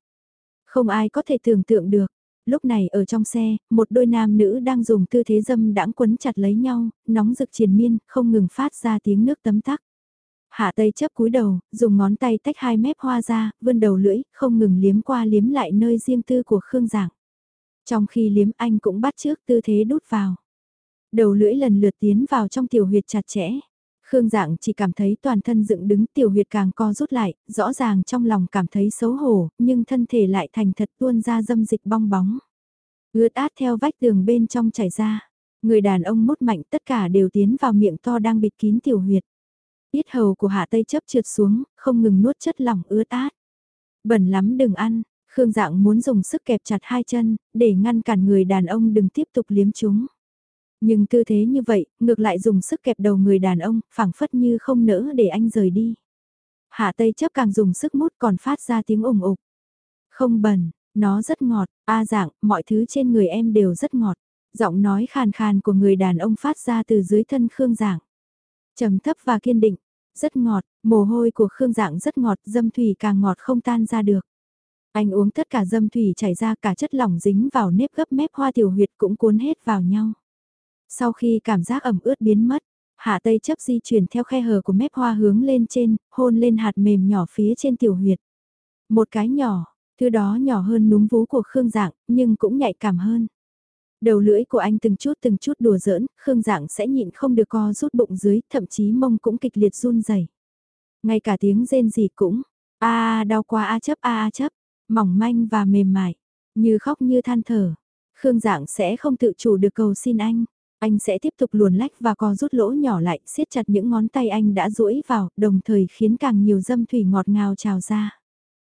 Không ai có thể tưởng tượng được. Lúc này ở trong xe, một đôi nam nữ đang dùng tư thế dâm đãng quấn chặt lấy nhau, nóng rực triền miên, không ngừng phát ra tiếng nước tấm tắc. Hạ Tây chấp cúi đầu, dùng ngón tay tách hai mép hoa ra, vươn đầu lưỡi, không ngừng liếm qua liếm lại nơi riêng tư của Khương Giảng. Trong khi liếm anh cũng bắt trước tư thế đút vào. Đầu lưỡi lần lượt tiến vào trong tiểu huyệt chặt chẽ. Khương Dạng chỉ cảm thấy toàn thân dựng đứng tiểu huyệt càng co rút lại, rõ ràng trong lòng cảm thấy xấu hổ, nhưng thân thể lại thành thật tuôn ra dâm dịch bong bóng. Ướt át theo vách tường bên trong chảy ra. Người đàn ông mút mạnh tất cả đều tiến vào miệng to đang bịt kín tiểu huyệt. Yết hầu của hạ tây chấp trượt xuống, không ngừng nuốt chất lỏng ướt át. Bẩn lắm đừng ăn, Khương Dạng muốn dùng sức kẹp chặt hai chân, để ngăn cản người đàn ông đừng tiếp tục liếm chúng. Nhưng tư thế như vậy, ngược lại dùng sức kẹp đầu người đàn ông, phảng phất như không nỡ để anh rời đi. Hạ Tây chấp càng dùng sức mút còn phát ra tiếng ủng ục. Không bẩn, nó rất ngọt, a dạng, mọi thứ trên người em đều rất ngọt. Giọng nói khàn khàn của người đàn ông phát ra từ dưới thân Khương Dạng trầm thấp và kiên định, rất ngọt, mồ hôi của Khương Dạng rất ngọt, dâm thủy càng ngọt không tan ra được. Anh uống tất cả dâm thủy chảy ra cả chất lỏng dính vào nếp gấp mép hoa tiểu huyệt cũng cuốn hết vào nhau. Sau khi cảm giác ẩm ướt biến mất, hạ tây chấp di chuyển theo khe hở của mép hoa hướng lên trên, hôn lên hạt mềm nhỏ phía trên tiểu huyệt. Một cái nhỏ, thứ đó nhỏ hơn núm vú của Khương Dạng, nhưng cũng nhạy cảm hơn. Đầu lưỡi của anh từng chút từng chút đùa giỡn, Khương Dạng sẽ nhịn không được co rút bụng dưới, thậm chí mông cũng kịch liệt run rẩy. Ngay cả tiếng rên gì cũng, a đau quá a chấp a a chấp, mỏng manh và mềm mại, như khóc như than thở. Khương Dạng sẽ không tự chủ được cầu xin anh. Anh sẽ tiếp tục luồn lách và co rút lỗ nhỏ lại, siết chặt những ngón tay anh đã duỗi vào, đồng thời khiến càng nhiều dâm thủy ngọt ngào trào ra.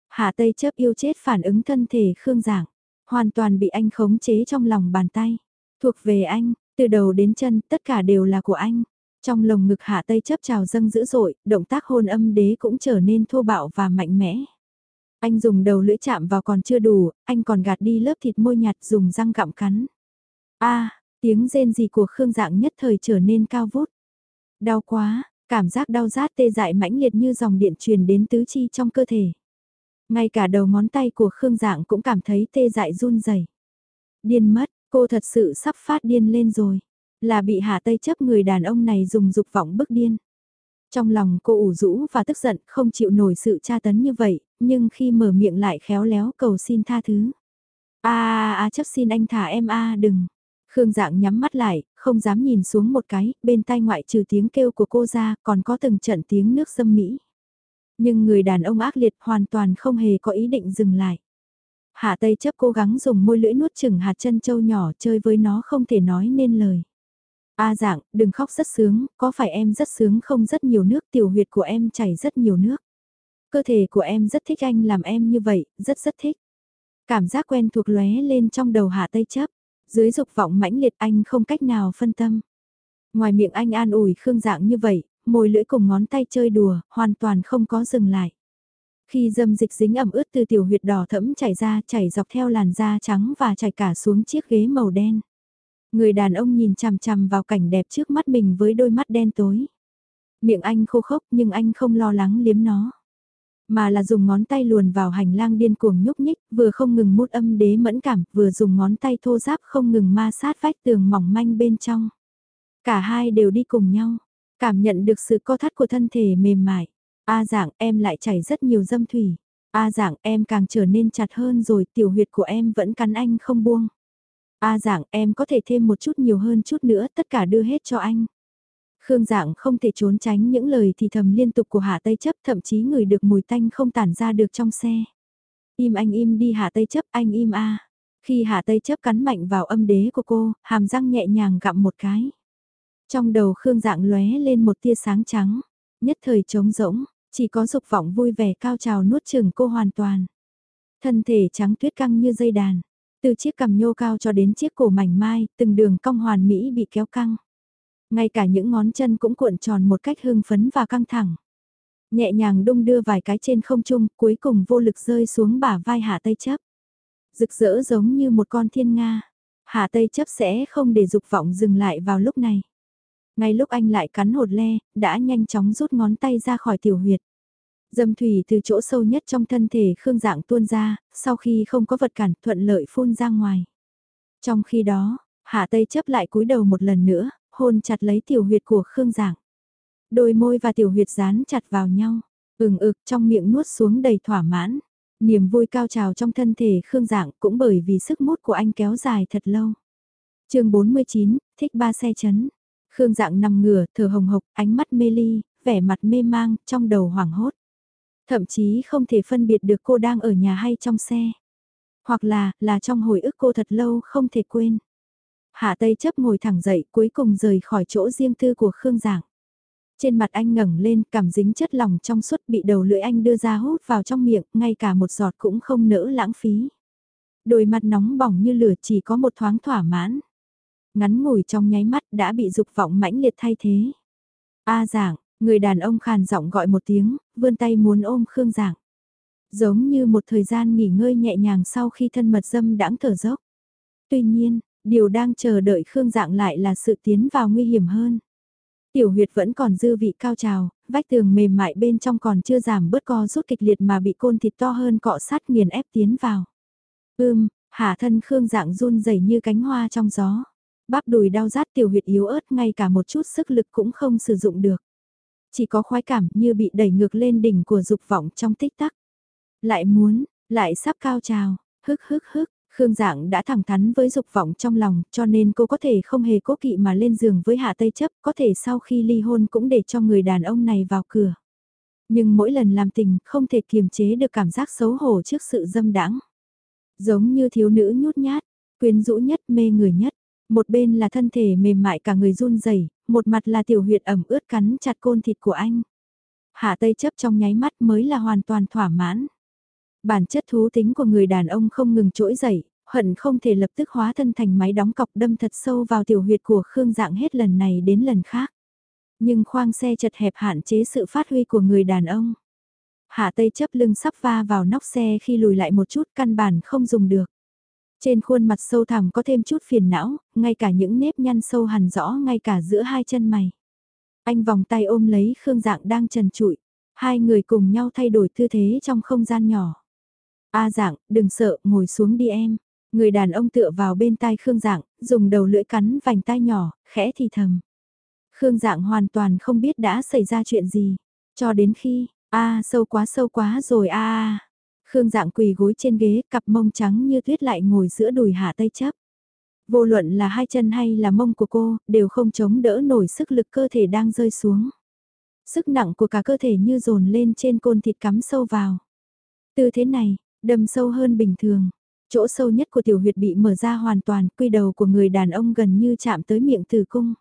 Hạ Tây chấp yêu chết phản ứng thân thể Khương Giảng. Hoàn toàn bị anh khống chế trong lòng bàn tay. Thuộc về anh, từ đầu đến chân, tất cả đều là của anh. Trong lồng ngực hạ tây chấp trào dâng dữ dội, động tác hôn âm đế cũng trở nên thô bạo và mạnh mẽ. Anh dùng đầu lưỡi chạm vào còn chưa đủ, anh còn gạt đi lớp thịt môi nhạt dùng răng gặm cắn. a tiếng rên gì của Khương Dạng nhất thời trở nên cao vút. Đau quá, cảm giác đau rát tê dại mãnh liệt như dòng điện truyền đến tứ chi trong cơ thể. Ngay cả đầu ngón tay của Khương Dạng cũng cảm thấy tê dại run rẩy. Điên mất, cô thật sự sắp phát điên lên rồi. Là bị Hà Tây chấp người đàn ông này dùng dục vọng bức điên. Trong lòng cô ủ rũ và tức giận không chịu nổi sự tra tấn như vậy, nhưng khi mở miệng lại khéo léo cầu xin tha thứ. a a chấp xin anh thả em a đừng. Khương dạng nhắm mắt lại, không dám nhìn xuống một cái, bên tai ngoại trừ tiếng kêu của cô ra còn có từng trận tiếng nước xâm mỹ. Nhưng người đàn ông ác liệt hoàn toàn không hề có ý định dừng lại. Hạ Tây chấp cố gắng dùng môi lưỡi nuốt chừng hạt chân châu nhỏ chơi với nó không thể nói nên lời. A dạng, đừng khóc rất sướng, có phải em rất sướng không rất nhiều nước tiểu huyệt của em chảy rất nhiều nước. Cơ thể của em rất thích anh làm em như vậy, rất rất thích. Cảm giác quen thuộc lóe lên trong đầu Hạ Tây chấp. Dưới dục vọng mãnh liệt anh không cách nào phân tâm. Ngoài miệng anh an ủi Khương dạng như vậy, môi lưỡi cùng ngón tay chơi đùa, hoàn toàn không có dừng lại. Khi dâm dịch dính ẩm ướt từ tiểu huyệt đỏ thẫm chảy ra, chảy dọc theo làn da trắng và chảy cả xuống chiếc ghế màu đen. Người đàn ông nhìn chằm chằm vào cảnh đẹp trước mắt mình với đôi mắt đen tối. Miệng anh khô khốc nhưng anh không lo lắng liếm nó mà là dùng ngón tay luồn vào hành lang điên cuồng nhúc nhích, vừa không ngừng mút âm đế mẫn cảm, vừa dùng ngón tay thô giáp không ngừng ma sát vách tường mỏng manh bên trong. Cả hai đều đi cùng nhau, cảm nhận được sự co thắt của thân thể mềm mại. A dạng em lại chảy rất nhiều dâm thủy. A dạng em càng trở nên chặt hơn rồi tiểu huyệt của em vẫn cắn anh không buông. A dạng em có thể thêm một chút nhiều hơn chút nữa tất cả đưa hết cho anh. Khương dạng không thể trốn tránh những lời thì thầm liên tục của Hạ Tây chấp thậm chí người được mùi tanh không tản ra được trong xe. Im anh im đi Hạ Tây chấp anh im a. Khi Hạ Tây chấp cắn mạnh vào âm đế của cô, hàm răng nhẹ nhàng gặm một cái. Trong đầu Khương dạng lóe lên một tia sáng trắng, nhất thời trống rỗng, chỉ có dục vọng vui vẻ cao trào nuốt chừng cô hoàn toàn. Thân thể trắng tuyết căng như dây đàn, từ chiếc cằm nhô cao cho đến chiếc cổ mảnh mai, từng đường cong hoàn mỹ bị kéo căng. Ngay cả những ngón chân cũng cuộn tròn một cách hưng phấn và căng thẳng. Nhẹ nhàng đung đưa vài cái trên không trung, cuối cùng vô lực rơi xuống bả vai Hạ Tây chấp. Rực rỡ giống như một con thiên nga. Hạ Tây chấp sẽ không để dục vọng dừng lại vào lúc này. Ngay lúc anh lại cắn hột le, đã nhanh chóng rút ngón tay ra khỏi tiểu huyệt. Dâm thủy từ chỗ sâu nhất trong thân thể Khương Dạng tuôn ra, sau khi không có vật cản thuận lợi phun ra ngoài. Trong khi đó, Hạ Tây chấp lại cúi đầu một lần nữa, hôn chặt lấy tiểu huyệt của Khương Dạng. Đôi môi và tiểu huyệt dán chặt vào nhau, ừng ực trong miệng nuốt xuống đầy thỏa mãn. Niềm vui cao trào trong thân thể Khương Dạng cũng bởi vì sức mút của anh kéo dài thật lâu. chương 49, thích ba xe chấn. Khương Dạng nằm ngửa, thở hồng hộc, ánh mắt mê ly, vẻ mặt mê mang, trong đầu hoảng hốt. Thậm chí không thể phân biệt được cô đang ở nhà hay trong xe. Hoặc là, là trong hồi ức cô thật lâu không thể quên. Hạ Tây chấp ngồi thẳng dậy cuối cùng rời khỏi chỗ riêng tư của Khương Giảng. Trên mặt anh ngẩng lên cảm dính chất lỏng trong suốt bị đầu lưỡi anh đưa ra hút vào trong miệng, ngay cả một giọt cũng không nỡ lãng phí. Đôi mặt nóng bỏng như lửa chỉ có một thoáng thỏa mãn. Ngắn ngủi trong nháy mắt đã bị dục vọng mãnh liệt thay thế. A giảng, người đàn ông khàn giọng gọi một tiếng, vươn tay muốn ôm Khương giảng. Giống như một thời gian nghỉ ngơi nhẹ nhàng sau khi thân mật dâm đãng thở dốc. Tuy nhiên, điều đang chờ đợi Khương Dạng lại là sự tiến vào nguy hiểm hơn. Tiểu huyệt vẫn còn dư vị cao trào, vách tường mềm mại bên trong còn chưa giảm bớt co rút kịch liệt mà bị côn thịt to hơn cọ sát nghiền ép tiến vào. Ưm, hạ thân Khương Dạng run rẩy như cánh hoa trong gió. Bắp đùi đau rát tiểu huyệt yếu ớt ngay cả một chút sức lực cũng không sử dụng được. Chỉ có khoái cảm như bị đẩy ngược lên đỉnh của dục vọng trong tích tắc. Lại muốn, lại sắp cao trào, hức hức hức, Khương Dạng đã thẳng thắn với dục vọng trong lòng, cho nên cô có thể không hề cố kỵ mà lên giường với Hạ Tây chấp, có thể sau khi ly hôn cũng để cho người đàn ông này vào cửa. Nhưng mỗi lần làm tình, không thể kiềm chế được cảm giác xấu hổ trước sự dâm đãng. Giống như thiếu nữ nhút nhát, quyến rũ nhất mê người nhất, một bên là thân thể mềm mại cả người run rẩy, một mặt là tiểu huyệt ẩm ướt cắn chặt côn thịt của anh. Hạ Tây chấp trong nháy mắt mới là hoàn toàn thỏa mãn. Bản chất thú tính của người đàn ông không ngừng trỗi dậy, hận không thể lập tức hóa thân thành máy đóng cọc đâm thật sâu vào tiểu huyệt của Khương Dạng hết lần này đến lần khác. Nhưng khoang xe chật hẹp hạn chế sự phát huy của người đàn ông. Hạ Tây chấp lưng sắp va vào nóc xe khi lùi lại một chút căn bản không dùng được. Trên khuôn mặt sâu thẳm có thêm chút phiền não, ngay cả những nếp nhăn sâu hẳn rõ ngay cả giữa hai chân mày. Anh vòng tay ôm lấy Khương Dạng đang trần trụi, hai người cùng nhau thay đổi tư thế trong không gian nhỏ. A dạng, đừng sợ, ngồi xuống đi em. Người đàn ông tựa vào bên tai Khương dạng, dùng đầu lưỡi cắn vành tai nhỏ, khẽ thì thầm. Khương dạng hoàn toàn không biết đã xảy ra chuyện gì. Cho đến khi, a sâu quá sâu quá rồi a a. Khương dạng quỳ gối trên ghế, cặp mông trắng như tuyết lại ngồi giữa đùi hạ tây chấp. Vô luận là hai chân hay là mông của cô, đều không chống đỡ nổi sức lực cơ thể đang rơi xuống. Sức nặng của cả cơ thể như dồn lên trên côn thịt cắm sâu vào. Tư thế này, Đâm sâu hơn bình thường. Chỗ sâu nhất của tiểu huyệt bị mở ra hoàn toàn, quy đầu của người đàn ông gần như chạm tới miệng tử cung.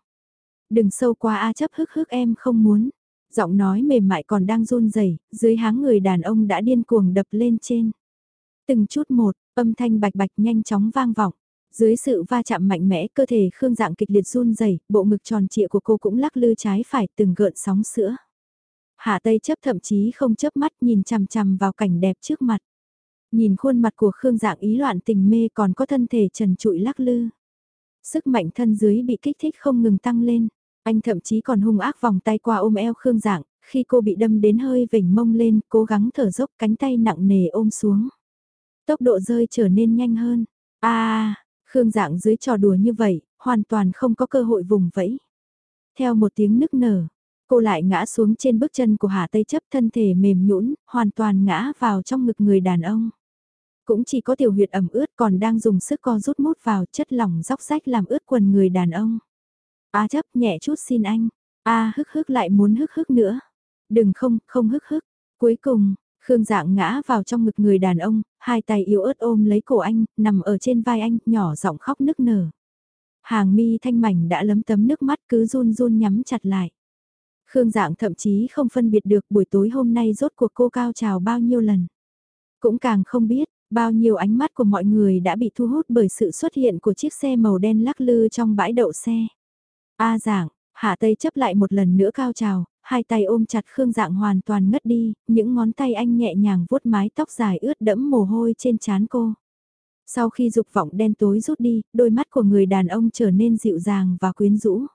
Đừng sâu quá a chấp hức hức em không muốn. Giọng nói mềm mại còn đang run rẩy dưới háng người đàn ông đã điên cuồng đập lên trên. Từng chút một, âm thanh bạch bạch nhanh chóng vang vọng. Dưới sự va chạm mạnh mẽ cơ thể Khương dạng kịch liệt run rẩy bộ ngực tròn trịa của cô cũng lắc lư trái phải từng gợn sóng sữa. Hạ Tây chấp thậm chí không chớp mắt nhìn chằm chằm vào cảnh đẹp trước mặt. Nhìn khuôn mặt của Khương Dạng ý loạn tình mê còn có thân thể trần trụi lắc lư. Sức mạnh thân dưới bị kích thích không ngừng tăng lên. Anh thậm chí còn hung ác vòng tay qua ôm eo Khương Dạng, khi cô bị đâm đến hơi vểnh mông lên, cố gắng thở dốc cánh tay nặng nề ôm xuống. Tốc độ rơi trở nên nhanh hơn. a Khương dạng dưới trò đùa như vậy, hoàn toàn không có cơ hội vùng vẫy. Theo một tiếng nức nở, cô lại ngã xuống trên bước chân của Hà Tây chấp thân thể mềm nhũn, hoàn toàn ngã vào trong ngực người đàn ông. Cũng chỉ có tiểu huyệt ẩm ướt còn đang dùng sức co rút mút vào chất lỏng róc rách làm ướt quần người đàn ông. A chấp nhẹ chút xin anh. A hức hức lại muốn hức hức nữa. Đừng không, không hức hức. Cuối cùng, Khương dạng ngã vào trong ngực người đàn ông, hai tay yếu ớt ôm lấy cổ anh, nằm ở trên vai anh, nhỏ giọng khóc nức nở. Hàng mi thanh mảnh đã lấm tấm nước mắt cứ run run nhắm chặt lại. Khương dạng thậm chí không phân biệt được buổi tối hôm nay rốt cuộc cô cao trào bao nhiêu lần. Cũng càng không biết, bao nhiêu ánh mắt của mọi người đã bị thu hút bởi sự xuất hiện của chiếc xe màu đen lắc lư trong bãi đậu xe. A dạng, Hạ Tây chấp lại một lần nữa cao trào, hai tay ôm chặt Khương Dạng hoàn toàn ngất đi, những ngón tay anh nhẹ nhàng vuốt mái tóc dài ướt đẫm mồ hôi trên trán cô. Sau khi dục vọng đen tối rút đi, đôi mắt của người đàn ông trở nên dịu dàng và quyến rũ.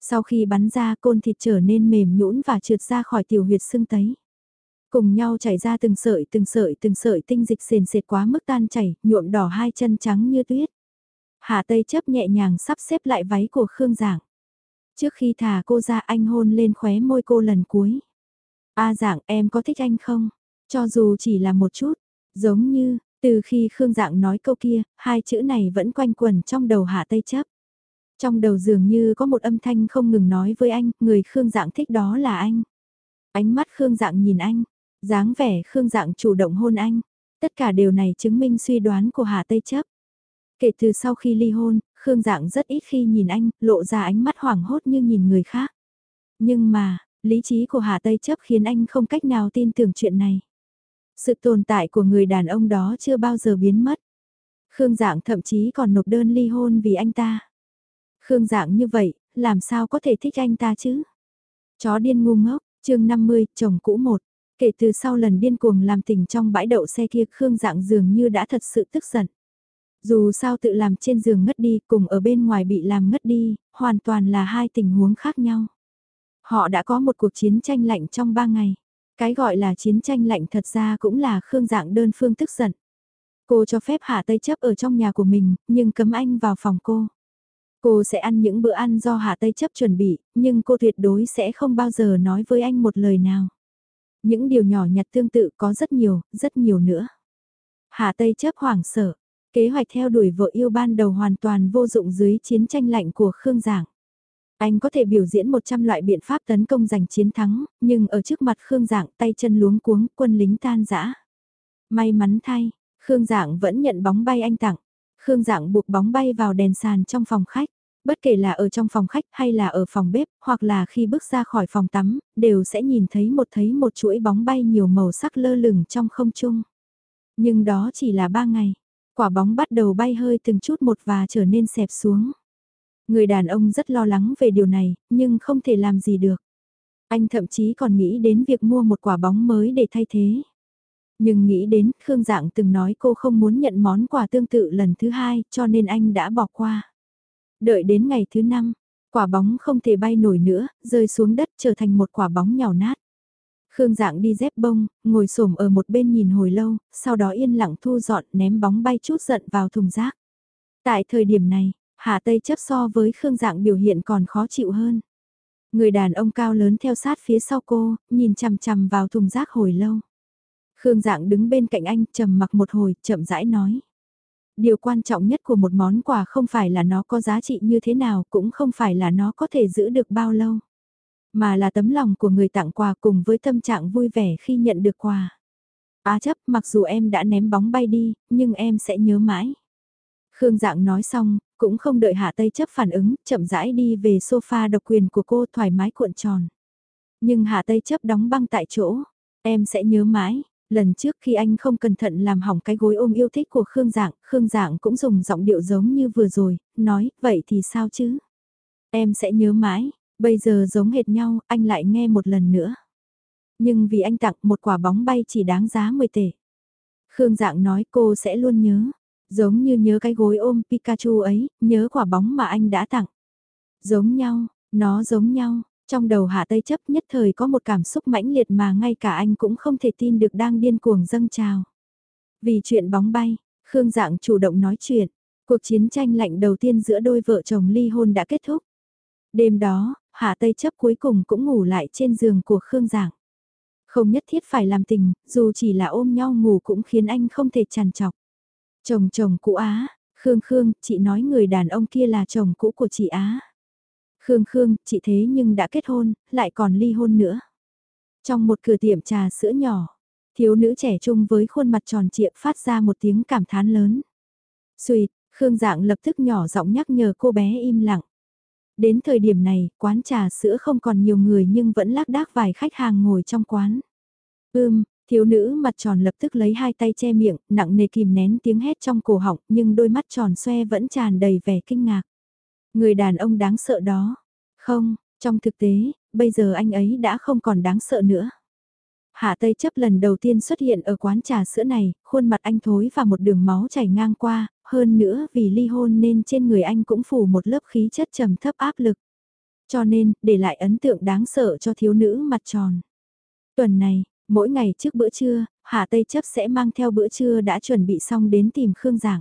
Sau khi bắn ra côn thịt trở nên mềm nhũn và trượt ra khỏi tiểu huyệt xương tấy. Cùng nhau chảy ra từng sợi từng sợi từng sợi tinh dịch sền sệt quá mức tan chảy, nhuộm đỏ hai chân trắng như tuyết. Hà Tây chấp nhẹ nhàng sắp xếp lại váy của Khương Giảng. Trước khi thả cô ra anh hôn lên khóe môi cô lần cuối. A Giảng em có thích anh không? Cho dù chỉ là một chút, giống như, từ khi Khương Dạng nói câu kia, hai chữ này vẫn quanh quẩn trong đầu Hạ Tây chấp. Trong đầu dường như có một âm thanh không ngừng nói với anh, người Khương Dạng thích đó là anh. Ánh mắt Khương Dạng nhìn anh, dáng vẻ Khương Dạng chủ động hôn anh. Tất cả điều này chứng minh suy đoán của Hà Tây chấp. Kể từ sau khi ly hôn, Khương Dạng rất ít khi nhìn anh, lộ ra ánh mắt hoảng hốt như nhìn người khác. Nhưng mà, lý trí của Hà Tây chấp khiến anh không cách nào tin tưởng chuyện này. Sự tồn tại của người đàn ông đó chưa bao giờ biến mất. Khương Dạng thậm chí còn nộp đơn ly hôn vì anh ta. Khương Dạng như vậy, làm sao có thể thích anh ta chứ? Chó điên ngu ngốc, chương 50, chồng cũ một. Kể từ sau lần điên cuồng làm tình trong bãi đậu xe kia Khương Dạng dường như đã thật sự tức giận. Dù sao tự làm trên giường ngất đi cùng ở bên ngoài bị làm ngất đi, hoàn toàn là hai tình huống khác nhau. Họ đã có một cuộc chiến tranh lạnh trong ba ngày. Cái gọi là chiến tranh lạnh thật ra cũng là Khương Dạng đơn phương tức giận. Cô cho phép Hạ Tây chấp ở trong nhà của mình, nhưng cấm anh vào phòng cô. Cô sẽ ăn những bữa ăn do Hạ Tây chấp chuẩn bị, nhưng cô tuyệt đối sẽ không bao giờ nói với anh một lời nào. Những điều nhỏ nhặt tương tự có rất nhiều, rất nhiều nữa. Hạ Tây chấp hoảng sợ, kế hoạch theo đuổi vợ yêu ban đầu hoàn toàn vô dụng dưới chiến tranh lạnh của Khương Giảng. Anh có thể biểu diễn 100 loại biện pháp tấn công giành chiến thắng, nhưng ở trước mặt Khương Dạng tay chân luống cuống, quân lính tan rã. May mắn thay, Khương Dạng vẫn nhận bóng bay anh tặng. Khương Dạng buộc bóng bay vào đèn sàn trong phòng khách. Bất kể là ở trong phòng khách hay là ở phòng bếp, hoặc là khi bước ra khỏi phòng tắm, đều sẽ nhìn thấy một thấy một chuỗi bóng bay nhiều màu sắc lơ lửng trong không trung. Nhưng đó chỉ là ba ngày. Quả bóng bắt đầu bay hơi từng chút một và trở nên xẹp xuống. Người đàn ông rất lo lắng về điều này, nhưng không thể làm gì được. Anh thậm chí còn nghĩ đến việc mua một quả bóng mới để thay thế. Nhưng nghĩ đến, Khương Dạng từng nói cô không muốn nhận món quà tương tự lần thứ hai, cho nên anh đã bỏ qua. Đợi đến ngày thứ năm, quả bóng không thể bay nổi nữa, rơi xuống đất trở thành một quả bóng nhào nát. Khương Dạng đi dép bông, ngồi xổm ở một bên nhìn hồi lâu, sau đó yên lặng thu dọn ném bóng bay chút giận vào thùng rác. Tại thời điểm này, Hà Tây chấp so với Khương Dạng biểu hiện còn khó chịu hơn. Người đàn ông cao lớn theo sát phía sau cô, nhìn chằm chằm vào thùng rác hồi lâu. Khương Dạng đứng bên cạnh anh, trầm mặc một hồi, chậm rãi nói. Điều quan trọng nhất của một món quà không phải là nó có giá trị như thế nào, cũng không phải là nó có thể giữ được bao lâu. Mà là tấm lòng của người tặng quà cùng với tâm trạng vui vẻ khi nhận được quà. Á chấp, mặc dù em đã ném bóng bay đi, nhưng em sẽ nhớ mãi. Khương Dạng nói xong, cũng không đợi Hạ Tây chấp phản ứng, chậm rãi đi về sofa độc quyền của cô thoải mái cuộn tròn. Nhưng Hạ Tây chấp đóng băng tại chỗ, em sẽ nhớ mãi. Lần trước khi anh không cẩn thận làm hỏng cái gối ôm yêu thích của Khương Dạng, Khương Dạng cũng dùng giọng điệu giống như vừa rồi, nói, vậy thì sao chứ? Em sẽ nhớ mãi, bây giờ giống hệt nhau, anh lại nghe một lần nữa. Nhưng vì anh tặng một quả bóng bay chỉ đáng giá 10 tệ. Khương Dạng nói cô sẽ luôn nhớ, Giống như nhớ cái gối ôm Pikachu ấy, nhớ quả bóng mà anh đã tặng. Giống nhau, nó giống nhau, trong đầu Hạ Tây chấp nhất thời có một cảm xúc mãnh liệt mà ngay cả anh cũng không thể tin được đang điên cuồng dâng trào. Vì chuyện bóng bay, Khương Dạng chủ động nói chuyện, cuộc chiến tranh lạnh đầu tiên giữa đôi vợ chồng ly hôn đã kết thúc. Đêm đó, Hạ Tây chấp cuối cùng cũng ngủ lại trên giường của Khương Dạng. Không nhất thiết phải làm tình, dù chỉ là ôm nhau ngủ cũng khiến anh không thể trằn trọc. Chồng chồng cũ Á, Khương Khương, chị nói người đàn ông kia là chồng cũ của chị Á. Khương Khương, chị thế nhưng đã kết hôn, lại còn ly hôn nữa. Trong một cửa tiệm trà sữa nhỏ, thiếu nữ trẻ trung với khuôn mặt tròn trịa phát ra một tiếng cảm thán lớn. Xuyệt, Khương Dạng lập tức nhỏ giọng nhắc nhở cô bé im lặng. Đến thời điểm này, quán trà sữa không còn nhiều người nhưng vẫn lác đác vài khách hàng ngồi trong quán. Ưm, thiếu nữ mặt tròn lập tức lấy hai tay che miệng, nặng nề kìm nén tiếng hét trong cổ họng nhưng đôi mắt tròn xoe vẫn tràn đầy vẻ kinh ngạc. Người đàn ông đáng sợ đó. Không, trong thực tế, bây giờ anh ấy đã không còn đáng sợ nữa. Hạ Tây chấp lần đầu tiên xuất hiện ở quán trà sữa này, khuôn mặt anh thối và một đường máu chảy ngang qua, hơn nữa vì ly hôn nên trên người anh cũng phủ một lớp khí chất trầm thấp áp lực. Cho nên, để lại ấn tượng đáng sợ cho thiếu nữ mặt tròn. Tuần này, mỗi ngày trước bữa trưa, Hạ Tây chấp sẽ mang theo bữa trưa đã chuẩn bị xong đến tìm Khương Giảng.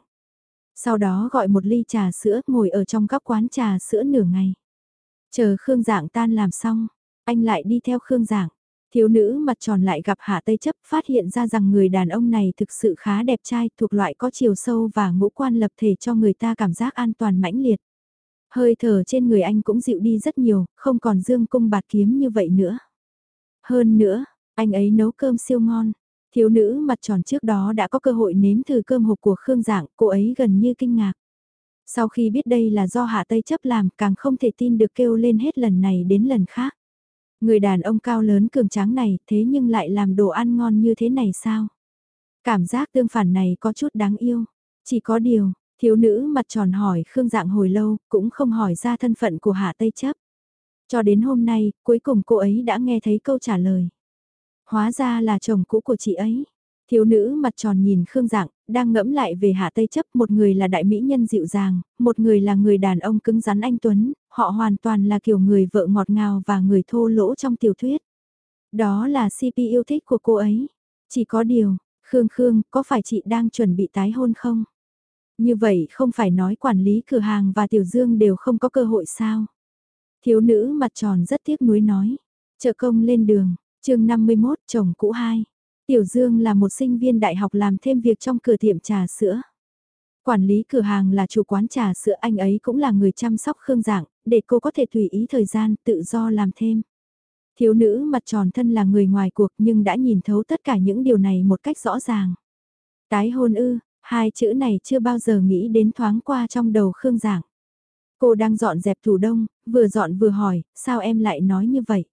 Sau đó gọi một ly trà sữa ngồi ở trong góc quán trà sữa nửa ngày. Chờ Khương Giảng tan làm xong, anh lại đi theo Khương Giảng. Thiếu nữ mặt tròn lại gặp Hạ Tây chấp phát hiện ra rằng người đàn ông này thực sự khá đẹp trai thuộc loại có chiều sâu và ngũ quan lập thể cho người ta cảm giác an toàn mãnh liệt. Hơi thở trên người anh cũng dịu đi rất nhiều, không còn dương cung bạt kiếm như vậy nữa. Hơn nữa, anh ấy nấu cơm siêu ngon. Thiếu nữ mặt tròn trước đó đã có cơ hội nếm thử cơm hộp của Khương Giảng, cô ấy gần như kinh ngạc. Sau khi biết đây là do Hạ Tây chấp làm càng không thể tin được kêu lên hết lần này đến lần khác. Người đàn ông cao lớn cường tráng này thế nhưng lại làm đồ ăn ngon như thế này sao? Cảm giác tương phản này có chút đáng yêu. Chỉ có điều, thiếu nữ mặt tròn hỏi Khương Dạng hồi lâu, cũng không hỏi ra thân phận của Hạ Tây chấp. Cho đến hôm nay, cuối cùng cô ấy đã nghe thấy câu trả lời. Hóa ra là chồng cũ của chị ấy. Thiếu nữ mặt tròn nhìn Khương Dạng, đang ngẫm lại về Hạ Tây chấp, một người là đại mỹ nhân dịu dàng, một người là người đàn ông cứng rắn anh Tuấn, họ hoàn toàn là kiểu người vợ ngọt ngào và người thô lỗ trong tiểu thuyết. Đó là CP yêu thích của cô ấy. Chỉ có điều, Khương Khương, có phải chị đang chuẩn bị tái hôn không? Như vậy không phải nói quản lý cửa hàng và Tiểu Dương đều không có cơ hội sao? Thiếu nữ mặt tròn rất tiếc nuối nói. Trợ công lên đường, chương 51 chồng cũ 2. Tiểu Dương là một sinh viên đại học làm thêm việc trong cửa tiệm trà sữa. Quản lý cửa hàng là chủ quán trà sữa anh ấy cũng là người chăm sóc Khương Dạng, để cô có thể tùy ý thời gian tự do làm thêm. Thiếu nữ mặt tròn thân là người ngoài cuộc nhưng đã nhìn thấu tất cả những điều này một cách rõ ràng. Tái hôn ư, hai chữ này chưa bao giờ nghĩ đến thoáng qua trong đầu Khương Dạng. Cô đang dọn dẹp tủ đông, vừa dọn vừa hỏi, sao em lại nói như vậy?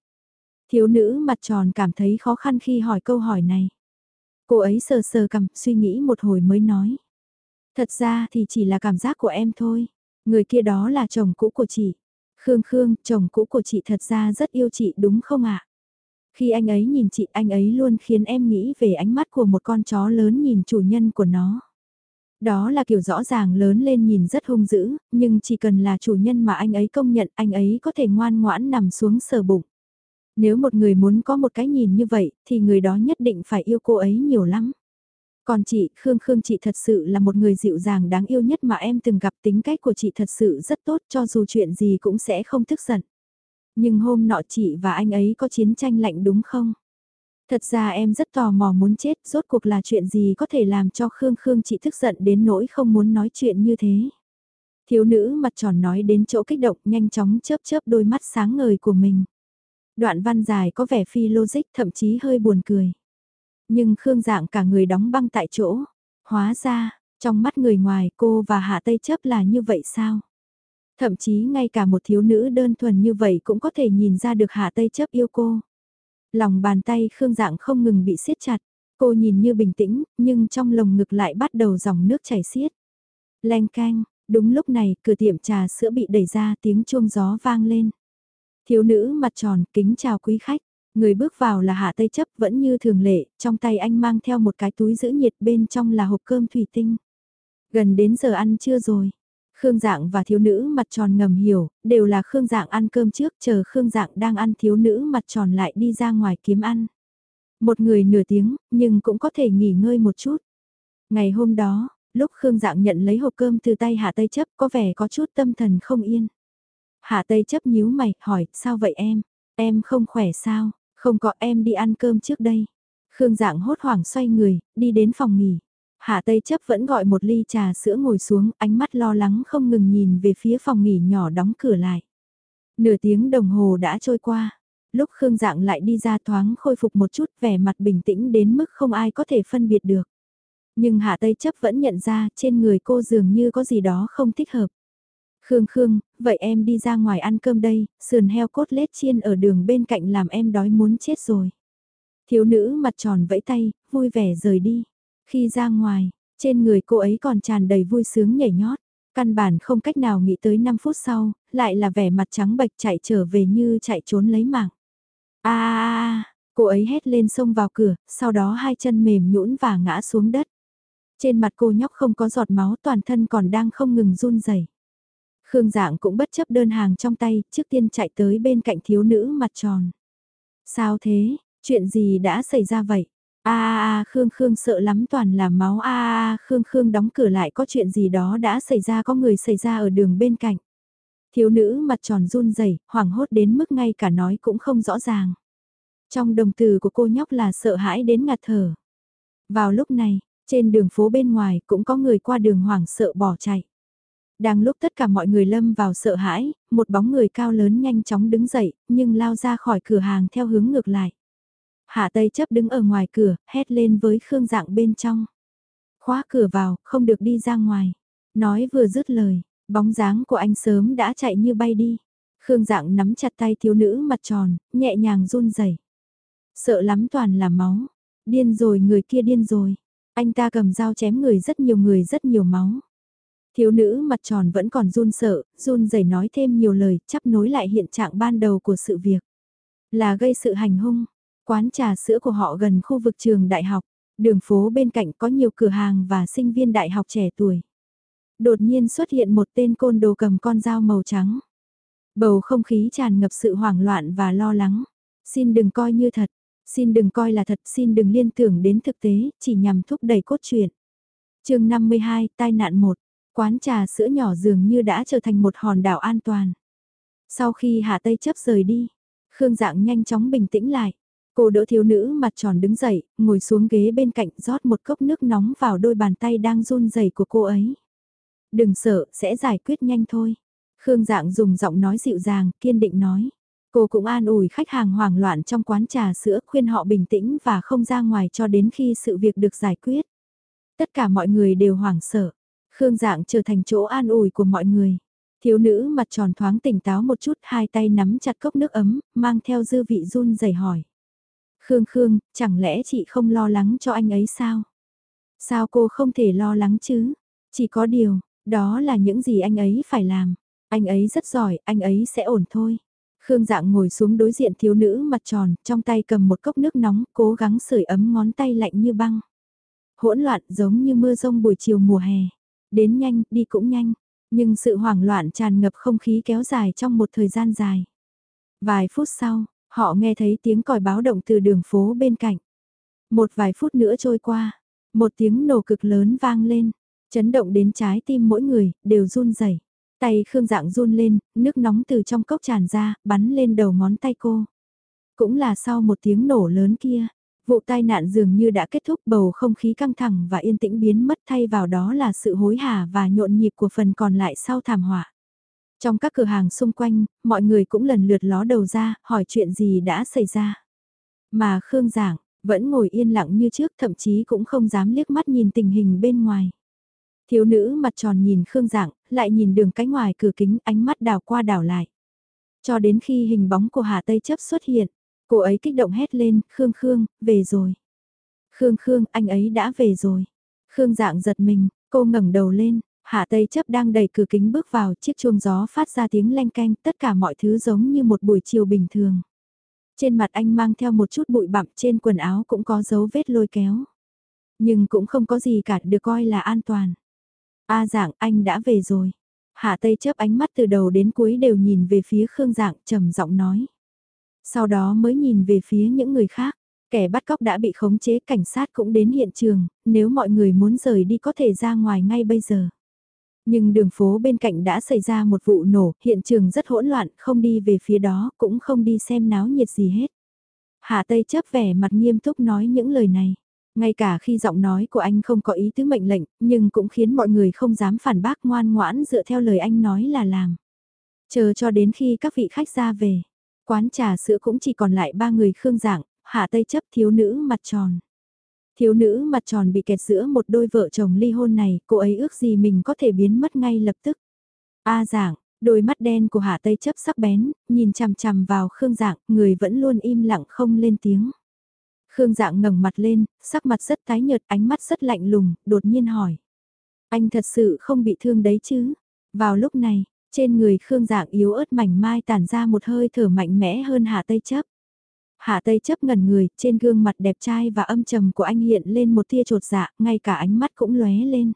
Thiếu nữ mặt tròn cảm thấy khó khăn khi hỏi câu hỏi này. Cô ấy sờ sờ cầm, suy nghĩ một hồi mới nói. Thật ra thì chỉ là cảm giác của em thôi. Người kia đó là chồng cũ của chị. Khương Khương, chồng cũ của chị thật ra rất yêu chị đúng không ạ? Khi anh ấy nhìn chị anh ấy luôn khiến em nghĩ về ánh mắt của một con chó lớn nhìn chủ nhân của nó. Đó là kiểu rõ ràng lớn lên nhìn rất hung dữ, nhưng chỉ cần là chủ nhân mà anh ấy công nhận anh ấy có thể ngoan ngoãn nằm xuống sờ bụng. Nếu một người muốn có một cái nhìn như vậy, thì người đó nhất định phải yêu cô ấy nhiều lắm. Còn chị, Khương Khương chị thật sự là một người dịu dàng đáng yêu nhất mà em từng gặp tính cách của chị thật sự rất tốt cho dù chuyện gì cũng sẽ không tức giận. Nhưng hôm nọ chị và anh ấy có chiến tranh lạnh đúng không? Thật ra em rất tò mò muốn chết, rốt cuộc là chuyện gì có thể làm cho Khương Khương chị tức giận đến nỗi không muốn nói chuyện như thế. Thiếu nữ mặt tròn nói đến chỗ kích động nhanh chóng chớp chớp đôi mắt sáng ngời của mình. Đoạn văn dài có vẻ phi logic thậm chí hơi buồn cười. Nhưng Khương dạng cả người đóng băng tại chỗ. Hóa ra, trong mắt người ngoài cô và Hạ Tây chấp là như vậy sao? Thậm chí ngay cả một thiếu nữ đơn thuần như vậy cũng có thể nhìn ra được Hạ Tây chấp yêu cô. Lòng bàn tay Khương dạng không ngừng bị siết chặt. Cô nhìn như bình tĩnh, nhưng trong lồng ngực lại bắt đầu dòng nước chảy xiết. Leng canh, đúng lúc này cửa tiệm trà sữa bị đẩy ra tiếng chuông gió vang lên. Thiếu nữ mặt tròn kính chào quý khách. Người bước vào là Hạ Tây Chấp vẫn như thường lệ, trong tay anh mang theo một cái túi giữ nhiệt bên trong là hộp cơm thủy tinh. Gần đến giờ ăn trưa rồi. Khương Dạng và thiếu nữ mặt tròn ngầm hiểu, đều là Khương Dạng ăn cơm trước chờ Khương Dạng đang ăn thiếu nữ mặt tròn lại đi ra ngoài kiếm ăn. Một người nửa tiếng, nhưng cũng có thể nghỉ ngơi một chút. Ngày hôm đó, lúc Khương Dạng nhận lấy hộp cơm từ tay Hạ Tây Chấp có vẻ có chút tâm thần không yên. Hạ Tây Chấp nhíu mày, hỏi, sao vậy em? Em không khỏe sao? Không có em đi ăn cơm trước đây. Khương Dạng hốt hoảng xoay người, đi đến phòng nghỉ. Hạ Tây chấp vẫn gọi một ly trà sữa ngồi xuống, ánh mắt lo lắng không ngừng nhìn về phía phòng nghỉ nhỏ đóng cửa lại. Nửa tiếng đồng hồ đã trôi qua. Lúc Khương Dạng lại đi ra thoáng khôi phục một chút vẻ mặt bình tĩnh đến mức không ai có thể phân biệt được. Nhưng Hạ Tây chấp vẫn nhận ra trên người cô dường như có gì đó không thích hợp. Khương Khương, vậy em đi ra ngoài ăn cơm đây, sườn heo cốt lết chiên ở đường bên cạnh làm em đói muốn chết rồi. Thiếu nữ mặt tròn vẫy tay, vui vẻ rời đi. Khi ra ngoài, trên người cô ấy còn tràn đầy vui sướng nhảy nhót. Căn bản không cách nào nghĩ tới 5 phút sau, lại là vẻ mặt trắng bệch chạy trở về như chạy trốn lấy mạng. a cô ấy hét lên xông vào cửa, sau đó hai chân mềm nhũn và ngã xuống đất. Trên mặt cô nhóc không có giọt máu toàn thân còn đang không ngừng run rẩy. Khương Dạng cũng bất chấp đơn hàng trong tay, trước tiên chạy tới bên cạnh thiếu nữ mặt tròn. Sao thế, chuyện gì đã xảy ra vậy? A a a Khương Khương sợ lắm toàn là máu a a a Khương Khương đóng cửa lại có chuyện gì đó đã xảy ra có người xảy ra ở đường bên cạnh. Thiếu nữ mặt tròn run rẩy, hoảng hốt đến mức ngay cả nói cũng không rõ ràng. Trong đồng từ của cô nhóc là sợ hãi đến ngạt thở. Vào lúc này, trên đường phố bên ngoài cũng có người qua đường hoảng sợ bỏ chạy. Đang lúc tất cả mọi người lâm vào sợ hãi, một bóng người cao lớn nhanh chóng đứng dậy, nhưng lao ra khỏi cửa hàng theo hướng ngược lại. Hạ Tây chấp đứng ở ngoài cửa, hét lên với Khương Dạng bên trong. Khóa cửa vào, không được đi ra ngoài. Nói vừa dứt lời, bóng dáng của anh sớm đã chạy như bay đi. Khương Dạng nắm chặt tay thiếu nữ mặt tròn, nhẹ nhàng run rẩy. Sợ lắm toàn là máu. Điên rồi người kia điên rồi. Anh ta cầm dao chém người rất nhiều người rất nhiều máu. Thiếu nữ mặt tròn vẫn còn run sợ, run rẩy nói thêm nhiều lời, chắp nối lại hiện trạng ban đầu của sự việc. Là gây sự hành hung, Quán trà sữa của họ gần khu vực trường đại học, đường phố bên cạnh có nhiều cửa hàng và sinh viên đại học trẻ tuổi. Đột nhiên xuất hiện một tên côn đồ cầm con dao màu trắng. Bầu không khí tràn ngập sự hoảng loạn và lo lắng. Xin đừng coi như thật, xin đừng coi là thật, xin đừng liên tưởng đến thực tế, chỉ nhằm thúc đẩy cốt truyện. chương 52, tai nạn 1, quán trà sữa nhỏ dường như đã trở thành một hòn đảo an toàn. Sau khi Hạ Tây chấp rời đi, Khương Dạng nhanh chóng bình tĩnh lại. Cô đỡ thiếu nữ mặt tròn đứng dậy, ngồi xuống ghế bên cạnh rót một cốc nước nóng vào đôi bàn tay đang run rẩy của cô ấy. Đừng sợ, sẽ giải quyết nhanh thôi. Khương Dạng dùng giọng nói dịu dàng, kiên định nói. Cô cũng an ủi khách hàng hoảng loạn trong quán trà sữa khuyên họ bình tĩnh và không ra ngoài cho đến khi sự việc được giải quyết. Tất cả mọi người đều hoảng sợ. Khương Dạng trở thành chỗ an ủi của mọi người. Thiếu nữ mặt tròn thoáng tỉnh táo một chút hai tay nắm chặt cốc nước ấm, mang theo dư vị run rẩy hỏi. Khương Khương, chẳng lẽ chị không lo lắng cho anh ấy sao? Sao cô không thể lo lắng chứ? Chỉ có điều, đó là những gì anh ấy phải làm. Anh ấy rất giỏi, anh ấy sẽ ổn thôi. Khương Dạng ngồi xuống đối diện thiếu nữ mặt tròn, trong tay cầm một cốc nước nóng, cố gắng sưởi ấm ngón tay lạnh như băng. Hỗn loạn giống như mưa rông buổi chiều mùa hè. Đến nhanh, đi cũng nhanh. Nhưng sự hoảng loạn tràn ngập không khí kéo dài trong một thời gian dài. Vài phút sau, Họ nghe thấy tiếng còi báo động từ đường phố bên cạnh. Một vài phút nữa trôi qua, một tiếng nổ cực lớn vang lên, chấn động đến trái tim mỗi người, đều run rẩy. Tay Khương Dạng run lên, nước nóng từ trong cốc tràn ra, bắn lên đầu ngón tay cô. Cũng là sau một tiếng nổ lớn kia, vụ tai nạn dường như đã kết thúc bầu không khí căng thẳng và yên tĩnh biến mất thay vào đó là sự hối hả và nhộn nhịp của phần còn lại sau thảm họa. Trong các cửa hàng xung quanh, mọi người cũng lần lượt ló đầu ra, hỏi chuyện gì đã xảy ra. Mà Khương Giảng, vẫn ngồi yên lặng như trước thậm chí cũng không dám liếc mắt nhìn tình hình bên ngoài. Thiếu nữ mặt tròn nhìn Khương Giảng, lại nhìn đường cánh ngoài cửa kính ánh mắt đảo qua đảo lại. Cho đến khi hình bóng của Hà Tây chấp xuất hiện, cô ấy kích động hét lên, Khương Khương, về rồi. Khương Khương, anh ấy đã về rồi. Khương Dạng giật mình, cô ngẩng đầu lên, Hạ Tây chấp đang đẩy cửa kính bước vào chiếc chuông gió phát ra tiếng leng canh tất cả mọi thứ giống như một buổi chiều bình thường. Trên mặt anh mang theo một chút bụi bặm trên quần áo cũng có dấu vết lôi kéo. Nhưng cũng không có gì cả được coi là an toàn. A dạng anh đã về rồi. Hạ Tây chấp ánh mắt từ đầu đến cuối đều nhìn về phía Khương Dạng trầm giọng nói. Sau đó mới nhìn về phía những người khác. Kẻ bắt cóc đã bị khống chế cảnh sát cũng đến hiện trường, nếu mọi người muốn rời đi có thể ra ngoài ngay bây giờ. Nhưng đường phố bên cạnh đã xảy ra một vụ nổ, hiện trường rất hỗn loạn, không đi về phía đó, cũng không đi xem náo nhiệt gì hết. Hạ Tây chấp vẻ mặt nghiêm túc nói những lời này. Ngay cả khi giọng nói của anh không có ý tứ mệnh lệnh, nhưng cũng khiến mọi người không dám phản bác ngoan ngoãn dựa theo lời anh nói là làm. Chờ cho đến khi các vị khách ra về, quán trà sữa cũng chỉ còn lại ba người khương dạng, hạ tây chấp thiếu nữ mặt tròn. Thiếu nữ mặt tròn bị kẹt giữa một đôi vợ chồng ly hôn này, cô ấy ước gì mình có thể biến mất ngay lập tức. A dạng đôi mắt đen của hạ tây chấp sắc bén, nhìn chằm chằm vào khương dạng, người vẫn luôn im lặng không lên tiếng. Khương dạng ngẩng mặt lên, sắc mặt rất tái nhợt, ánh mắt rất lạnh lùng, đột nhiên hỏi. Anh thật sự không bị thương đấy chứ? Vào lúc này, trên người Khương dạng yếu ớt mảnh mai tản ra một hơi thở mạnh mẽ hơn Hạ Tây chấp. Hạ Tây chấp ngẩn người, trên gương mặt đẹp trai và âm trầm của anh hiện lên một tia trột dạ, ngay cả ánh mắt cũng lóe lên.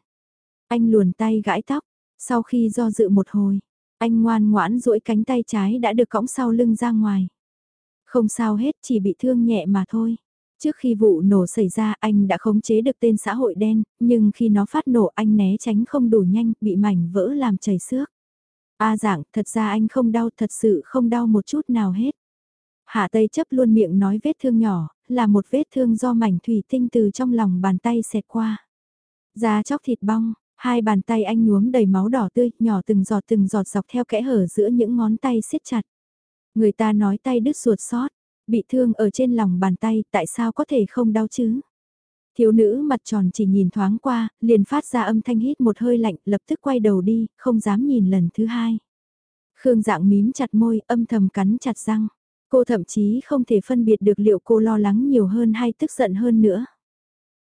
Anh luồn tay gãi tóc, sau khi do dự một hồi, anh ngoan ngoãn duỗi cánh tay trái đã được cõng sau lưng ra ngoài. Không sao hết, chỉ bị thương nhẹ mà thôi. Trước khi vụ nổ xảy ra anh đã khống chế được tên xã hội đen, nhưng khi nó phát nổ anh né tránh không đủ nhanh, bị mảnh vỡ làm chảy xước. A à dạng, thật ra anh không đau, thật sự không đau một chút nào hết. Hạ Tây chấp luôn miệng nói vết thương nhỏ, là một vết thương do mảnh thủy tinh từ trong lòng bàn tay xẹt qua. Da chóc thịt bong, hai bàn tay anh nhuốm đầy máu đỏ tươi, nhỏ từng giọt từng giọt dọc theo kẽ hở giữa những ngón tay siết chặt. Người ta nói tay đứt ruột sót, Bị thương ở trên lòng bàn tay, tại sao có thể không đau chứ? Thiếu nữ mặt tròn chỉ nhìn thoáng qua, liền phát ra âm thanh hít một hơi lạnh, lập tức quay đầu đi, không dám nhìn lần thứ hai. Khương dạng mím chặt môi, âm thầm cắn chặt răng. Cô thậm chí không thể phân biệt được liệu cô lo lắng nhiều hơn hay tức giận hơn nữa.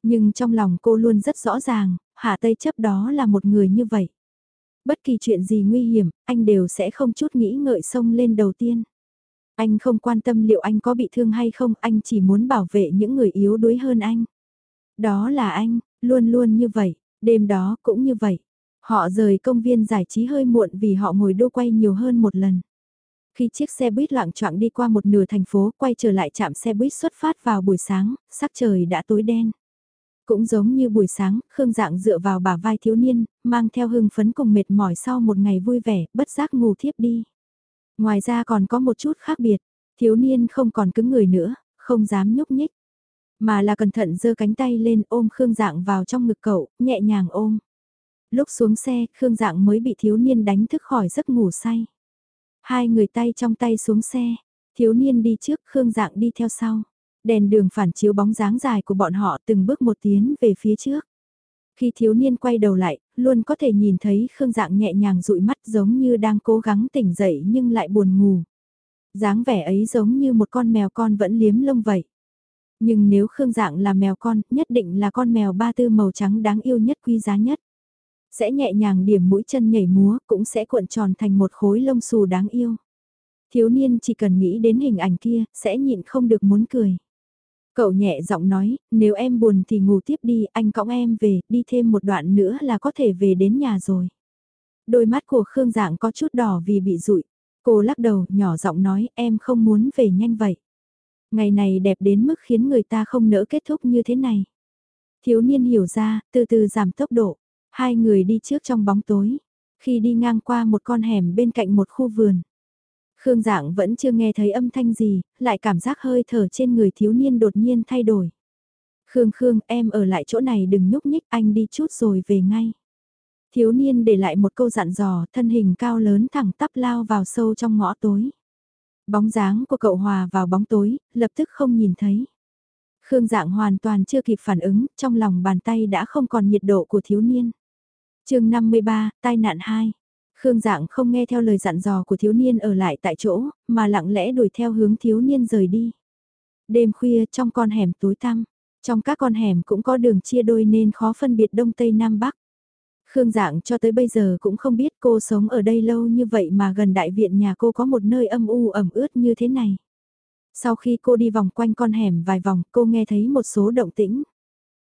Nhưng trong lòng cô luôn rất rõ ràng, Hạ Tây chấp đó là một người như vậy. Bất kỳ chuyện gì nguy hiểm, anh đều sẽ không chút nghĩ ngợi xông lên đầu tiên. Anh không quan tâm liệu anh có bị thương hay không, anh chỉ muốn bảo vệ những người yếu đuối hơn anh. Đó là anh, luôn luôn như vậy, đêm đó cũng như vậy. Họ rời công viên giải trí hơi muộn vì họ ngồi đô quay nhiều hơn một lần. Khi chiếc xe buýt loạn choạng đi qua một nửa thành phố quay trở lại chạm xe buýt xuất phát vào buổi sáng, sắc trời đã tối đen. Cũng giống như buổi sáng, Khương Dạng dựa vào bả vai thiếu niên, mang theo hưng phấn cùng mệt mỏi sau một ngày vui vẻ, bất giác ngủ thiếp đi. Ngoài ra còn có một chút khác biệt, thiếu niên không còn cứng người nữa, không dám nhúc nhích. Mà là cẩn thận giơ cánh tay lên ôm Khương Dạng vào trong ngực cậu, nhẹ nhàng ôm. Lúc xuống xe, Khương Dạng mới bị thiếu niên đánh thức khỏi giấc ngủ say. Hai người tay trong tay xuống xe, thiếu niên đi trước, Khương Dạng đi theo sau. Đèn đường phản chiếu bóng dáng dài của bọn họ từng bước một tiến về phía trước. Khi thiếu niên quay đầu lại, luôn có thể nhìn thấy Khương Dạng nhẹ nhàng dụi mắt giống như đang cố gắng tỉnh dậy nhưng lại buồn ngủ. dáng vẻ ấy giống như một con mèo con vẫn liếm lông vậy. Nhưng nếu Khương Dạng là mèo con, nhất định là con mèo ba tư màu trắng đáng yêu nhất quý giá nhất. Sẽ nhẹ nhàng điểm mũi chân nhảy múa, cũng sẽ cuộn tròn thành một khối lông xù đáng yêu. Thiếu niên chỉ cần nghĩ đến hình ảnh kia, sẽ nhịn không được muốn cười. Cậu nhẹ giọng nói, nếu em buồn thì ngủ tiếp đi, anh cõng em về, đi thêm một đoạn nữa là có thể về đến nhà rồi. Đôi mắt của Khương Dạng có chút đỏ vì bị rụi. Cô lắc đầu, nhỏ giọng nói, em không muốn về nhanh vậy. Ngày này đẹp đến mức khiến người ta không nỡ kết thúc như thế này. Thiếu niên hiểu ra, từ từ giảm tốc độ. Hai người đi trước trong bóng tối. Khi đi ngang qua một con hẻm bên cạnh một khu vườn. Khương Dạng vẫn chưa nghe thấy âm thanh gì, lại cảm giác hơi thở trên người thiếu niên đột nhiên thay đổi. Khương Khương, em ở lại chỗ này đừng nhúc nhích, anh đi chút rồi về ngay. Thiếu niên để lại một câu dặn dò, thân hình cao lớn thẳng tắp lao vào sâu trong ngõ tối. Bóng dáng của cậu hòa vào bóng tối, lập tức không nhìn thấy. Khương Dạng hoàn toàn chưa kịp phản ứng, trong lòng bàn tay đã không còn nhiệt độ của thiếu niên. chương 53, tai nạn 2. Khương Dạng không nghe theo lời dặn dò của thiếu niên ở lại tại chỗ, mà lặng lẽ đuổi theo hướng thiếu niên rời đi. Đêm khuya trong con hẻm tối tăm, trong các con hẻm cũng có đường chia đôi nên khó phân biệt đông tây nam bắc. Khương Dạng cho tới bây giờ cũng không biết cô sống ở đây lâu như vậy mà gần đại viện nhà cô có một nơi âm u ẩm ướt như thế này. Sau khi cô đi vòng quanh con hẻm vài vòng cô nghe thấy một số động tĩnh.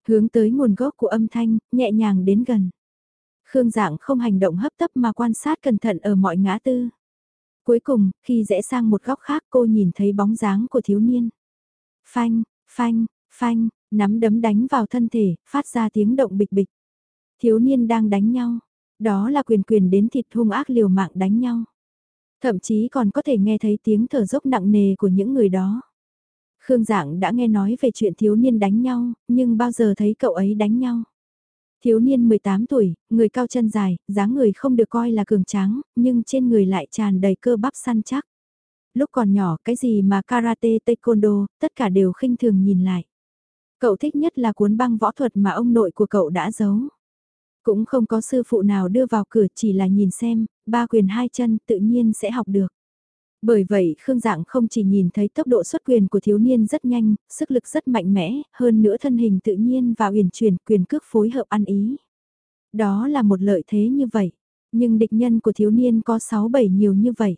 Hướng tới nguồn gốc của âm thanh, nhẹ nhàng đến gần. Khương Dạng không hành động hấp tấp mà quan sát cẩn thận ở mọi ngã tư. Cuối cùng, khi rẽ sang một góc khác cô nhìn thấy bóng dáng của thiếu niên. Phanh, phanh, phanh, nắm đấm đánh vào thân thể, phát ra tiếng động bịch bịch. Thiếu niên đang đánh nhau. Đó là quyền quyền đến thịt hung ác liều mạng đánh nhau. Thậm chí còn có thể nghe thấy tiếng thở dốc nặng nề của những người đó. Khương Dạng đã nghe nói về chuyện thiếu niên đánh nhau, nhưng bao giờ thấy cậu ấy đánh nhau. Thiếu niên 18 tuổi, người cao chân dài, dáng người không được coi là cường tráng, nhưng trên người lại tràn đầy cơ bắp săn chắc. Lúc còn nhỏ, cái gì mà karate, taekwondo, tất cả đều khinh thường nhìn lại. Cậu thích nhất là cuốn băng võ thuật mà ông nội của cậu đã giấu. Cũng không có sư phụ nào đưa vào cửa chỉ là nhìn xem, ba quyền hai chân tự nhiên sẽ học được. Bởi vậy Khương Dạng không chỉ nhìn thấy tốc độ xuất quyền của thiếu niên rất nhanh, sức lực rất mạnh mẽ, hơn nữa thân hình tự nhiên và uyển chuyển quyền cước phối hợp ăn ý. Đó là một lợi thế như vậy, nhưng địch nhân của thiếu niên có 6-7 nhiều như vậy.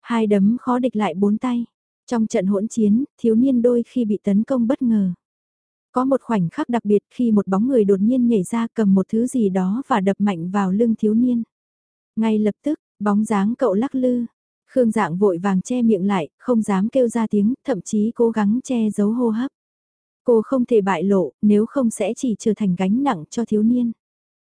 Hai đấm khó địch lại bốn tay. Trong trận hỗn chiến, thiếu niên đôi khi bị tấn công bất ngờ. Có một khoảnh khắc đặc biệt khi một bóng người đột nhiên nhảy ra cầm một thứ gì đó và đập mạnh vào lưng thiếu niên. Ngay lập tức, bóng dáng cậu lắc lư. Khương dạng vội vàng che miệng lại, không dám kêu ra tiếng, thậm chí cố gắng che giấu hô hấp. Cô không thể bại lộ, nếu không sẽ chỉ trở thành gánh nặng cho thiếu niên.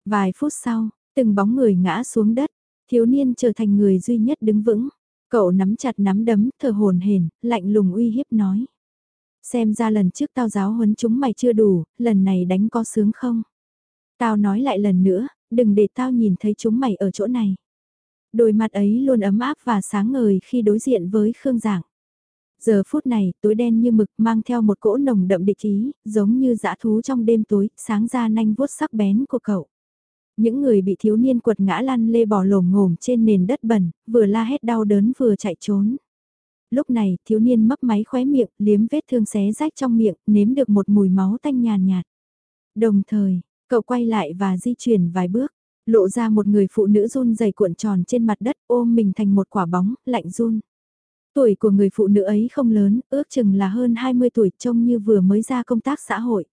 Vài phút sau, từng bóng người ngã xuống đất, thiếu niên trở thành người duy nhất đứng vững. Cậu nắm chặt nắm đấm, thở hồn hển, lạnh lùng uy hiếp nói. Xem ra lần trước tao giáo huấn chúng mày chưa đủ, lần này đánh có sướng không? Tao nói lại lần nữa, đừng để tao nhìn thấy chúng mày ở chỗ này. Đôi mặt ấy luôn ấm áp và sáng ngời khi đối diện với Khương Giảng. Giờ phút này, tối đen như mực mang theo một cỗ nồng đậm địch ý, giống như dã thú trong đêm tối, sáng ra nanh vuốt sắc bén của cậu. Những người bị thiếu niên quật ngã lăn lê bò lồm ngồm trên nền đất bẩn, vừa la hét đau đớn vừa chạy trốn. Lúc này, thiếu niên mấp máy khóe miệng, liếm vết thương xé rách trong miệng, nếm được một mùi máu tanh nhàn nhạt. Đồng thời, cậu quay lại và di chuyển vài bước, lộ ra một người phụ nữ run dày cuộn tròn trên mặt đất ôm mình thành một quả bóng, lạnh run. Tuổi của người phụ nữ ấy không lớn, ước chừng là hơn 20 tuổi trông như vừa mới ra công tác xã hội.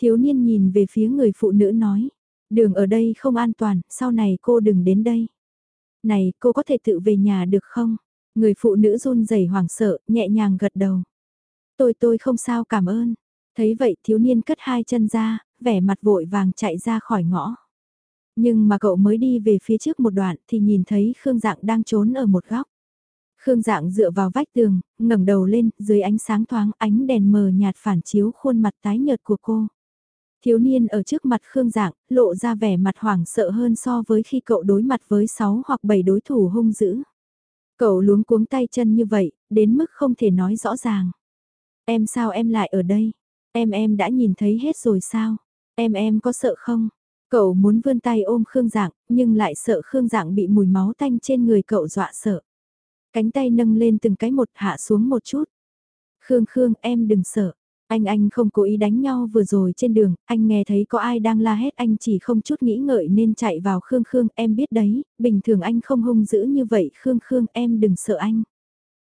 Thiếu niên nhìn về phía người phụ nữ nói, đường ở đây không an toàn, sau này cô đừng đến đây. Này, cô có thể tự về nhà được không? Người phụ nữ run rẩy hoảng sợ, nhẹ nhàng gật đầu. Tôi tôi không sao cảm ơn. Thấy vậy thiếu niên cất hai chân ra, vẻ mặt vội vàng chạy ra khỏi ngõ. Nhưng mà cậu mới đi về phía trước một đoạn thì nhìn thấy Khương Dạng đang trốn ở một góc. Khương Dạng dựa vào vách tường, ngẩng đầu lên, dưới ánh sáng thoáng ánh đèn mờ nhạt phản chiếu khuôn mặt tái nhợt của cô. Thiếu niên ở trước mặt Khương Dạng, lộ ra vẻ mặt hoảng sợ hơn so với khi cậu đối mặt với 6 hoặc 7 đối thủ hung dữ. Cậu luống cuống tay chân như vậy, đến mức không thể nói rõ ràng. Em sao em lại ở đây? Em em đã nhìn thấy hết rồi sao? Em em có sợ không? Cậu muốn vươn tay ôm Khương Dạng, nhưng lại sợ Khương Dạng bị mùi máu tanh trên người cậu dọa sợ. Cánh tay nâng lên từng cái một hạ xuống một chút. Khương Khương em đừng sợ. Anh anh không cố ý đánh nhau vừa rồi trên đường, anh nghe thấy có ai đang la hét anh chỉ không chút nghĩ ngợi nên chạy vào Khương Khương em biết đấy, bình thường anh không hung dữ như vậy Khương Khương em đừng sợ anh.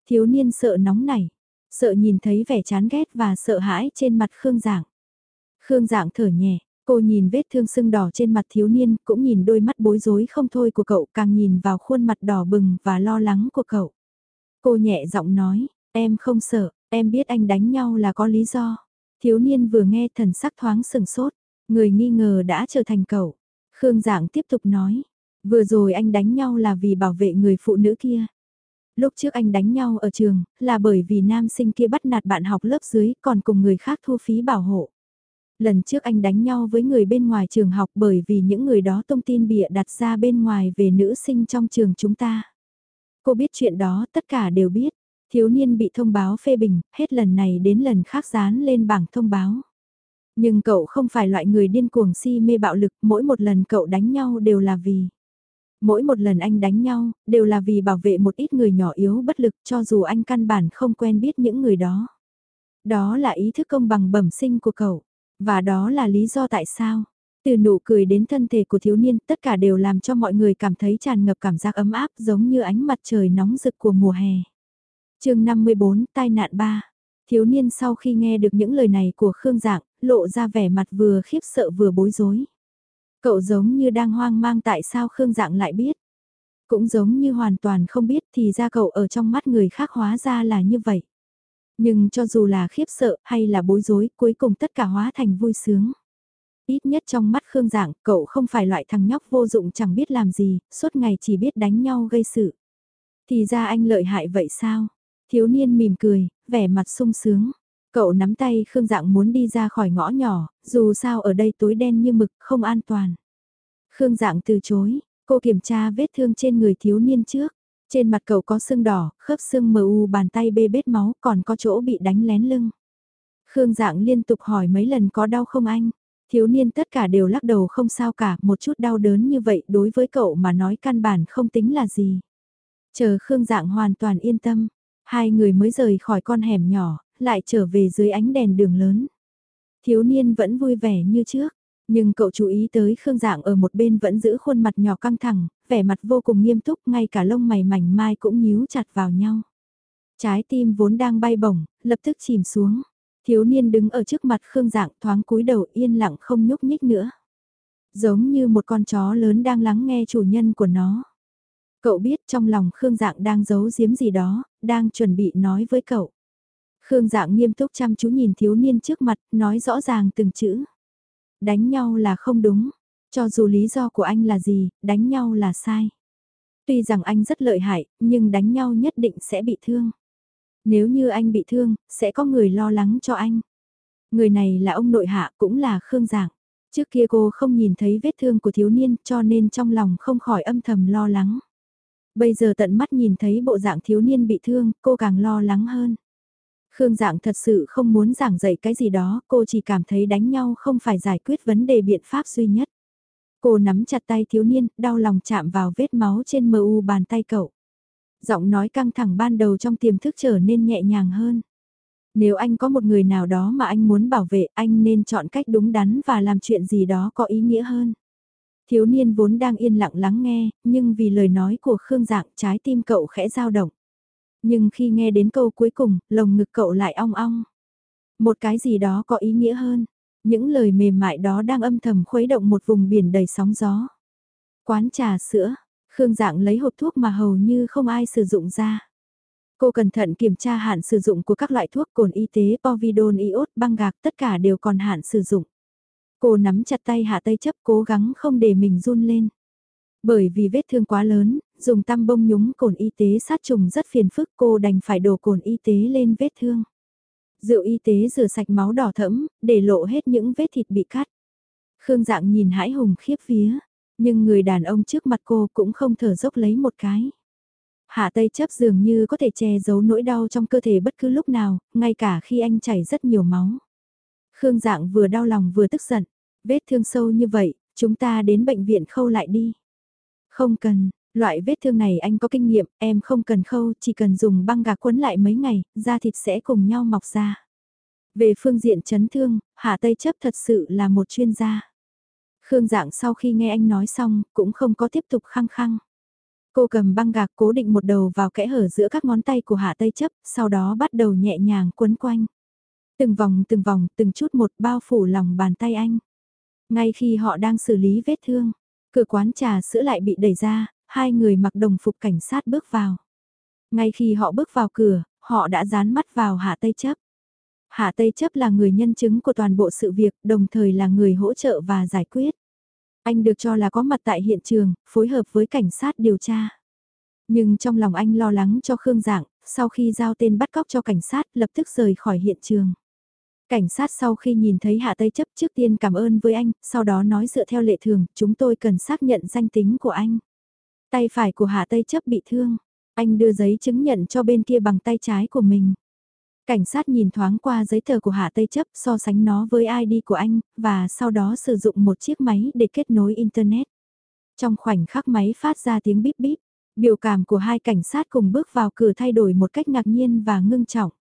Thiếu niên sợ nóng nảy, sợ nhìn thấy vẻ chán ghét và sợ hãi trên mặt Khương Giảng. Khương Giảng thở nhẹ, cô nhìn vết thương sưng đỏ trên mặt thiếu niên, cũng nhìn đôi mắt bối rối không thôi của cậu, càng nhìn vào khuôn mặt đỏ bừng và lo lắng của cậu. Cô nhẹ giọng nói, em không sợ, Em biết anh đánh nhau là có lý do. Thiếu niên vừa nghe thần sắc thoáng sừng sốt, người nghi ngờ đã trở thành cậu. Khương Giảng tiếp tục nói, vừa rồi anh đánh nhau là vì bảo vệ người phụ nữ kia. Lúc trước anh đánh nhau ở trường, là bởi vì nam sinh kia bắt nạt bạn học lớp dưới còn cùng người khác thu phí bảo hộ. Lần trước anh đánh nhau với người bên ngoài trường học bởi vì những người đó thông tin bịa đặt ra bên ngoài về nữ sinh trong trường chúng ta. Cô biết chuyện đó, tất cả đều biết. Thiếu niên bị thông báo phê bình, hết lần này đến lần khác dán lên bảng thông báo. Nhưng cậu không phải loại người điên cuồng si mê bạo lực, mỗi một lần cậu đánh nhau đều là vì... Mỗi một lần anh đánh nhau, đều là vì bảo vệ một ít người nhỏ yếu bất lực cho dù anh căn bản không quen biết những người đó. Đó là ý thức công bằng bẩm sinh của cậu. Và đó là lý do tại sao. Từ nụ cười đến thân thể của thiếu niên tất cả đều làm cho mọi người cảm thấy tràn ngập cảm giác ấm áp giống như ánh mặt trời nóng rực của mùa hè chương 54, tai nạn 3. Thiếu niên sau khi nghe được những lời này của Khương Dạng, lộ ra vẻ mặt vừa khiếp sợ vừa bối rối. Cậu giống như đang hoang mang tại sao Khương Dạng lại biết. Cũng giống như hoàn toàn không biết thì ra cậu ở trong mắt người khác hóa ra là như vậy. Nhưng cho dù là khiếp sợ hay là bối rối, cuối cùng tất cả hóa thành vui sướng. Ít nhất trong mắt Khương Dạng, cậu không phải loại thằng nhóc vô dụng chẳng biết làm gì, suốt ngày chỉ biết đánh nhau gây sự. Thì ra anh lợi hại vậy sao? Thiếu niên mỉm cười, vẻ mặt sung sướng. Cậu nắm tay Khương Dạng muốn đi ra khỏi ngõ nhỏ, dù sao ở đây tối đen như mực, không an toàn. Khương Dạng từ chối, cô kiểm tra vết thương trên người thiếu niên trước. Trên mặt cậu có sưng đỏ, khớp xương mờ u bàn tay bê bết máu còn có chỗ bị đánh lén lưng. Khương Dạng liên tục hỏi mấy lần có đau không anh? Thiếu niên tất cả đều lắc đầu không sao cả, một chút đau đớn như vậy đối với cậu mà nói căn bản không tính là gì. Chờ Khương Dạng hoàn toàn yên tâm, hai người mới rời khỏi con hẻm nhỏ, lại trở về dưới ánh đèn đường lớn. Thiếu niên vẫn vui vẻ như trước, nhưng cậu chú ý tới Khương Dạng ở một bên vẫn giữ khuôn mặt nhỏ căng thẳng, vẻ mặt vô cùng nghiêm túc, ngay cả lông mày mảnh mai cũng nhíu chặt vào nhau. Trái tim vốn đang bay bổng, lập tức chìm xuống. Thiếu niên đứng ở trước mặt Khương Dạng thoáng cúi đầu yên lặng không nhúc nhích nữa. Giống như một con chó lớn đang lắng nghe chủ nhân của nó. Cậu biết trong lòng Khương Dạng đang giấu giếm gì đó, đang chuẩn bị nói với cậu. Khương Dạng nghiêm túc chăm chú nhìn thiếu niên trước mặt, nói rõ ràng từng chữ. Đánh nhau là không đúng, cho dù lý do của anh là gì, đánh nhau là sai. Tuy rằng anh rất lợi hại, nhưng đánh nhau nhất định sẽ bị thương. Nếu như anh bị thương, sẽ có người lo lắng cho anh. Người này là ông nội hạ cũng là Khương Giảng. Trước kia cô không nhìn thấy vết thương của thiếu niên cho nên trong lòng không khỏi âm thầm lo lắng. Bây giờ tận mắt nhìn thấy bộ dạng thiếu niên bị thương, cô càng lo lắng hơn. Khương Dạng thật sự không muốn giảng dạy cái gì đó, cô chỉ cảm thấy đánh nhau không phải giải quyết vấn đề biện pháp duy nhất. Cô nắm chặt tay thiếu niên, đau lòng chạm vào vết máu trên mờ u bàn tay cậu. Giọng nói căng thẳng ban đầu trong tiềm thức trở nên nhẹ nhàng hơn. Nếu anh có một người nào đó mà anh muốn bảo vệ, anh nên chọn cách đúng đắn và làm chuyện gì đó có ý nghĩa hơn. Thiếu niên vốn đang yên lặng lắng nghe, nhưng vì lời nói của Khương Dạng trái tim cậu khẽ dao động. Nhưng khi nghe đến câu cuối cùng, lồng ngực cậu lại ong ong. Một cái gì đó có ý nghĩa hơn. Những lời mềm mại đó đang âm thầm khuấy động một vùng biển đầy sóng gió. Quán trà sữa, Khương Dạng lấy hộp thuốc mà hầu như không ai sử dụng ra. Cô cẩn thận kiểm tra hạn sử dụng của các loại thuốc cồn y tế, povidone iốt, băng gạc tất cả đều còn hạn sử dụng. Cô nắm chặt tay hạ tay chấp cố gắng không để mình run lên. Bởi vì vết thương quá lớn, dùng tăm bông nhúng cồn y tế sát trùng rất phiền phức cô đành phải đổ cồn y tế lên vết thương. Rượu y tế rửa sạch máu đỏ thẫm, để lộ hết những vết thịt bị cắt. Khương dạng nhìn hãi hùng khiếp vía, nhưng người đàn ông trước mặt cô cũng không thở dốc lấy một cái. Hạ Tây chấp dường như có thể che giấu nỗi đau trong cơ thể bất cứ lúc nào, ngay cả khi anh chảy rất nhiều máu. Khương dạng vừa đau lòng vừa tức giận, vết thương sâu như vậy, chúng ta đến bệnh viện khâu lại đi. Không cần, loại vết thương này anh có kinh nghiệm, em không cần khâu, chỉ cần dùng băng gạc quấn lại mấy ngày, da thịt sẽ cùng nhau mọc ra. Về phương diện chấn thương, Hạ Tây chấp thật sự là một chuyên gia. Khương Dạng sau khi nghe anh nói xong, cũng không có tiếp tục khăng khăng. Cô cầm băng gạc cố định một đầu vào kẽ hở giữa các ngón tay của Hạ Tây chấp, sau đó bắt đầu nhẹ nhàng quấn quanh. Từng vòng từng vòng, từng chút một bao phủ lòng bàn tay anh. Ngay khi họ đang xử lý vết thương, cửa quán trà sữa lại bị đẩy ra, hai người mặc đồng phục cảnh sát bước vào. Ngay khi họ bước vào cửa, họ đã dán mắt vào Hạ Tây chấp. Hạ Tây chấp là người nhân chứng của toàn bộ sự việc, đồng thời là người hỗ trợ và giải quyết. Anh được cho là có mặt tại hiện trường, phối hợp với cảnh sát điều tra. Nhưng trong lòng anh lo lắng cho Khương Giảng, sau khi giao tên bắt cóc cho cảnh sát lập tức rời khỏi hiện trường. Cảnh sát sau khi nhìn thấy Hạ Tây chấp trước tiên cảm ơn với anh, sau đó nói dựa theo lệ thường, chúng tôi cần xác nhận danh tính của anh. Tay phải của Hạ Tây chấp bị thương, anh đưa giấy chứng nhận cho bên kia bằng tay trái của mình. Cảnh sát nhìn thoáng qua giấy tờ của Hạ Tây chấp so sánh nó với ID của anh, và sau đó sử dụng một chiếc máy để kết nối Internet. Trong khoảnh khắc máy phát ra tiếng bíp bíp, biểu cảm của hai cảnh sát cùng bước vào cửa thay đổi một cách ngạc nhiên và ngưng trọng.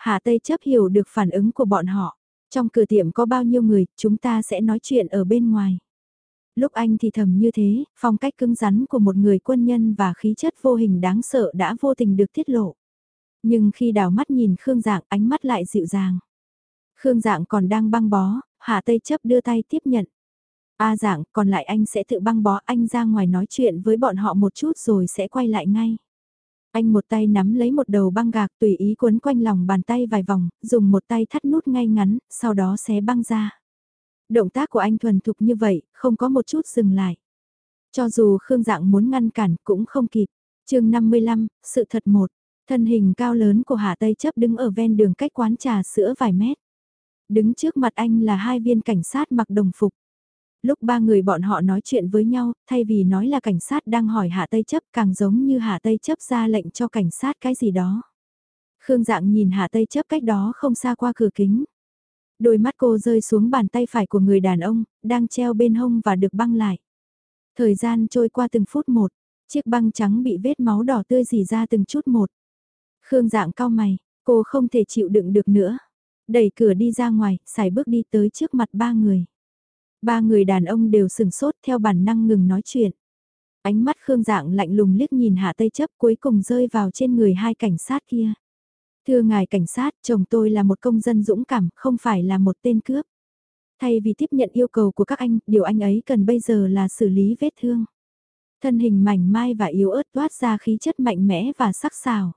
Hạ Tây chấp hiểu được phản ứng của bọn họ. Trong cửa tiệm có bao nhiêu người, chúng ta sẽ nói chuyện ở bên ngoài. Lúc anh thì thầm như thế, phong cách cứng rắn của một người quân nhân và khí chất vô hình đáng sợ đã vô tình được tiết lộ. Nhưng khi đào mắt nhìn Khương Dạng ánh mắt lại dịu dàng. Khương Dạng còn đang băng bó, Hạ Tây chấp đưa tay tiếp nhận. A dạng, còn lại anh sẽ tự băng bó anh ra ngoài nói chuyện với bọn họ một chút rồi sẽ quay lại ngay. Anh một tay nắm lấy một đầu băng gạc tùy ý cuốn quanh lòng bàn tay vài vòng, dùng một tay thắt nút ngay ngắn, sau đó xé băng ra. Động tác của anh thuần thục như vậy, không có một chút dừng lại. Cho dù Khương Dạng muốn ngăn cản cũng không kịp. chương 55, sự thật một. Thân hình cao lớn của hạ Tây chấp đứng ở ven đường cách quán trà sữa vài mét. Đứng trước mặt anh là hai viên cảnh sát mặc đồng phục. Lúc ba người bọn họ nói chuyện với nhau, thay vì nói là cảnh sát đang hỏi Hạ Tây chấp càng giống như Hạ Tây chấp ra lệnh cho cảnh sát cái gì đó. Khương dạng nhìn Hạ Tây chấp cách đó không xa qua cửa kính. Đôi mắt cô rơi xuống bàn tay phải của người đàn ông, đang treo bên hông và được băng lại. Thời gian trôi qua từng phút một, chiếc băng trắng bị vết máu đỏ tươi dì ra từng chút một. Khương dạng cao mày, cô không thể chịu đựng được nữa. Đẩy cửa đi ra ngoài, xài bước đi tới trước mặt ba người. Ba người đàn ông đều sừng sốt theo bản năng ngừng nói chuyện. Ánh mắt Khương Dạng lạnh lùng liếc nhìn Hạ Tây chấp cuối cùng rơi vào trên người hai cảnh sát kia. Thưa ngài cảnh sát, chồng tôi là một công dân dũng cảm, không phải là một tên cướp. Thay vì tiếp nhận yêu cầu của các anh, điều anh ấy cần bây giờ là xử lý vết thương. Thân hình mảnh mai và yếu ớt toát ra khí chất mạnh mẽ và sắc sảo.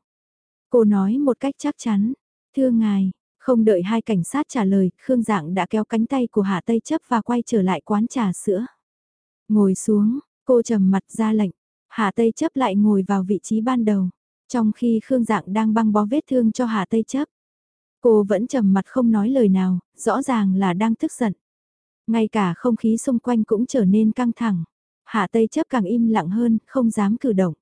Cô nói một cách chắc chắn, thưa ngài, không đợi hai cảnh sát trả lời, Khương Dạng đã kéo cánh tay của Hạ Tây chấp và quay trở lại quán trà sữa. Ngồi xuống, cô trầm mặt ra lệnh, Hạ Tây chấp lại ngồi vào vị trí ban đầu, trong khi Khương Dạng đang băng bó vết thương cho Hạ Tây chấp. Cô vẫn trầm mặt không nói lời nào, rõ ràng là đang tức giận. Ngay cả không khí xung quanh cũng trở nên căng thẳng. Hạ Tây chấp càng im lặng hơn, không dám cử động.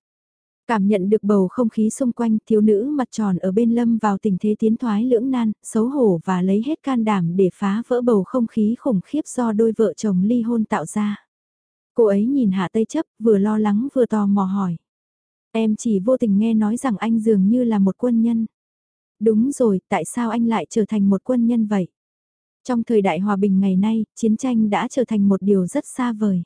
Cảm nhận được bầu không khí xung quanh, thiếu nữ mặt tròn ở bên lâm vào tình thế tiến thoái lưỡng nan, xấu hổ và lấy hết can đảm để phá vỡ bầu không khí khủng khiếp do đôi vợ chồng ly hôn tạo ra. Cô ấy nhìn Hạ Tây chấp, vừa lo lắng vừa tò mò hỏi. Em chỉ vô tình nghe nói rằng anh dường như là một quân nhân. Đúng rồi, tại sao anh lại trở thành một quân nhân vậy? Trong thời đại hòa bình ngày nay, chiến tranh đã trở thành một điều rất xa vời.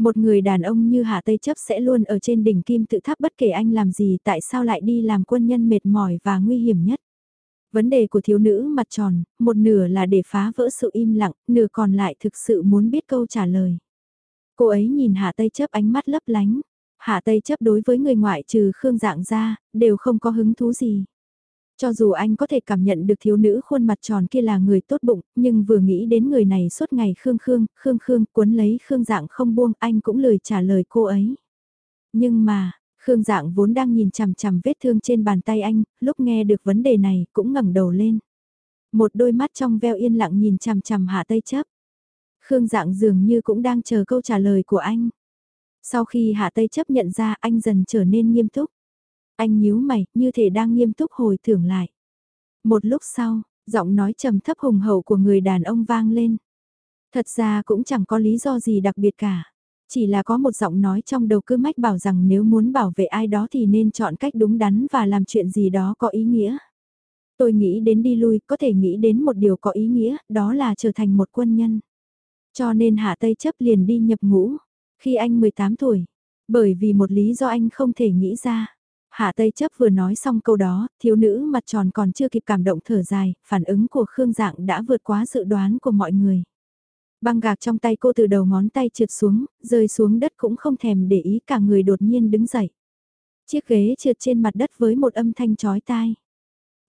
Một người đàn ông như Hạ Tây Chấp sẽ luôn ở trên đỉnh kim tự tháp bất kể anh làm gì tại sao lại đi làm quân nhân mệt mỏi và nguy hiểm nhất. Vấn đề của thiếu nữ mặt tròn, một nửa là để phá vỡ sự im lặng, nửa còn lại thực sự muốn biết câu trả lời. Cô ấy nhìn Hạ Tây Chấp ánh mắt lấp lánh. Hạ Tây Chấp đối với người ngoại trừ Khương Dạng ra, đều không có hứng thú gì. Cho dù anh có thể cảm nhận được thiếu nữ khuôn mặt tròn kia là người tốt bụng, nhưng vừa nghĩ đến người này suốt ngày khương khương, khương khương cuốn lấy khương dạng không buông anh cũng lười trả lời cô ấy. Nhưng mà, khương dạng vốn đang nhìn chằm chằm vết thương trên bàn tay anh, lúc nghe được vấn đề này cũng ngẩng đầu lên. Một đôi mắt trong veo yên lặng nhìn chằm chằm hạ tây chấp. Khương dạng dường như cũng đang chờ câu trả lời của anh. Sau khi hạ tây chấp nhận ra anh dần trở nên nghiêm túc. Anh nhíu mày, như thể đang nghiêm túc hồi tưởng lại. Một lúc sau, giọng nói trầm thấp hùng hậu của người đàn ông vang lên. Thật ra cũng chẳng có lý do gì đặc biệt cả. Chỉ là có một giọng nói trong đầu cứ mách bảo rằng nếu muốn bảo vệ ai đó thì nên chọn cách đúng đắn và làm chuyện gì đó có ý nghĩa. Tôi nghĩ đến đi lui có thể nghĩ đến một điều có ý nghĩa, đó là trở thành một quân nhân. Cho nên Hạ Tây chấp liền đi nhập ngũ, khi anh 18 tuổi, bởi vì một lý do anh không thể nghĩ ra. Hạ Tây chấp vừa nói xong câu đó, thiếu nữ mặt tròn còn chưa kịp cảm động thở dài, phản ứng của Khương Dạng đã vượt quá dự đoán của mọi người. Băng gạc trong tay cô từ đầu ngón tay trượt xuống, rơi xuống đất cũng không thèm để ý cả người đột nhiên đứng dậy. Chiếc ghế trượt trên mặt đất với một âm thanh chói tai.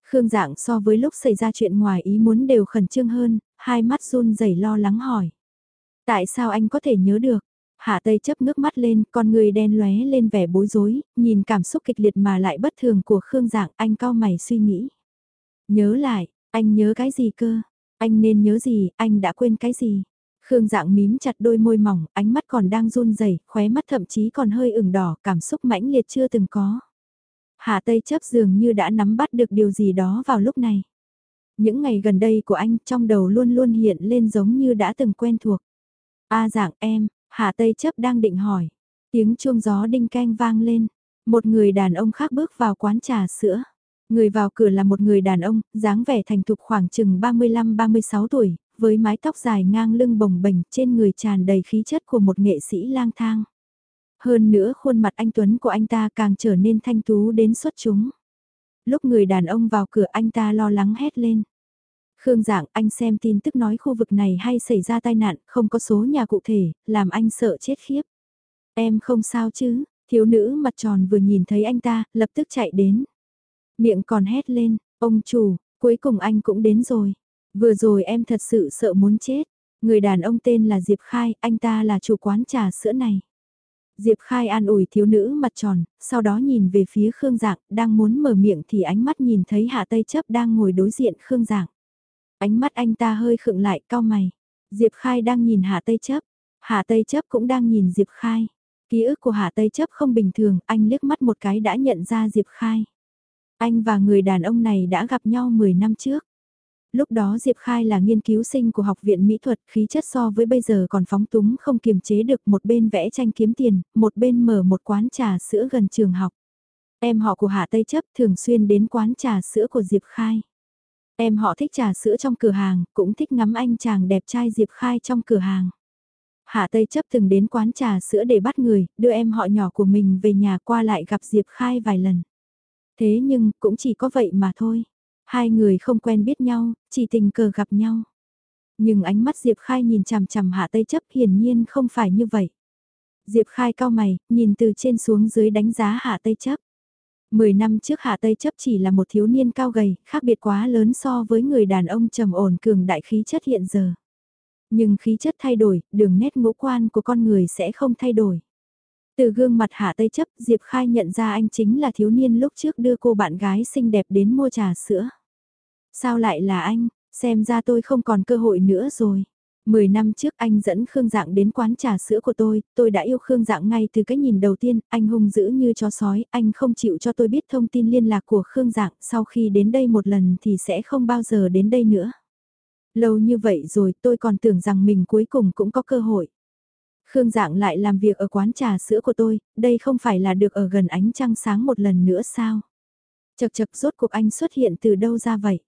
Khương Dạng so với lúc xảy ra chuyện ngoài ý muốn đều khẩn trương hơn, hai mắt run rẩy lo lắng hỏi. Tại sao anh có thể nhớ được? Hạ Tây chấp ngước mắt lên, con người đen lóe lên vẻ bối rối, nhìn cảm xúc kịch liệt mà lại bất thường của Khương Dạng, anh cao mày suy nghĩ. Nhớ lại, anh nhớ cái gì cơ? Anh nên nhớ gì, anh đã quên cái gì? Khương Dạng mím chặt đôi môi mỏng, ánh mắt còn đang run rẩy, khóe mắt thậm chí còn hơi ửng đỏ, cảm xúc mãnh liệt chưa từng có. Hạ Tây chấp dường như đã nắm bắt được điều gì đó vào lúc này. Những ngày gần đây của anh trong đầu luôn luôn hiện lên giống như đã từng quen thuộc. A dạng em, Hạ Tây chấp đang định hỏi. Tiếng chuông gió đinh canh vang lên. Một người đàn ông khác bước vào quán trà sữa. Người vào cửa là một người đàn ông, dáng vẻ thành thục khoảng chừng 35-36 tuổi, với mái tóc dài ngang lưng bồng bềnh trên người tràn đầy khí chất của một nghệ sĩ lang thang. Hơn nữa khuôn mặt anh Tuấn của anh ta càng trở nên thanh tú đến xuất chúng. Lúc người đàn ông vào cửa anh ta lo lắng hét lên. Khương Dạng, anh xem tin tức nói khu vực này hay xảy ra tai nạn, không có số nhà cụ thể, làm anh sợ chết khiếp. Em không sao chứ, thiếu nữ mặt tròn vừa nhìn thấy anh ta, lập tức chạy đến. Miệng còn hét lên, ông chủ, cuối cùng anh cũng đến rồi. Vừa rồi em thật sự sợ muốn chết. Người đàn ông tên là Diệp Khai, anh ta là chủ quán trà sữa này. Diệp Khai an ủi thiếu nữ mặt tròn, sau đó nhìn về phía Khương Dạng, đang muốn mở miệng thì ánh mắt nhìn thấy Hạ Tây Chấp đang ngồi đối diện Khương Dạng. Ánh mắt anh ta hơi khựng lại, cao mày. Diệp Khai đang nhìn Hạ Tây Chấp, Hạ Tây Chấp cũng đang nhìn Diệp Khai. Ký ức của Hạ Tây Chấp không bình thường, anh liếc mắt một cái đã nhận ra Diệp Khai. Anh và người đàn ông này đã gặp nhau 10 năm trước. Lúc đó Diệp Khai là nghiên cứu sinh của Học viện Mỹ thuật, khí chất so với bây giờ còn phóng túng không kiềm chế được một bên vẽ tranh kiếm tiền, một bên mở một quán trà sữa gần trường học. Em họ của Hạ Tây Chấp thường xuyên đến quán trà sữa của Diệp Khai. Em họ thích trà sữa trong cửa hàng, cũng thích ngắm anh chàng đẹp trai Diệp Khai trong cửa hàng. Hạ Tây chấp từng đến quán trà sữa để bắt người, đưa em họ nhỏ của mình về nhà qua lại gặp Diệp Khai vài lần. Thế nhưng, cũng chỉ có vậy mà thôi. Hai người không quen biết nhau, chỉ tình cờ gặp nhau. Nhưng ánh mắt Diệp Khai nhìn chằm chằm Hạ Tây chấp hiển nhiên không phải như vậy. Diệp Khai cao mày, nhìn từ trên xuống dưới đánh giá Hạ Tây chấp. Mười năm trước Hạ Tây chấp chỉ là một thiếu niên cao gầy, khác biệt quá lớn so với người đàn ông trầm ổn cường đại khí chất hiện giờ. Nhưng khí chất thay đổi, đường nét ngũ quan của con người sẽ không thay đổi. Từ gương mặt Hạ Tây chấp, Diệp Khai nhận ra anh chính là thiếu niên lúc trước đưa cô bạn gái xinh đẹp đến mua trà sữa. Sao lại là anh, xem ra tôi không còn cơ hội nữa rồi. Mười năm trước anh dẫn Khương Dạng đến quán trà sữa của tôi, tôi đã yêu Khương Dạng ngay từ cái nhìn đầu tiên, anh hung dữ như chó sói, anh không chịu cho tôi biết thông tin liên lạc của Khương Dạng, sau khi đến đây một lần thì sẽ không bao giờ đến đây nữa. Lâu như vậy rồi tôi còn tưởng rằng mình cuối cùng cũng có cơ hội. Khương Dạng lại làm việc ở quán trà sữa của tôi, đây không phải là được ở gần ánh trăng sáng một lần nữa sao? Chật chật rốt cuộc anh xuất hiện từ đâu ra vậy?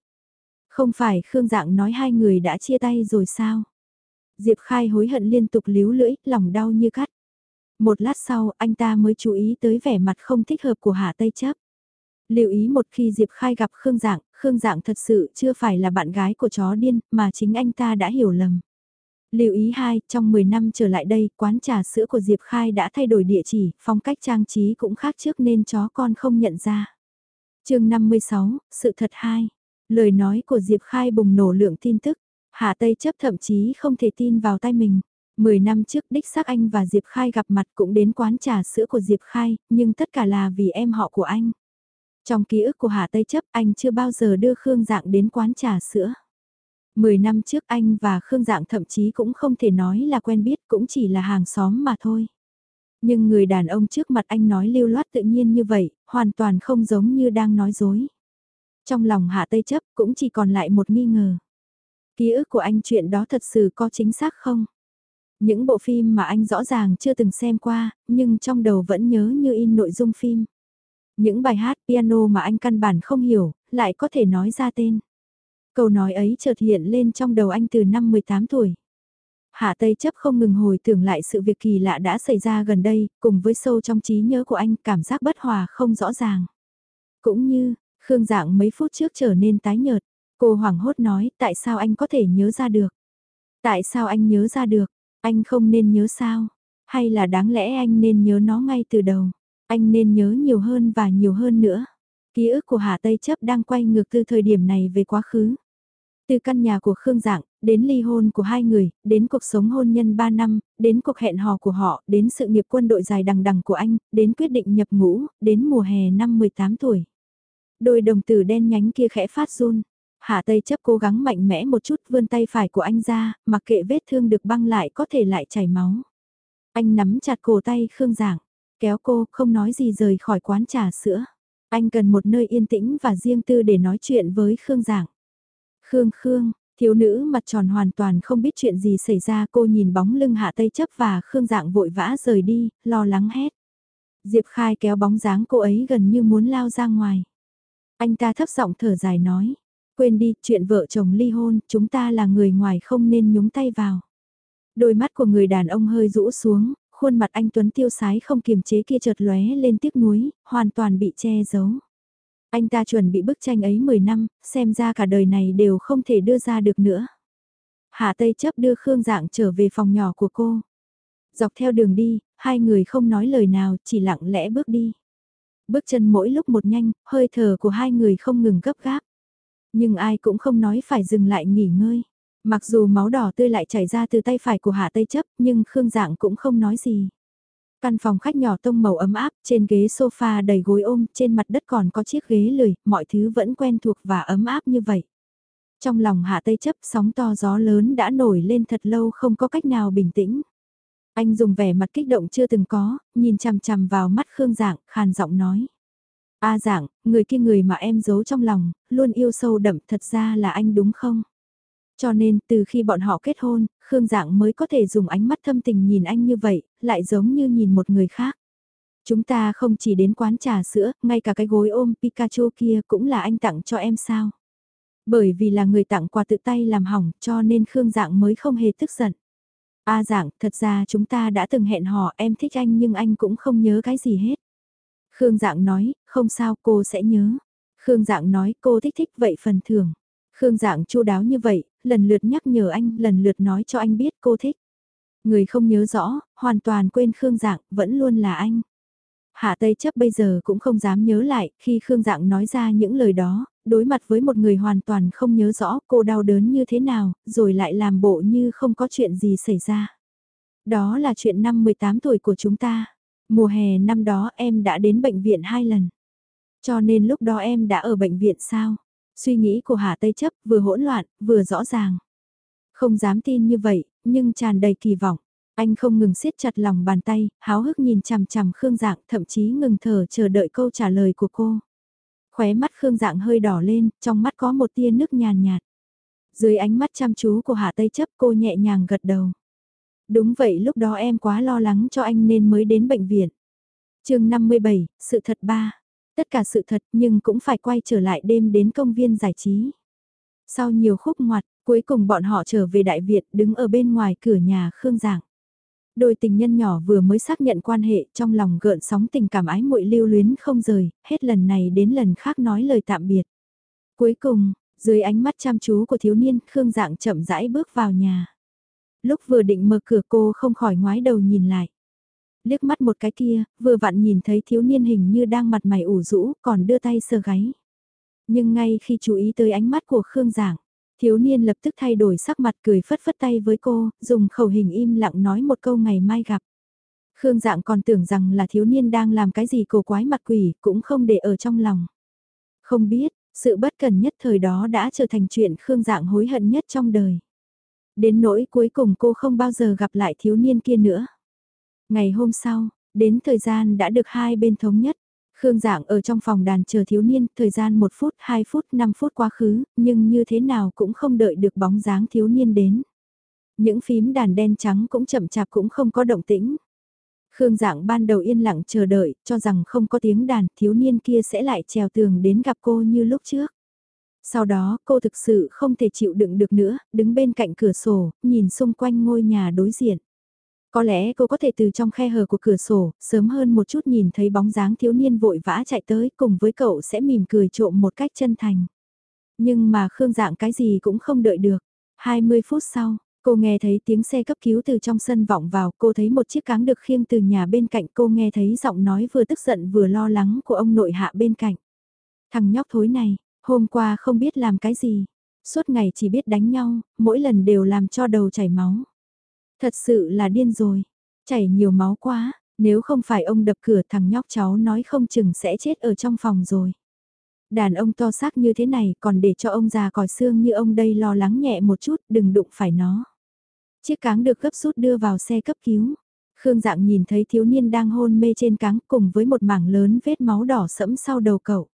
Không phải Khương Dạng nói hai người đã chia tay rồi sao? Diệp Khai hối hận liên tục líu lưỡi, lòng đau như cắt. Một lát sau, anh ta mới chú ý tới vẻ mặt không thích hợp của Hạ Tây Chấp. Lưu ý một khi Diệp Khai gặp Khương Dạng, Khương Dạng thật sự chưa phải là bạn gái của chó điên, mà chính anh ta đã hiểu lầm. Lưu ý hai, trong 10 năm trở lại đây, quán trà sữa của Diệp Khai đã thay đổi địa chỉ, phong cách trang trí cũng khác trước nên chó con không nhận ra. chương 56, sự thật hai. Lời nói của Diệp Khai bùng nổ lượng tin tức. Hạ Tây chấp thậm chí không thể tin vào tay mình. Mười năm trước đích xác anh và Diệp Khai gặp mặt cũng đến quán trà sữa của Diệp Khai, nhưng tất cả là vì em họ của anh. Trong ký ức của Hạ Tây chấp anh chưa bao giờ đưa Khương Dạng đến quán trà sữa. Mười năm trước anh và Khương Dạng thậm chí cũng không thể nói là quen biết cũng chỉ là hàng xóm mà thôi. Nhưng người đàn ông trước mặt anh nói lưu loát tự nhiên như vậy, hoàn toàn không giống như đang nói dối. Trong lòng Hạ Tây chấp cũng chỉ còn lại một nghi ngờ. Ký ức của anh chuyện đó thật sự có chính xác không? Những bộ phim mà anh rõ ràng chưa từng xem qua, nhưng trong đầu vẫn nhớ như in nội dung phim. Những bài hát piano mà anh căn bản không hiểu, lại có thể nói ra tên. Câu nói ấy chợt hiện lên trong đầu anh từ năm 18 tuổi. Hạ Tây chấp không ngừng hồi tưởng lại sự việc kỳ lạ đã xảy ra gần đây, cùng với sâu trong trí nhớ của anh cảm giác bất hòa không rõ ràng. Cũng như, Khương Dạng mấy phút trước trở nên tái nhợt, Cô hoảng hốt nói tại sao anh có thể nhớ ra được? Tại sao anh nhớ ra được? Anh không nên nhớ sao? Hay là đáng lẽ anh nên nhớ nó ngay từ đầu? Anh nên nhớ nhiều hơn và nhiều hơn nữa. Ký ức của Hà Tây chấp đang quay ngược từ thời điểm này về quá khứ. Từ căn nhà của Khương Dạng, đến ly hôn của hai người, đến cuộc sống hôn nhân 3 năm, đến cuộc hẹn hò của họ, đến sự nghiệp quân đội dài đằng đằng của anh, đến quyết định nhập ngũ, đến mùa hè năm 18 tuổi. Đôi đồng tử đen nhánh kia khẽ phát run, Hạ Tây chấp cố gắng mạnh mẽ một chút vươn tay phải của anh ra, mặc kệ vết thương được băng lại có thể lại chảy máu. Anh nắm chặt cổ tay Khương Giảng, kéo cô không nói gì rời khỏi quán trà sữa. Anh cần một nơi yên tĩnh và riêng tư để nói chuyện với Khương Giảng. Khương Khương, thiếu nữ mặt tròn hoàn toàn không biết chuyện gì xảy ra cô nhìn bóng lưng Hạ Tây chấp và Khương Dạng vội vã rời đi, lo lắng hét. Diệp Khai kéo bóng dáng cô ấy gần như muốn lao ra ngoài. Anh ta thấp giọng thở dài nói, Quên đi, chuyện vợ chồng ly hôn, chúng ta là người ngoài không nên nhúng tay vào. Đôi mắt của người đàn ông hơi rũ xuống, khuôn mặt anh Tuấn tiêu sái không kiềm chế kia chợt lóe lên tiếc nuối, hoàn toàn bị che giấu. Anh ta chuẩn bị bức tranh ấy 10 năm, xem ra cả đời này đều không thể đưa ra được nữa. Hạ Tây chấp đưa Khương Dạng trở về phòng nhỏ của cô. Dọc theo đường đi, hai người không nói lời nào, chỉ lặng lẽ bước đi. Bước chân mỗi lúc một nhanh, hơi thở của hai người không ngừng gấp gáp. Nhưng ai cũng không nói phải dừng lại nghỉ ngơi. Mặc dù máu đỏ tươi lại chảy ra từ tay phải của Hạ Tây chấp, nhưng Khương Dạng cũng không nói gì. Căn phòng khách nhỏ tông màu ấm áp, trên ghế sofa đầy gối ôm, trên mặt đất còn có chiếc ghế lười, mọi thứ vẫn quen thuộc và ấm áp như vậy. Trong lòng hạ tây chấp sóng to gió lớn đã nổi lên thật lâu không có cách nào bình tĩnh. Anh dùng vẻ mặt kích động chưa từng có, nhìn chằm chằm vào mắt Khương Dạng, khàn giọng nói. A Dạng, người kia người mà em giấu trong lòng, luôn yêu sâu đậm thật ra là anh đúng không? Cho nên từ khi bọn họ kết hôn, Khương Dạng mới có thể dùng ánh mắt thâm tình nhìn anh như vậy, lại giống như nhìn một người khác. Chúng ta không chỉ đến quán trà sữa, ngay cả cái gối ôm Pikachu kia cũng là anh tặng cho em sao. Bởi vì là người tặng quà tự tay làm hỏng cho nên Khương Dạng mới không hề tức giận. A Dạng, thật ra chúng ta đã từng hẹn hò em thích anh nhưng anh cũng không nhớ cái gì hết. Khương Dạng nói, không sao cô sẽ nhớ. Khương Dạng nói cô thích thích vậy phần thưởng. Khương Dạng chu đáo như vậy, lần lượt nhắc nhở anh, lần lượt nói cho anh biết cô thích. Người không nhớ rõ, hoàn toàn quên Khương Dạng, vẫn luôn là anh. Hạ Tây chấp bây giờ cũng không dám nhớ lại, khi Khương Dạng nói ra những lời đó, đối mặt với một người hoàn toàn không nhớ rõ cô đau đớn như thế nào, rồi lại làm bộ như không có chuyện gì xảy ra. Đó là chuyện năm 18 tuổi của chúng ta. Mùa hè năm đó em đã đến bệnh viện hai lần. Cho nên lúc đó em đã ở bệnh viện sao? Suy nghĩ của Hà Tây chấp vừa hỗn loạn, vừa rõ ràng. Không dám tin như vậy, nhưng tràn đầy kỳ vọng. Anh không ngừng siết chặt lòng bàn tay, háo hức nhìn chằm chằm Khương Dạng, thậm chí ngừng thở chờ đợi câu trả lời của cô. Khóe mắt Khương Dạng hơi đỏ lên, trong mắt có một tia nước nhàn nhạt. Dưới ánh mắt chăm chú của Hạ Tây chấp cô nhẹ nhàng gật đầu. Đúng vậy lúc đó em quá lo lắng cho anh nên mới đến bệnh viện. chương 57, sự thật ba. Tất cả sự thật nhưng cũng phải quay trở lại đêm đến công viên giải trí. Sau nhiều khúc ngoặt, cuối cùng bọn họ trở về Đại Việt đứng ở bên ngoài cửa nhà Khương Giảng. Đôi tình nhân nhỏ vừa mới xác nhận quan hệ trong lòng gợn sóng tình cảm ái muội lưu luyến không rời, hết lần này đến lần khác nói lời tạm biệt. Cuối cùng, dưới ánh mắt chăm chú của thiếu niên, Khương Dạng chậm rãi bước vào nhà. Lúc vừa định mở cửa cô không khỏi ngoái đầu nhìn lại liếc mắt một cái kia, vừa vặn nhìn thấy thiếu niên hình như đang mặt mày ủ rũ, còn đưa tay sờ gáy. Nhưng ngay khi chú ý tới ánh mắt của Khương Giảng, thiếu niên lập tức thay đổi sắc mặt cười phất phất tay với cô, dùng khẩu hình im lặng nói một câu ngày mai gặp. Khương Dạng còn tưởng rằng là thiếu niên đang làm cái gì cổ quái mặt quỷ, cũng không để ở trong lòng. Không biết, sự bất cần nhất thời đó đã trở thành chuyện Khương Dạng hối hận nhất trong đời. Đến nỗi cuối cùng cô không bao giờ gặp lại thiếu niên kia nữa. Ngày hôm sau, đến thời gian đã được hai bên thống nhất. Khương Dạng ở trong phòng đàn chờ thiếu niên, thời gian 1 phút, 2 phút, 5 phút quá khứ, nhưng như thế nào cũng không đợi được bóng dáng thiếu niên đến. Những phím đàn đen trắng cũng chậm chạp cũng không có động tĩnh. Khương Dạng ban đầu yên lặng chờ đợi, cho rằng không có tiếng đàn, thiếu niên kia sẽ lại trèo tường đến gặp cô như lúc trước. Sau đó, cô thực sự không thể chịu đựng được nữa, đứng bên cạnh cửa sổ, nhìn xung quanh ngôi nhà đối diện. Có lẽ cô có thể từ trong khe hở của cửa sổ, sớm hơn một chút nhìn thấy bóng dáng thiếu niên vội vã chạy tới cùng với cậu sẽ mỉm cười trộm một cách chân thành. Nhưng mà Khương Dạng cái gì cũng không đợi được. 20 phút sau, cô nghe thấy tiếng xe cấp cứu từ trong sân vọng vào, cô thấy một chiếc cáng được khiêng từ nhà bên cạnh cô nghe thấy giọng nói vừa tức giận vừa lo lắng của ông nội hạ bên cạnh. Thằng nhóc thối này, hôm qua không biết làm cái gì, suốt ngày chỉ biết đánh nhau, mỗi lần đều làm cho đầu chảy máu. Thật sự là điên rồi, chảy nhiều máu quá, nếu không phải ông đập cửa thằng nhóc cháu nói không chừng sẽ chết ở trong phòng rồi. Đàn ông to xác như thế này còn để cho ông già còi xương như ông đây lo lắng nhẹ một chút đừng đụng phải nó. Chiếc cáng được gấp rút đưa vào xe cấp cứu. Khương dạng nhìn thấy thiếu niên đang hôn mê trên cáng cùng với một mảng lớn vết máu đỏ sẫm sau đầu cậu.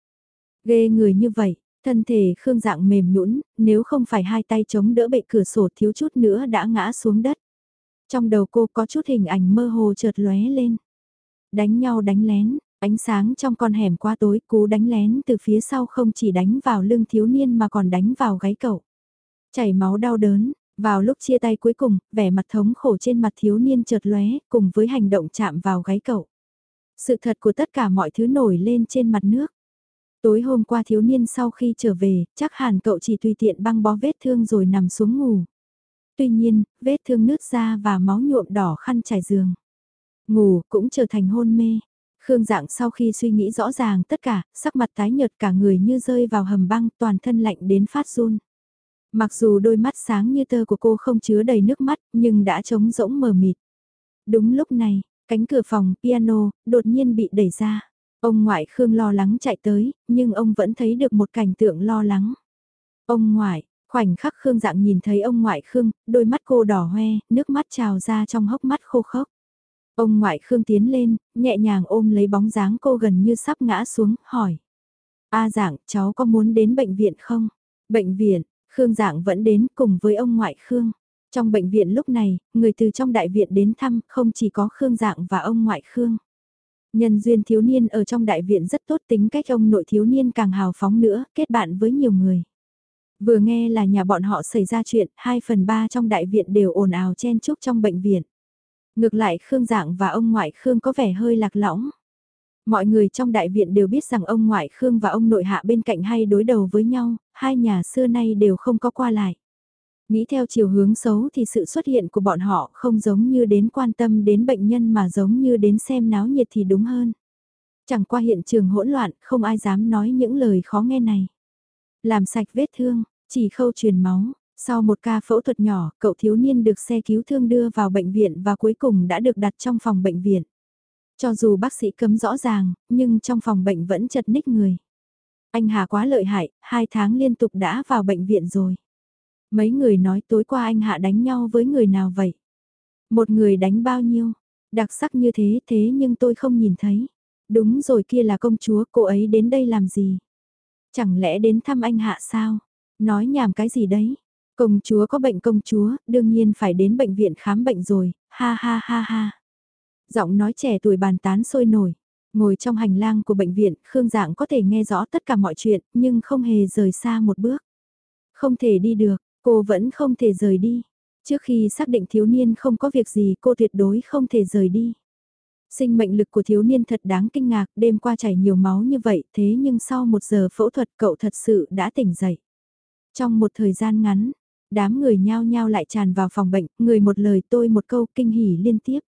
Ghê người như vậy, thân thể Khương dạng mềm nhũn nếu không phải hai tay chống đỡ bệ cửa sổ thiếu chút nữa đã ngã xuống đất. Trong đầu cô có chút hình ảnh mơ hồ chợt lóe lên. Đánh nhau đánh lén, ánh sáng trong con hẻm qua tối cú đánh lén từ phía sau không chỉ đánh vào lưng thiếu niên mà còn đánh vào gáy cậu. Chảy máu đau đớn, vào lúc chia tay cuối cùng, vẻ mặt thống khổ trên mặt thiếu niên chợt lóe cùng với hành động chạm vào gáy cậu. Sự thật của tất cả mọi thứ nổi lên trên mặt nước. Tối hôm qua thiếu niên sau khi trở về, chắc hẳn cậu chỉ tùy tiện băng bó vết thương rồi nằm xuống ngủ. Tuy nhiên, vết thương nứt ra và máu nhuộm đỏ khăn trải giường. Ngủ cũng trở thành hôn mê. Khương Dạng sau khi suy nghĩ rõ ràng tất cả, sắc mặt tái nhợt cả người như rơi vào hầm băng toàn thân lạnh đến phát run. Mặc dù đôi mắt sáng như tơ của cô không chứa đầy nước mắt nhưng đã trống rỗng mờ mịt. Đúng lúc này, cánh cửa phòng piano đột nhiên bị đẩy ra. Ông ngoại Khương lo lắng chạy tới, nhưng ông vẫn thấy được một cảnh tượng lo lắng. Ông ngoại, khoảnh khắc Khương dạng nhìn thấy ông ngoại Khương, đôi mắt cô đỏ hoe, nước mắt trào ra trong hốc mắt khô khốc. Ông ngoại Khương tiến lên, nhẹ nhàng ôm lấy bóng dáng cô gần như sắp ngã xuống, hỏi. A dạng, cháu có muốn đến bệnh viện không? Bệnh viện, Khương dạng vẫn đến cùng với ông ngoại Khương. Trong bệnh viện lúc này, người từ trong đại viện đến thăm không chỉ có Khương dạng và ông ngoại Khương. Nhân duyên thiếu niên ở trong đại viện rất tốt tính cách ông nội thiếu niên càng hào phóng nữa, kết bạn với nhiều người. Vừa nghe là nhà bọn họ xảy ra chuyện, 2 phần 3 trong đại viện đều ồn ào chen chúc trong bệnh viện. Ngược lại Khương Dạng và ông ngoại Khương có vẻ hơi lạc lõng. Mọi người trong đại viện đều biết rằng ông ngoại Khương và ông nội hạ bên cạnh hay đối đầu với nhau, hai nhà xưa nay đều không có qua lại. Nghĩ theo chiều hướng xấu thì sự xuất hiện của bọn họ không giống như đến quan tâm đến bệnh nhân mà giống như đến xem náo nhiệt thì đúng hơn. Chẳng qua hiện trường hỗn loạn, không ai dám nói những lời khó nghe này. Làm sạch vết thương, chỉ khâu truyền máu. Sau một ca phẫu thuật nhỏ, cậu thiếu niên được xe cứu thương đưa vào bệnh viện và cuối cùng đã được đặt trong phòng bệnh viện. Cho dù bác sĩ cấm rõ ràng, nhưng trong phòng bệnh vẫn chật ních người. Anh Hà quá lợi hại, hai tháng liên tục đã vào bệnh viện rồi. Mấy người nói tối qua anh Hạ đánh nhau với người nào vậy? Một người đánh bao nhiêu? Đặc sắc như thế thế nhưng tôi không nhìn thấy. Đúng rồi kia là công chúa, cô ấy đến đây làm gì? Chẳng lẽ đến thăm anh Hạ sao? Nói nhảm cái gì đấy? Công chúa có bệnh công chúa, đương nhiên phải đến bệnh viện khám bệnh rồi, ha ha ha ha. Giọng nói trẻ tuổi bàn tán sôi nổi. Ngồi trong hành lang của bệnh viện, Khương Dạng có thể nghe rõ tất cả mọi chuyện, nhưng không hề rời xa một bước. Không thể đi được, Cô vẫn không thể rời đi. Trước khi xác định thiếu niên không có việc gì cô tuyệt đối không thể rời đi. Sinh mệnh lực của thiếu niên thật đáng kinh ngạc, đêm qua chảy nhiều máu như vậy thế nhưng sau một giờ phẫu thuật cậu thật sự đã tỉnh dậy. Trong một thời gian ngắn, đám người nhao nhao lại tràn vào phòng bệnh, người một lời tôi một câu kinh hỉ liên tiếp.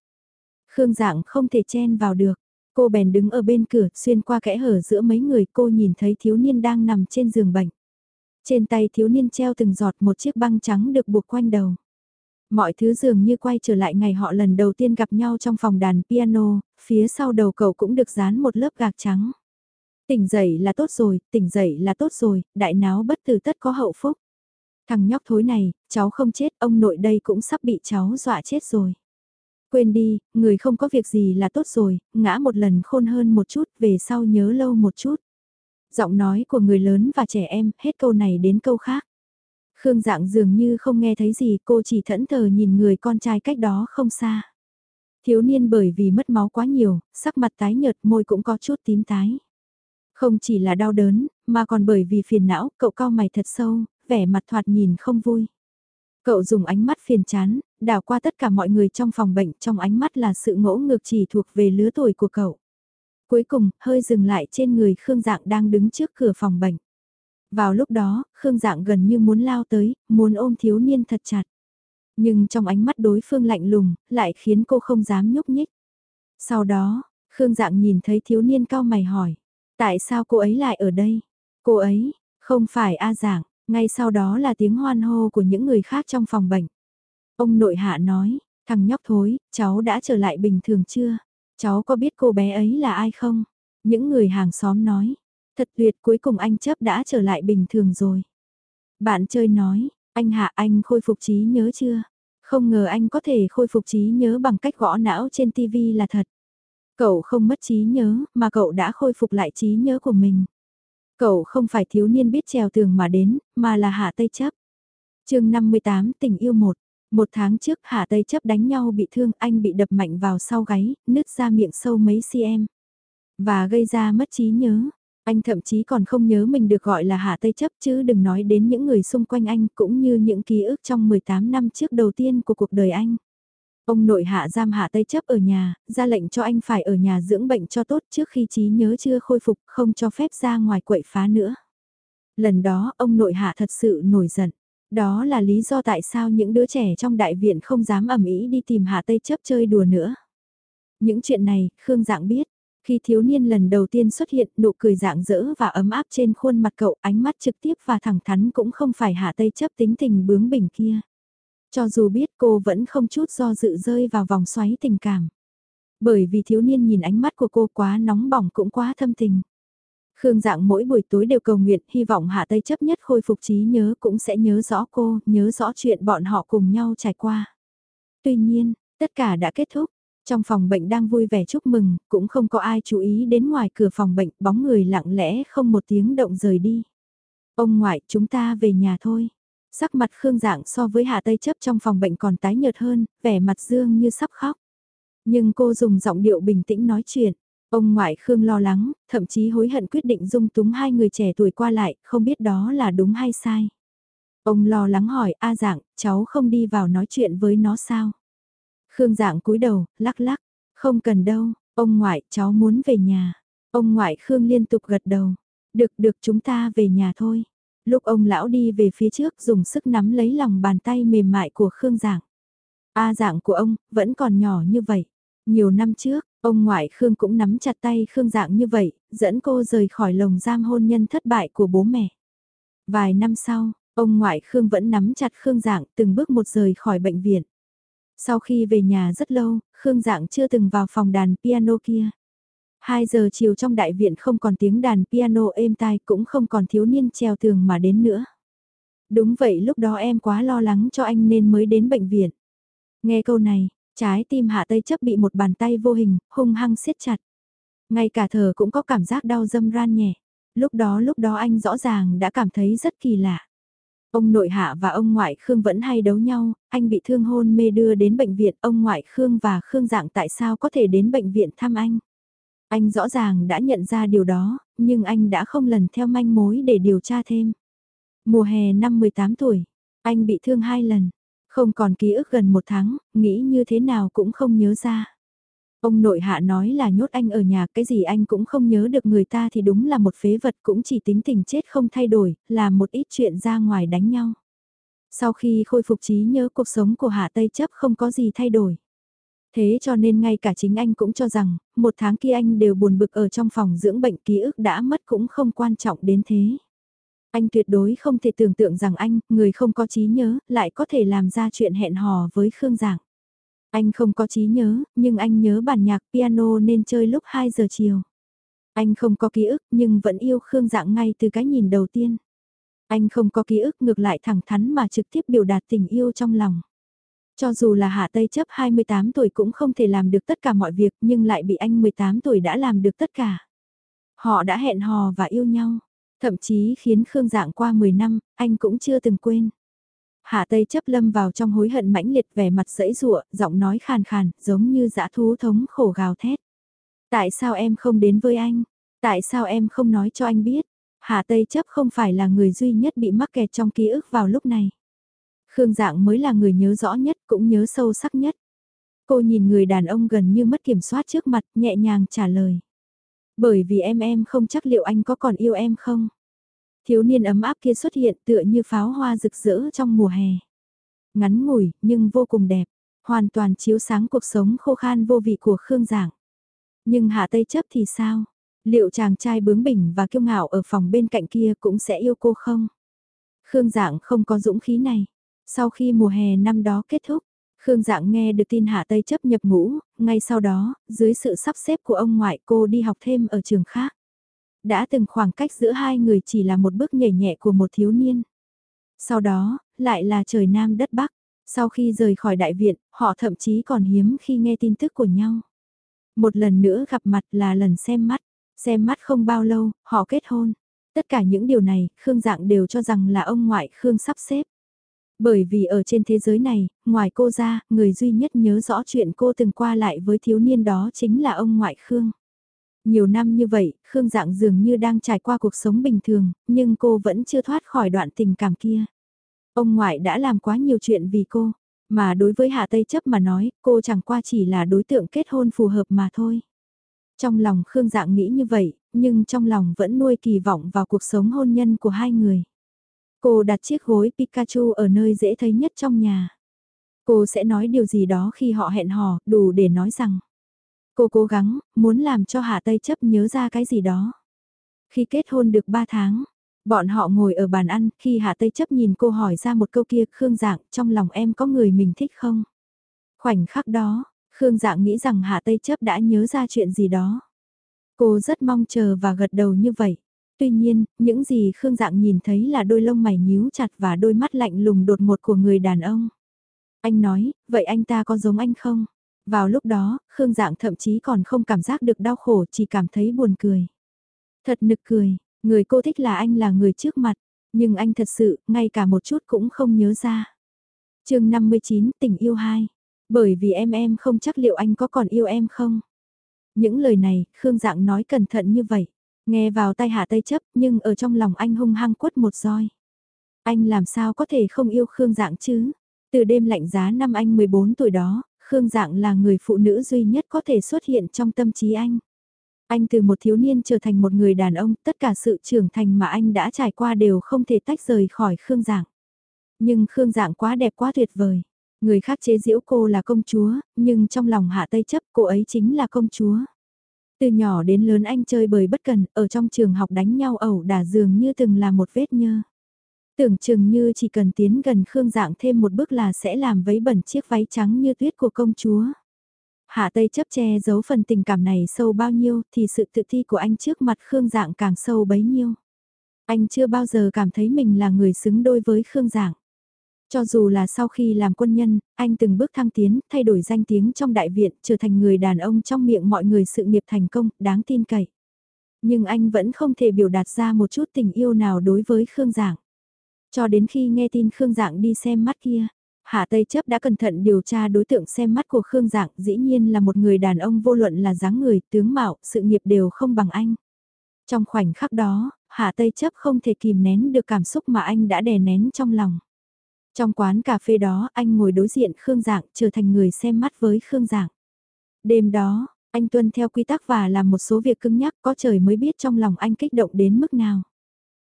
Khương dạng không thể chen vào được, cô bèn đứng ở bên cửa xuyên qua kẽ hở giữa mấy người cô nhìn thấy thiếu niên đang nằm trên giường bệnh. Trên tay thiếu niên treo từng giọt một chiếc băng trắng được buộc quanh đầu. Mọi thứ dường như quay trở lại ngày họ lần đầu tiên gặp nhau trong phòng đàn piano, phía sau đầu cậu cũng được dán một lớp gạc trắng. Tỉnh dậy là tốt rồi, tỉnh dậy là tốt rồi, đại náo bất tử tất có hậu phúc. Thằng nhóc thối này, cháu không chết, ông nội đây cũng sắp bị cháu dọa chết rồi. Quên đi, người không có việc gì là tốt rồi, ngã một lần khôn hơn một chút, về sau nhớ lâu một chút giọng nói của người lớn và trẻ em, hết câu này đến câu khác. Khương dạng dường như không nghe thấy gì, cô chỉ thẫn thờ nhìn người con trai cách đó không xa. Thiếu niên bởi vì mất máu quá nhiều, sắc mặt tái nhợt môi cũng có chút tím tái. Không chỉ là đau đớn, mà còn bởi vì phiền não, cậu cao mày thật sâu, vẻ mặt thoạt nhìn không vui. Cậu dùng ánh mắt phiền chán, đảo qua tất cả mọi người trong phòng bệnh trong ánh mắt là sự ngỗ ngược chỉ thuộc về lứa tuổi của cậu. Cuối cùng, hơi dừng lại trên người Khương Dạng đang đứng trước cửa phòng bệnh. Vào lúc đó, Khương Dạng gần như muốn lao tới, muốn ôm thiếu niên thật chặt. Nhưng trong ánh mắt đối phương lạnh lùng, lại khiến cô không dám nhúc nhích. Sau đó, Khương Dạng nhìn thấy thiếu niên cao mày hỏi. Tại sao cô ấy lại ở đây? Cô ấy, không phải A Dạng, ngay sau đó là tiếng hoan hô của những người khác trong phòng bệnh. Ông nội hạ nói, thằng nhóc thối, cháu đã trở lại bình thường chưa? Cháu có biết cô bé ấy là ai không? Những người hàng xóm nói. Thật tuyệt cuối cùng anh chấp đã trở lại bình thường rồi. Bạn chơi nói, anh hạ anh khôi phục trí nhớ chưa? Không ngờ anh có thể khôi phục trí nhớ bằng cách gõ não trên TV là thật. Cậu không mất trí nhớ, mà cậu đã khôi phục lại trí nhớ của mình. Cậu không phải thiếu niên biết trèo tường mà đến, mà là hạ tây chấp. chương 58 tình yêu một một tháng trước Hạ Tây chấp đánh nhau bị thương anh bị đập mạnh vào sau gáy, nứt ra miệng sâu mấy cm. Và gây ra mất trí nhớ. Anh thậm chí còn không nhớ mình được gọi là Hạ Tây chấp chứ đừng nói đến những người xung quanh anh cũng như những ký ức trong 18 năm trước đầu tiên của cuộc đời anh. Ông nội hạ giam hạ Tây chấp ở nhà, ra lệnh cho anh phải ở nhà dưỡng bệnh cho tốt trước khi trí nhớ chưa khôi phục, không cho phép ra ngoài quậy phá nữa. Lần đó, ông nội hạ thật sự nổi giận. Đó là lý do tại sao những đứa trẻ trong đại viện không dám ẩm ý đi tìm hạ Tây chấp chơi đùa nữa. Những chuyện này, Khương Dạng biết. Khi thiếu niên lần đầu tiên xuất hiện, nụ cười dạng dỡ và ấm áp trên khuôn mặt cậu, ánh mắt trực tiếp và thẳng thắn cũng không phải hạ Tây chấp tính tình bướng bỉnh kia. Cho dù biết cô vẫn không chút do dự rơi vào vòng xoáy tình cảm. Bởi vì thiếu niên nhìn ánh mắt của cô quá nóng bỏng cũng quá thâm tình. Khương Dạng mỗi buổi tối đều cầu nguyện hy vọng Hạ Tây chấp nhất khôi phục trí nhớ cũng sẽ nhớ rõ cô, nhớ rõ chuyện bọn họ cùng nhau trải qua. Tuy nhiên, tất cả đã kết thúc. Trong phòng bệnh đang vui vẻ chúc mừng, cũng không có ai chú ý đến ngoài cửa phòng bệnh, bóng người lặng lẽ không một tiếng động rời đi. Ông ngoại, chúng ta về nhà thôi. Sắc mặt Khương Dạng so với Hạ Tây chấp trong phòng bệnh còn tái nhợt hơn, vẻ mặt dương như sắp khóc. Nhưng cô dùng giọng điệu bình tĩnh nói chuyện. Ông ngoại Khương lo lắng, thậm chí hối hận quyết định dung túng hai người trẻ tuổi qua lại, không biết đó là đúng hay sai. Ông lo lắng hỏi, A dạng, cháu không đi vào nói chuyện với nó sao? Khương dạng cúi đầu, lắc lắc, không cần đâu, ông ngoại, cháu muốn về nhà. Ông ngoại Khương liên tục gật đầu, được được chúng ta về nhà thôi. Lúc ông lão đi về phía trước dùng sức nắm lấy lòng bàn tay mềm mại của Khương dạng. A dạng của ông, vẫn còn nhỏ như vậy. Nhiều năm trước, ông ngoại Khương cũng nắm chặt tay Khương dạng như vậy, dẫn cô rời khỏi lồng giam hôn nhân thất bại của bố mẹ. Vài năm sau, ông ngoại Khương vẫn nắm chặt Khương dạng từng bước một rời khỏi bệnh viện. Sau khi về nhà rất lâu, Khương dạng chưa từng vào phòng đàn piano kia. 2 giờ chiều trong đại viện không còn tiếng đàn piano êm tai cũng không còn thiếu niên treo tường mà đến nữa. Đúng vậy lúc đó em quá lo lắng cho anh nên mới đến bệnh viện. Nghe câu này, trái tim hạ tây chấp bị một bàn tay vô hình, hung hăng siết chặt. Ngay cả thở cũng có cảm giác đau dâm ran nhẹ. Lúc đó lúc đó anh rõ ràng đã cảm thấy rất kỳ lạ. Ông nội hạ và ông ngoại Khương vẫn hay đấu nhau, anh bị thương hôn mê đưa đến bệnh viện, ông ngoại Khương và Khương dạng tại sao có thể đến bệnh viện thăm anh. Anh rõ ràng đã nhận ra điều đó, nhưng anh đã không lần theo manh mối để điều tra thêm. Mùa hè năm 18 tuổi, anh bị thương hai lần, không còn ký ức gần một tháng, nghĩ như thế nào cũng không nhớ ra. Ông nội hạ nói là nhốt anh ở nhà, cái gì anh cũng không nhớ được người ta thì đúng là một phế vật cũng chỉ tính tình chết không thay đổi, làm một ít chuyện ra ngoài đánh nhau. Sau khi khôi phục trí nhớ cuộc sống của Hạ Tây chấp không có gì thay đổi. Thế cho nên ngay cả chính anh cũng cho rằng, một tháng kia anh đều buồn bực ở trong phòng dưỡng bệnh ký ức đã mất cũng không quan trọng đến thế. Anh tuyệt đối không thể tưởng tượng rằng anh, người không có trí nhớ, lại có thể làm ra chuyện hẹn hò với Khương Giảng. Anh không có trí nhớ, nhưng anh nhớ bản nhạc piano nên chơi lúc 2 giờ chiều. Anh không có ký ức nhưng vẫn yêu Khương Dạng ngay từ cái nhìn đầu tiên. Anh không có ký ức ngược lại thẳng thắn mà trực tiếp biểu đạt tình yêu trong lòng. Cho dù là Hạ Tây chấp 28 tuổi cũng không thể làm được tất cả mọi việc nhưng lại bị anh 18 tuổi đã làm được tất cả. Họ đã hẹn hò và yêu nhau, thậm chí khiến Khương Dạng qua 10 năm, anh cũng chưa từng quên. Hạ Tây chấp lâm vào trong hối hận mãnh liệt vẻ mặt sẫy rụa, giọng nói khàn khàn, giống như dã thú thống khổ gào thét. Tại sao em không đến với anh? Tại sao em không nói cho anh biết? Hạ Tây chấp không phải là người duy nhất bị mắc kẹt trong ký ức vào lúc này. Khương Dạng mới là người nhớ rõ nhất, cũng nhớ sâu sắc nhất. Cô nhìn người đàn ông gần như mất kiểm soát trước mặt, nhẹ nhàng trả lời. Bởi vì em em không chắc liệu anh có còn yêu em không? Thiếu niên ấm áp kia xuất hiện tựa như pháo hoa rực rỡ trong mùa hè. Ngắn ngủi, nhưng vô cùng đẹp. Hoàn toàn chiếu sáng cuộc sống khô khan vô vị của Khương Giảng. Nhưng Hạ Tây chấp thì sao? Liệu chàng trai bướng bỉnh và kiêu ngạo ở phòng bên cạnh kia cũng sẽ yêu cô không? Khương Giảng không có dũng khí này. Sau khi mùa hè năm đó kết thúc, Khương Dạng nghe được tin Hạ Tây chấp nhập ngũ, ngay sau đó, dưới sự sắp xếp của ông ngoại cô đi học thêm ở trường khác. Đã từng khoảng cách giữa hai người chỉ là một bước nhảy nhẹ của một thiếu niên. Sau đó, lại là trời Nam đất Bắc. Sau khi rời khỏi đại viện, họ thậm chí còn hiếm khi nghe tin tức của nhau. Một lần nữa gặp mặt là lần xem mắt. Xem mắt không bao lâu, họ kết hôn. Tất cả những điều này, Khương Dạng đều cho rằng là ông ngoại Khương sắp xếp. Bởi vì ở trên thế giới này, ngoài cô ra, người duy nhất nhớ rõ chuyện cô từng qua lại với thiếu niên đó chính là ông ngoại Khương. Nhiều năm như vậy, Khương Dạng dường như đang trải qua cuộc sống bình thường, nhưng cô vẫn chưa thoát khỏi đoạn tình cảm kia. Ông ngoại đã làm quá nhiều chuyện vì cô, Mà đối với Hạ Tây chấp mà nói, cô chẳng qua chỉ là đối tượng kết hôn phù hợp mà thôi. Trong lòng Khương Dạng nghĩ như vậy, nhưng trong lòng vẫn nuôi kỳ vọng vào cuộc sống hôn nhân của hai người. Cô đặt chiếc gối Pikachu ở nơi dễ thấy nhất trong nhà. Cô sẽ nói điều gì đó khi họ hẹn hò, đủ để nói rằng. Cô cố gắng, muốn làm cho Hạ Tây chấp nhớ ra cái gì đó. Khi kết hôn được 3 tháng, bọn họ ngồi ở bàn ăn, khi Hạ Tây chấp nhìn cô hỏi ra một câu kia, Khương Dạng, trong lòng em có người mình thích không? Khoảnh khắc đó, Khương Dạng nghĩ rằng Hạ Tây chấp đã nhớ ra chuyện gì đó. Cô rất mong chờ và gật đầu như vậy. Tuy nhiên, những gì Khương Dạng nhìn thấy là đôi lông mày nhíu chặt và đôi mắt lạnh lùng đột ngột của người đàn ông. Anh nói, vậy anh ta có giống anh không? Vào lúc đó, Khương Dạng thậm chí còn không cảm giác được đau khổ chỉ cảm thấy buồn cười. Thật nực cười, người cô thích là anh là người trước mặt, nhưng anh thật sự, ngay cả một chút cũng không nhớ ra. chương 59 tình yêu hai Bởi vì em em không chắc liệu anh có còn yêu em không? Những lời này, Khương Dạng nói cẩn thận như vậy. Nghe vào tay hạ tây chấp nhưng ở trong lòng anh hung hăng quất một roi. Anh làm sao có thể không yêu Khương Dạng chứ? Từ đêm lạnh giá năm anh 14 tuổi đó, Khương Dạng là người phụ nữ duy nhất có thể xuất hiện trong tâm trí anh. Anh từ một thiếu niên trở thành một người đàn ông, tất cả sự trưởng thành mà anh đã trải qua đều không thể tách rời khỏi Khương Dạng. Nhưng Khương Dạng quá đẹp quá tuyệt vời. Người khác chế giễu cô là công chúa, nhưng trong lòng Hạ Tây chấp cô ấy chính là công chúa. Từ nhỏ đến lớn anh chơi bời bất cần, ở trong trường học đánh nhau ẩu đả dường như từng là một vết nhơ. Tưởng chừng như chỉ cần tiến gần Khương Dạng thêm một bước là sẽ làm vấy bẩn chiếc váy trắng như tuyết của công chúa. Hạ Tây chấp che giấu phần tình cảm này sâu bao nhiêu thì sự tự thi của anh trước mặt Khương Dạng càng sâu bấy nhiêu. Anh chưa bao giờ cảm thấy mình là người xứng đôi với Khương Dạng. Cho dù là sau khi làm quân nhân, anh từng bước thăng tiến, thay đổi danh tiếng trong đại viện, trở thành người đàn ông trong miệng mọi người sự nghiệp thành công, đáng tin cậy. Nhưng anh vẫn không thể biểu đạt ra một chút tình yêu nào đối với Khương Giảng. Cho đến khi nghe tin Khương Giảng đi xem mắt kia, Hạ Tây Chấp đã cẩn thận điều tra đối tượng xem mắt của Khương Giảng, dĩ nhiên là một người đàn ông vô luận là dáng người, tướng mạo, sự nghiệp đều không bằng anh. Trong khoảnh khắc đó, Hạ Tây Chấp không thể kìm nén được cảm xúc mà anh đã đè nén trong lòng. Trong quán cà phê đó, anh ngồi đối diện Khương Dạng, trở thành người xem mắt với Khương Dạng. Đêm đó, anh tuân theo quy tắc và làm một số việc cứng nhắc có trời mới biết trong lòng anh kích động đến mức nào.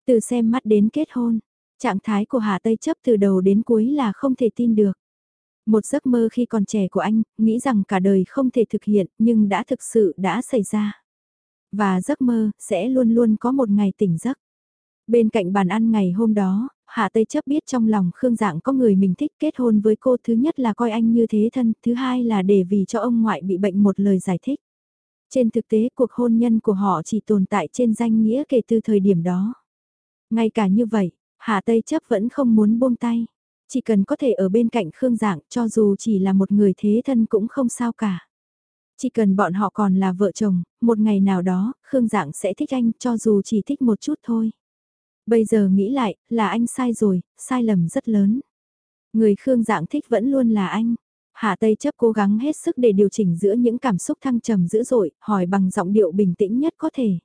Từ xem mắt đến kết hôn, trạng thái của Hà Tây chấp từ đầu đến cuối là không thể tin được. Một giấc mơ khi còn trẻ của anh, nghĩ rằng cả đời không thể thực hiện nhưng đã thực sự đã xảy ra. Và giấc mơ sẽ luôn luôn có một ngày tỉnh giấc. Bên cạnh bàn ăn ngày hôm đó, Hạ Tây chấp biết trong lòng Khương Dạng có người mình thích kết hôn với cô thứ nhất là coi anh như thế thân, thứ hai là để vì cho ông ngoại bị bệnh một lời giải thích. Trên thực tế cuộc hôn nhân của họ chỉ tồn tại trên danh nghĩa kể từ thời điểm đó. Ngay cả như vậy, Hạ Tây chấp vẫn không muốn buông tay. Chỉ cần có thể ở bên cạnh Khương Dạng cho dù chỉ là một người thế thân cũng không sao cả. Chỉ cần bọn họ còn là vợ chồng, một ngày nào đó, Khương Dạng sẽ thích anh cho dù chỉ thích một chút thôi. Bây giờ nghĩ lại, là anh sai rồi, sai lầm rất lớn. Người Khương dạng thích vẫn luôn là anh. Hạ Tây chấp cố gắng hết sức để điều chỉnh giữa những cảm xúc thăng trầm dữ dội, hỏi bằng giọng điệu bình tĩnh nhất có thể.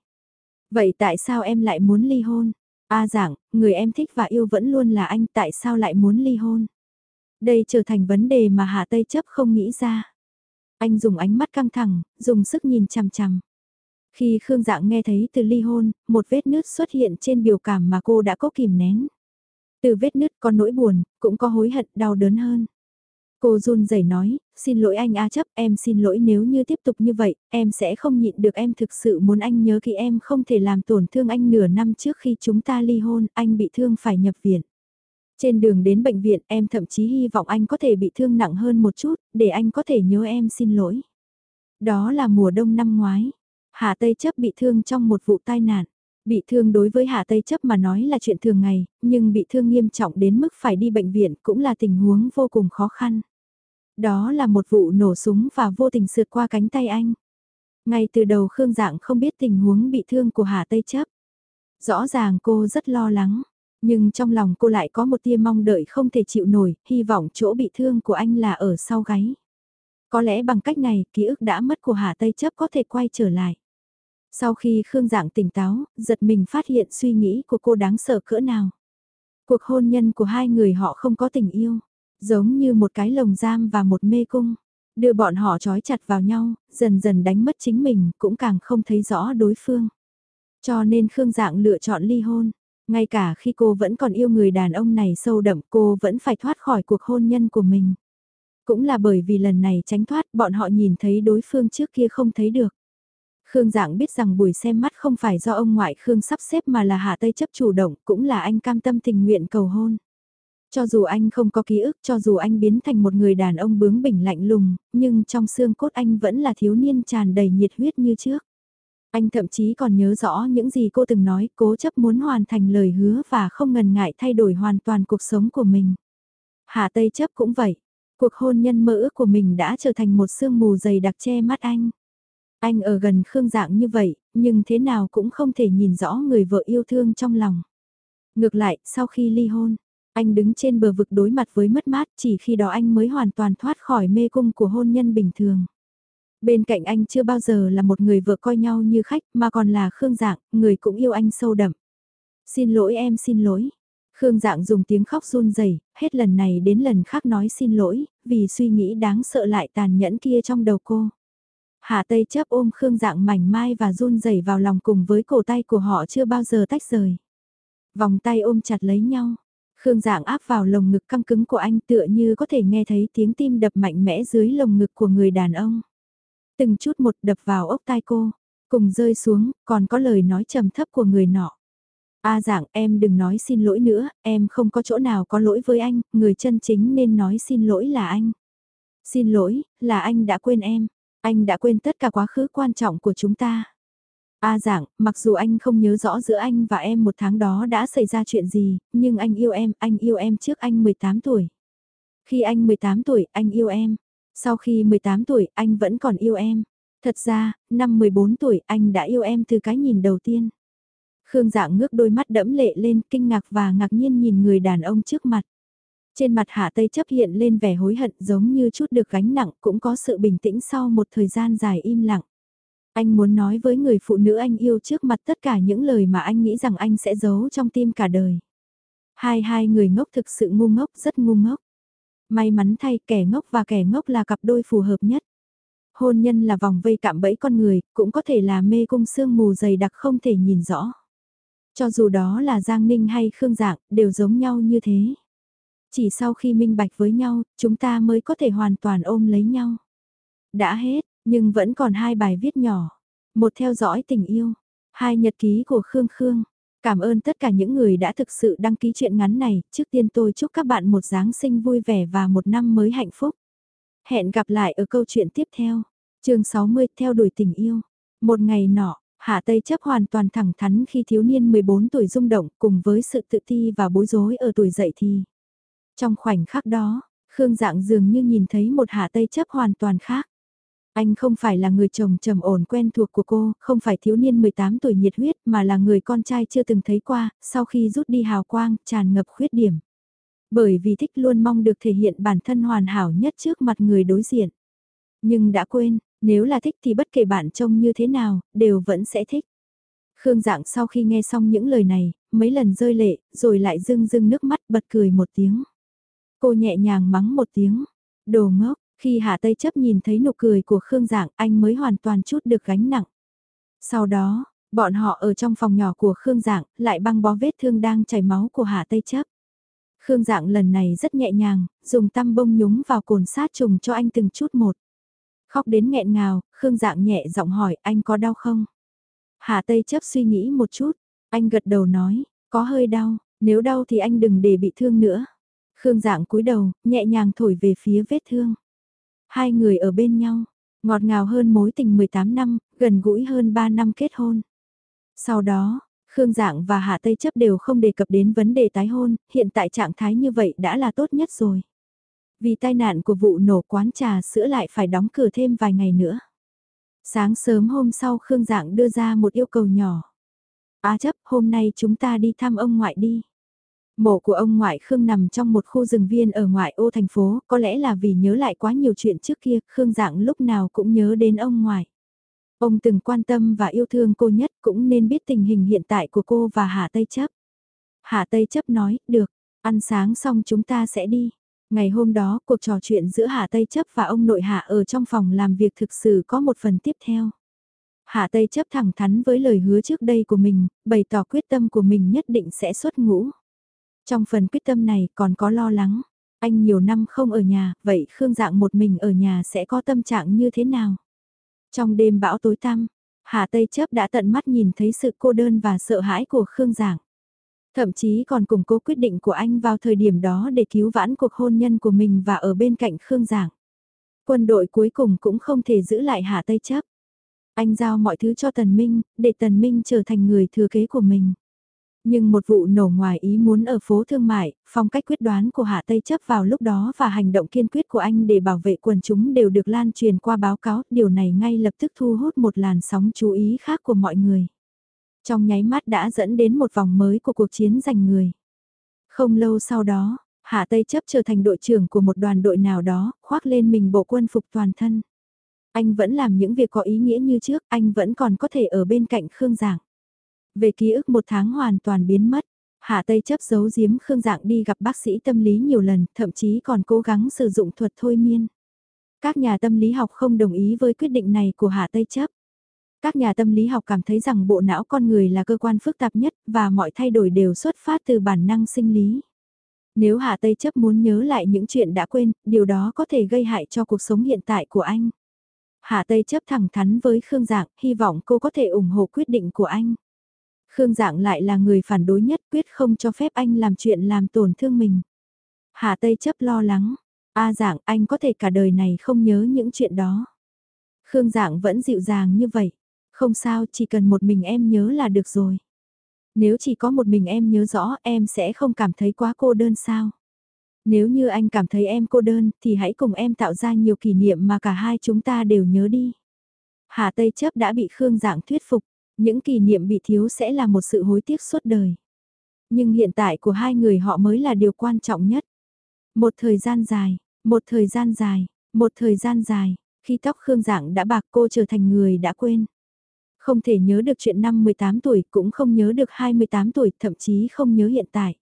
Vậy tại sao em lại muốn ly hôn? A à giảng, người em thích và yêu vẫn luôn là anh, tại sao lại muốn ly hôn? Đây trở thành vấn đề mà Hạ Tây chấp không nghĩ ra. Anh dùng ánh mắt căng thẳng, dùng sức nhìn chằm chằm. Khi Khương Dạng nghe thấy từ ly hôn, một vết nứt xuất hiện trên biểu cảm mà cô đã cố kìm nén. Từ vết nứt có nỗi buồn, cũng có hối hận đau đớn hơn. Cô run rẩy nói, xin lỗi anh A chấp, em xin lỗi nếu như tiếp tục như vậy, em sẽ không nhịn được em thực sự muốn anh nhớ khi em không thể làm tổn thương anh nửa năm trước khi chúng ta ly hôn, anh bị thương phải nhập viện. Trên đường đến bệnh viện em thậm chí hy vọng anh có thể bị thương nặng hơn một chút, để anh có thể nhớ em xin lỗi. Đó là mùa đông năm ngoái, Hà Tây chấp bị thương trong một vụ tai nạn. Bị thương đối với Hà Tây chấp mà nói là chuyện thường ngày, nhưng bị thương nghiêm trọng đến mức phải đi bệnh viện cũng là tình huống vô cùng khó khăn. Đó là một vụ nổ súng và vô tình sượt qua cánh tay anh. Ngay từ đầu Khương Dạng không biết tình huống bị thương của Hà Tây chấp. Rõ ràng cô rất lo lắng, nhưng trong lòng cô lại có một tia mong đợi không thể chịu nổi, hy vọng chỗ bị thương của anh là ở sau gáy. Có lẽ bằng cách này, ký ức đã mất của Hà Tây chấp có thể quay trở lại. Sau khi Khương Dạng tỉnh táo, giật mình phát hiện suy nghĩ của cô đáng sợ cỡ nào. Cuộc hôn nhân của hai người họ không có tình yêu. Giống như một cái lồng giam và một mê cung. Đưa bọn họ trói chặt vào nhau, dần dần đánh mất chính mình, cũng càng không thấy rõ đối phương. Cho nên Khương Dạng lựa chọn ly hôn. Ngay cả khi cô vẫn còn yêu người đàn ông này sâu đậm cô vẫn phải thoát khỏi cuộc hôn nhân của mình. Cũng là bởi vì lần này tránh thoát bọn họ nhìn thấy đối phương trước kia không thấy được. Khương Dạng biết rằng buổi xem mắt không phải do ông ngoại Khương sắp xếp mà là Hạ Tây chấp chủ động, cũng là anh cam tâm tình nguyện cầu hôn. Cho dù anh không có ký ức, cho dù anh biến thành một người đàn ông bướng bỉnh lạnh lùng, nhưng trong xương cốt anh vẫn là thiếu niên tràn đầy nhiệt huyết như trước. Anh thậm chí còn nhớ rõ những gì cô từng nói, cố chấp muốn hoàn thành lời hứa và không ngần ngại thay đổi hoàn toàn cuộc sống của mình. Hạ Tây chấp cũng vậy. Cuộc hôn nhân mơ ước của mình đã trở thành một sương mù dày đặc che mắt anh. Anh ở gần Khương Dạng như vậy, nhưng thế nào cũng không thể nhìn rõ người vợ yêu thương trong lòng. Ngược lại, sau khi ly hôn, anh đứng trên bờ vực đối mặt với mất mát chỉ khi đó anh mới hoàn toàn thoát khỏi mê cung của hôn nhân bình thường. Bên cạnh anh chưa bao giờ là một người vợ coi nhau như khách mà còn là Khương Dạng, người cũng yêu anh sâu đậm. Xin lỗi em xin lỗi. Khương Dạng dùng tiếng khóc run rẩy, hết lần này đến lần khác nói xin lỗi, vì suy nghĩ đáng sợ lại tàn nhẫn kia trong đầu cô. Hạ Tây chấp ôm Khương Dạng mảnh mai và run rẩy vào lòng cùng với cổ tay của họ chưa bao giờ tách rời. Vòng tay ôm chặt lấy nhau. Khương Dạng áp vào lồng ngực căng cứng của anh tựa như có thể nghe thấy tiếng tim đập mạnh mẽ dưới lồng ngực của người đàn ông. Từng chút một đập vào ốc tai cô, cùng rơi xuống, còn có lời nói trầm thấp của người nọ. A dạng em đừng nói xin lỗi nữa, em không có chỗ nào có lỗi với anh, người chân chính nên nói xin lỗi là anh. Xin lỗi, là anh đã quên em, anh đã quên tất cả quá khứ quan trọng của chúng ta. A dạng, mặc dù anh không nhớ rõ giữa anh và em một tháng đó đã xảy ra chuyện gì, nhưng anh yêu em, anh yêu em trước anh 18 tuổi. Khi anh 18 tuổi, anh yêu em. Sau khi 18 tuổi, anh vẫn còn yêu em. Thật ra, năm 14 tuổi, anh đã yêu em từ cái nhìn đầu tiên. Khương dạng ngước đôi mắt đẫm lệ lên, kinh ngạc và ngạc nhiên nhìn người đàn ông trước mặt. Trên mặt Hạ Tây chấp hiện lên vẻ hối hận giống như chút được gánh nặng cũng có sự bình tĩnh sau một thời gian dài im lặng. Anh muốn nói với người phụ nữ anh yêu trước mặt tất cả những lời mà anh nghĩ rằng anh sẽ giấu trong tim cả đời. Hai hai người ngốc thực sự ngu ngốc rất ngu ngốc. May mắn thay kẻ ngốc và kẻ ngốc là cặp đôi phù hợp nhất. Hôn nhân là vòng vây cạm bẫy con người, cũng có thể là mê cung sương mù dày đặc không thể nhìn rõ. Cho dù đó là Giang Ninh hay Khương Dạng, đều giống nhau như thế. Chỉ sau khi minh bạch với nhau, chúng ta mới có thể hoàn toàn ôm lấy nhau. Đã hết, nhưng vẫn còn hai bài viết nhỏ. Một theo dõi tình yêu, hai nhật ký của Khương Khương. Cảm ơn tất cả những người đã thực sự đăng ký chuyện ngắn này. Trước tiên tôi chúc các bạn một Giáng sinh vui vẻ và một năm mới hạnh phúc. Hẹn gặp lại ở câu chuyện tiếp theo. chương 60 theo đuổi tình yêu. Một ngày nọ, Hạ Tây chấp hoàn toàn thẳng thắn khi thiếu niên 14 tuổi rung động cùng với sự tự ti và bối rối ở tuổi dậy thì. Trong khoảnh khắc đó, Khương Dạng dường như nhìn thấy một Hạ Tây chấp hoàn toàn khác. Anh không phải là người chồng trầm ổn quen thuộc của cô, không phải thiếu niên 18 tuổi nhiệt huyết mà là người con trai chưa từng thấy qua, sau khi rút đi hào quang, tràn ngập khuyết điểm. Bởi vì thích luôn mong được thể hiện bản thân hoàn hảo nhất trước mặt người đối diện. Nhưng đã quên, nếu là thích thì bất kể bạn trông như thế nào, đều vẫn sẽ thích. Khương Dạng sau khi nghe xong những lời này, mấy lần rơi lệ, rồi lại rưng rưng nước mắt bật cười một tiếng. Cô nhẹ nhàng mắng một tiếng, đồ ngốc, khi Hạ Tây chấp nhìn thấy nụ cười của Khương Dạng anh mới hoàn toàn chút được gánh nặng. Sau đó, bọn họ ở trong phòng nhỏ của Khương Dạng lại băng bó vết thương đang chảy máu của Hạ Tây chấp. Khương Dạng lần này rất nhẹ nhàng, dùng tăm bông nhúng vào cồn sát trùng cho anh từng chút một. Khóc đến nghẹn ngào, Khương Dạng nhẹ giọng hỏi anh có đau không? Hạ Tây chấp suy nghĩ một chút, anh gật đầu nói, có hơi đau, nếu đau thì anh đừng để bị thương nữa. Khương Dạng cúi đầu, nhẹ nhàng thổi về phía vết thương. Hai người ở bên nhau, ngọt ngào hơn mối tình 18 năm, gần gũi hơn 3 năm kết hôn. Sau đó, Khương Dạng và Hạ Tây Chấp đều không đề cập đến vấn đề tái hôn, hiện tại trạng thái như vậy đã là tốt nhất rồi. Vì tai nạn của vụ nổ quán trà sữa lại phải đóng cửa thêm vài ngày nữa. Sáng sớm hôm sau Khương Dạng đưa ra một yêu cầu nhỏ. Á chấp, hôm nay chúng ta đi thăm ông ngoại đi. Mộ của ông ngoại Khương nằm trong một khu rừng viên ở ngoại ô thành phố, có lẽ là vì nhớ lại quá nhiều chuyện trước kia, Khương Dạng lúc nào cũng nhớ đến ông ngoại. Ông từng quan tâm và yêu thương cô nhất cũng nên biết tình hình hiện tại của cô và Hà Tây Chấp. Hà Tây Chấp nói, được, ăn sáng xong chúng ta sẽ đi. Ngày hôm đó, cuộc trò chuyện giữa Hạ Tây Chấp và ông nội Hạ ở trong phòng làm việc thực sự có một phần tiếp theo. Hạ Tây chấp thẳng thắn với lời hứa trước đây của mình, bày tỏ quyết tâm của mình nhất định sẽ xuất ngũ. Trong phần quyết tâm này còn có lo lắng, anh nhiều năm không ở nhà, vậy Khương Dạng một mình ở nhà sẽ có tâm trạng như thế nào? Trong đêm bão tối tăm, Hạ Tây chấp đã tận mắt nhìn thấy sự cô đơn và sợ hãi của Khương Dạng. Thậm chí còn củng cố quyết định của anh vào thời điểm đó để cứu vãn cuộc hôn nhân của mình và ở bên cạnh Khương Giảng. Quân đội cuối cùng cũng không thể giữ lại Hạ Tây chấp. Anh giao mọi thứ cho Tần Minh, để Tần Minh trở thành người thừa kế của mình. Nhưng một vụ nổ ngoài ý muốn ở phố thương mại, phong cách quyết đoán của Hạ Tây chấp vào lúc đó và hành động kiên quyết của anh để bảo vệ quần chúng đều được lan truyền qua báo cáo, điều này ngay lập tức thu hút một làn sóng chú ý khác của mọi người. Trong nháy mắt đã dẫn đến một vòng mới của cuộc chiến giành người. Không lâu sau đó, Hạ Tây chấp trở thành đội trưởng của một đoàn đội nào đó, khoác lên mình bộ quân phục toàn thân. Anh vẫn làm những việc có ý nghĩa như trước, anh vẫn còn có thể ở bên cạnh Khương Giảng. Về ký ức một tháng hoàn toàn biến mất, Hạ Tây chấp giấu giếm Khương Dạng đi gặp bác sĩ tâm lý nhiều lần, thậm chí còn cố gắng sử dụng thuật thôi miên. Các nhà tâm lý học không đồng ý với quyết định này của Hạ Tây chấp. Các nhà tâm lý học cảm thấy rằng bộ não con người là cơ quan phức tạp nhất và mọi thay đổi đều xuất phát từ bản năng sinh lý. Nếu Hạ Tây chấp muốn nhớ lại những chuyện đã quên, điều đó có thể gây hại cho cuộc sống hiện tại của anh. Hạ Tây chấp thẳng thắn với Khương Dạng, hy vọng cô có thể ủng hộ quyết định của anh. Khương Dạng lại là người phản đối nhất quyết không cho phép anh làm chuyện làm tổn thương mình. Hà Tây chấp lo lắng, A Dạng anh có thể cả đời này không nhớ những chuyện đó. Khương Dạng vẫn dịu dàng như vậy. Không sao, chỉ cần một mình em nhớ là được rồi. Nếu chỉ có một mình em nhớ rõ em sẽ không cảm thấy quá cô đơn sao. Nếu như anh cảm thấy em cô đơn thì hãy cùng em tạo ra nhiều kỷ niệm mà cả hai chúng ta đều nhớ đi. Hà Tây chấp đã bị Khương Dạng thuyết phục, những kỷ niệm bị thiếu sẽ là một sự hối tiếc suốt đời. Nhưng hiện tại của hai người họ mới là điều quan trọng nhất. Một thời gian dài, một thời gian dài, một thời gian dài, khi tóc Khương Dạng đã bạc cô trở thành người đã quên. Không thể nhớ được chuyện năm 18 tuổi, cũng không nhớ được 28 tuổi, thậm chí không nhớ hiện tại.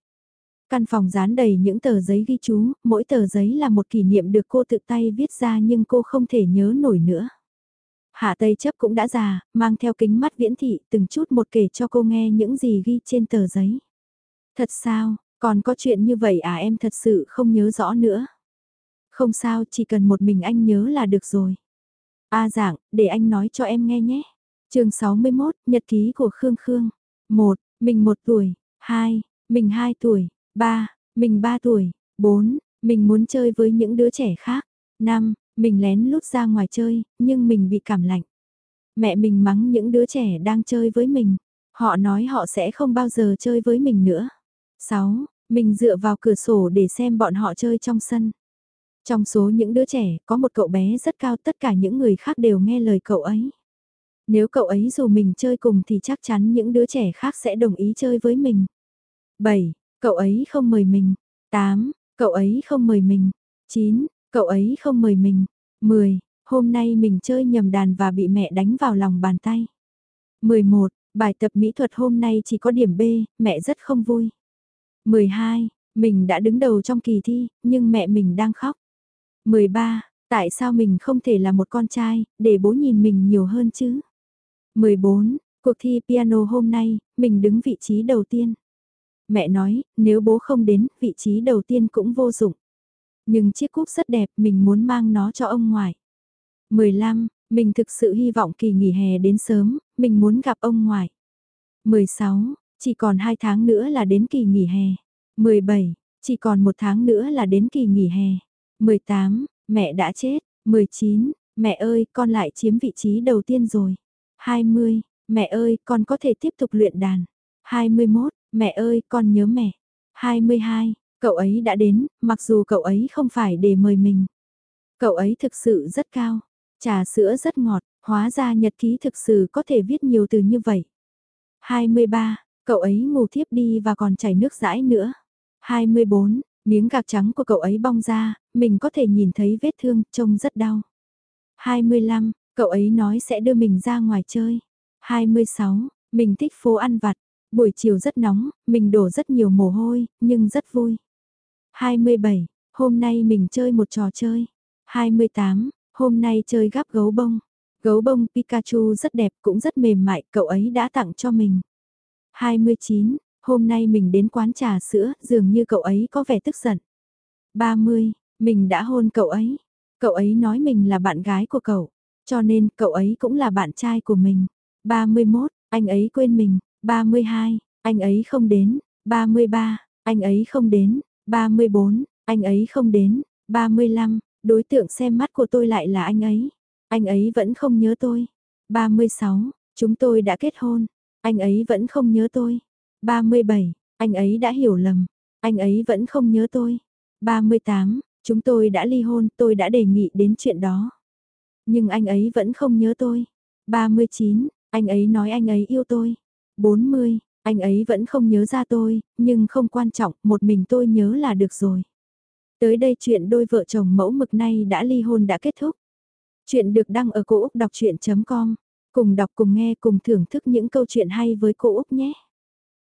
Căn phòng dán đầy những tờ giấy ghi chú, mỗi tờ giấy là một kỷ niệm được cô tự tay viết ra nhưng cô không thể nhớ nổi nữa. Hạ Tây chấp cũng đã già, mang theo kính mắt viễn thị từng chút một kể cho cô nghe những gì ghi trên tờ giấy. Thật sao, còn có chuyện như vậy à em thật sự không nhớ rõ nữa. Không sao, chỉ cần một mình anh nhớ là được rồi. A à dạng, để anh nói cho em nghe nhé chương 61, nhật ký của Khương Khương. 1. Mình 1 tuổi. 2. Mình 2 tuổi. 3. Mình 3 tuổi. 4. Mình muốn chơi với những đứa trẻ khác. 5. Mình lén lút ra ngoài chơi, nhưng mình bị cảm lạnh. Mẹ mình mắng những đứa trẻ đang chơi với mình. Họ nói họ sẽ không bao giờ chơi với mình nữa. 6. Mình dựa vào cửa sổ để xem bọn họ chơi trong sân. Trong số những đứa trẻ, có một cậu bé rất cao tất cả những người khác đều nghe lời cậu ấy. Nếu cậu ấy dù mình chơi cùng thì chắc chắn những đứa trẻ khác sẽ đồng ý chơi với mình. 7. Cậu ấy không mời mình. 8. Cậu ấy không mời mình. 9. Cậu ấy không mời mình. 10. Hôm nay mình chơi nhầm đàn và bị mẹ đánh vào lòng bàn tay. 11. Bài tập mỹ thuật hôm nay chỉ có điểm B, mẹ rất không vui. 12. Mình đã đứng đầu trong kỳ thi, nhưng mẹ mình đang khóc. 13. Tại sao mình không thể là một con trai, để bố nhìn mình nhiều hơn chứ? 14. Cuộc thi piano hôm nay, mình đứng vị trí đầu tiên. Mẹ nói, nếu bố không đến, vị trí đầu tiên cũng vô dụng. Nhưng chiếc cúp rất đẹp, mình muốn mang nó cho ông ngoại. 15. Mình thực sự hy vọng kỳ nghỉ hè đến sớm, mình muốn gặp ông ngoại. 16. Chỉ còn 2 tháng nữa là đến kỳ nghỉ hè. 17. Chỉ còn 1 tháng nữa là đến kỳ nghỉ hè. 18. Mẹ đã chết. 19. Mẹ ơi, con lại chiếm vị trí đầu tiên rồi. 20, mẹ ơi, con có thể tiếp tục luyện đàn. 21, mẹ ơi, con nhớ mẹ. 22, cậu ấy đã đến, mặc dù cậu ấy không phải để mời mình. Cậu ấy thực sự rất cao, trà sữa rất ngọt, hóa ra nhật ký thực sự có thể viết nhiều từ như vậy. 23, cậu ấy ngủ thiếp đi và còn chảy nước rãi nữa. 24, miếng gạc trắng của cậu ấy bong ra, mình có thể nhìn thấy vết thương, trông rất đau. 25, Cậu ấy nói sẽ đưa mình ra ngoài chơi. 26, mình thích phố ăn vặt. Buổi chiều rất nóng, mình đổ rất nhiều mồ hôi, nhưng rất vui. 27, Hôm nay mình chơi một trò chơi. 28. Hôm nay chơi gắp gấu bông. Gấu bông Pikachu rất đẹp cũng rất mềm mại, cậu ấy đã tặng cho mình. 29. Hôm nay mình đến quán trà sữa, dường như cậu ấy có vẻ tức giận. 30. Mình đã hôn cậu ấy. Cậu ấy nói mình là bạn gái của cậu, cho nên cậu ấy cũng là bạn trai của mình. 31. Anh ấy quên mình. 32. Anh ấy không đến. 33. Anh ấy không đến. 34. Anh ấy không đến. 35. Đối tượng xem mắt của tôi lại là anh ấy. Anh ấy vẫn không nhớ tôi. 36. Chúng tôi đã kết hôn. Anh ấy vẫn không nhớ tôi. 37. Anh ấy đã hiểu lầm. Anh ấy vẫn không nhớ tôi. 38. Chúng tôi đã ly hôn, tôi đã đề nghị đến chuyện đó. Nhưng anh ấy vẫn không nhớ tôi. 39. Anh ấy nói anh ấy yêu tôi. 40. Anh ấy vẫn không nhớ ra tôi, nhưng không quan trọng, một mình tôi nhớ là được rồi. Tới đây chuyện đôi vợ chồng mẫu mực này đã ly hôn đã kết thúc. Chuyện được đăng ở cô Úc Đọc Chuyện.com. Cùng đọc cùng nghe cùng thưởng thức những câu chuyện hay với cô Úc nhé.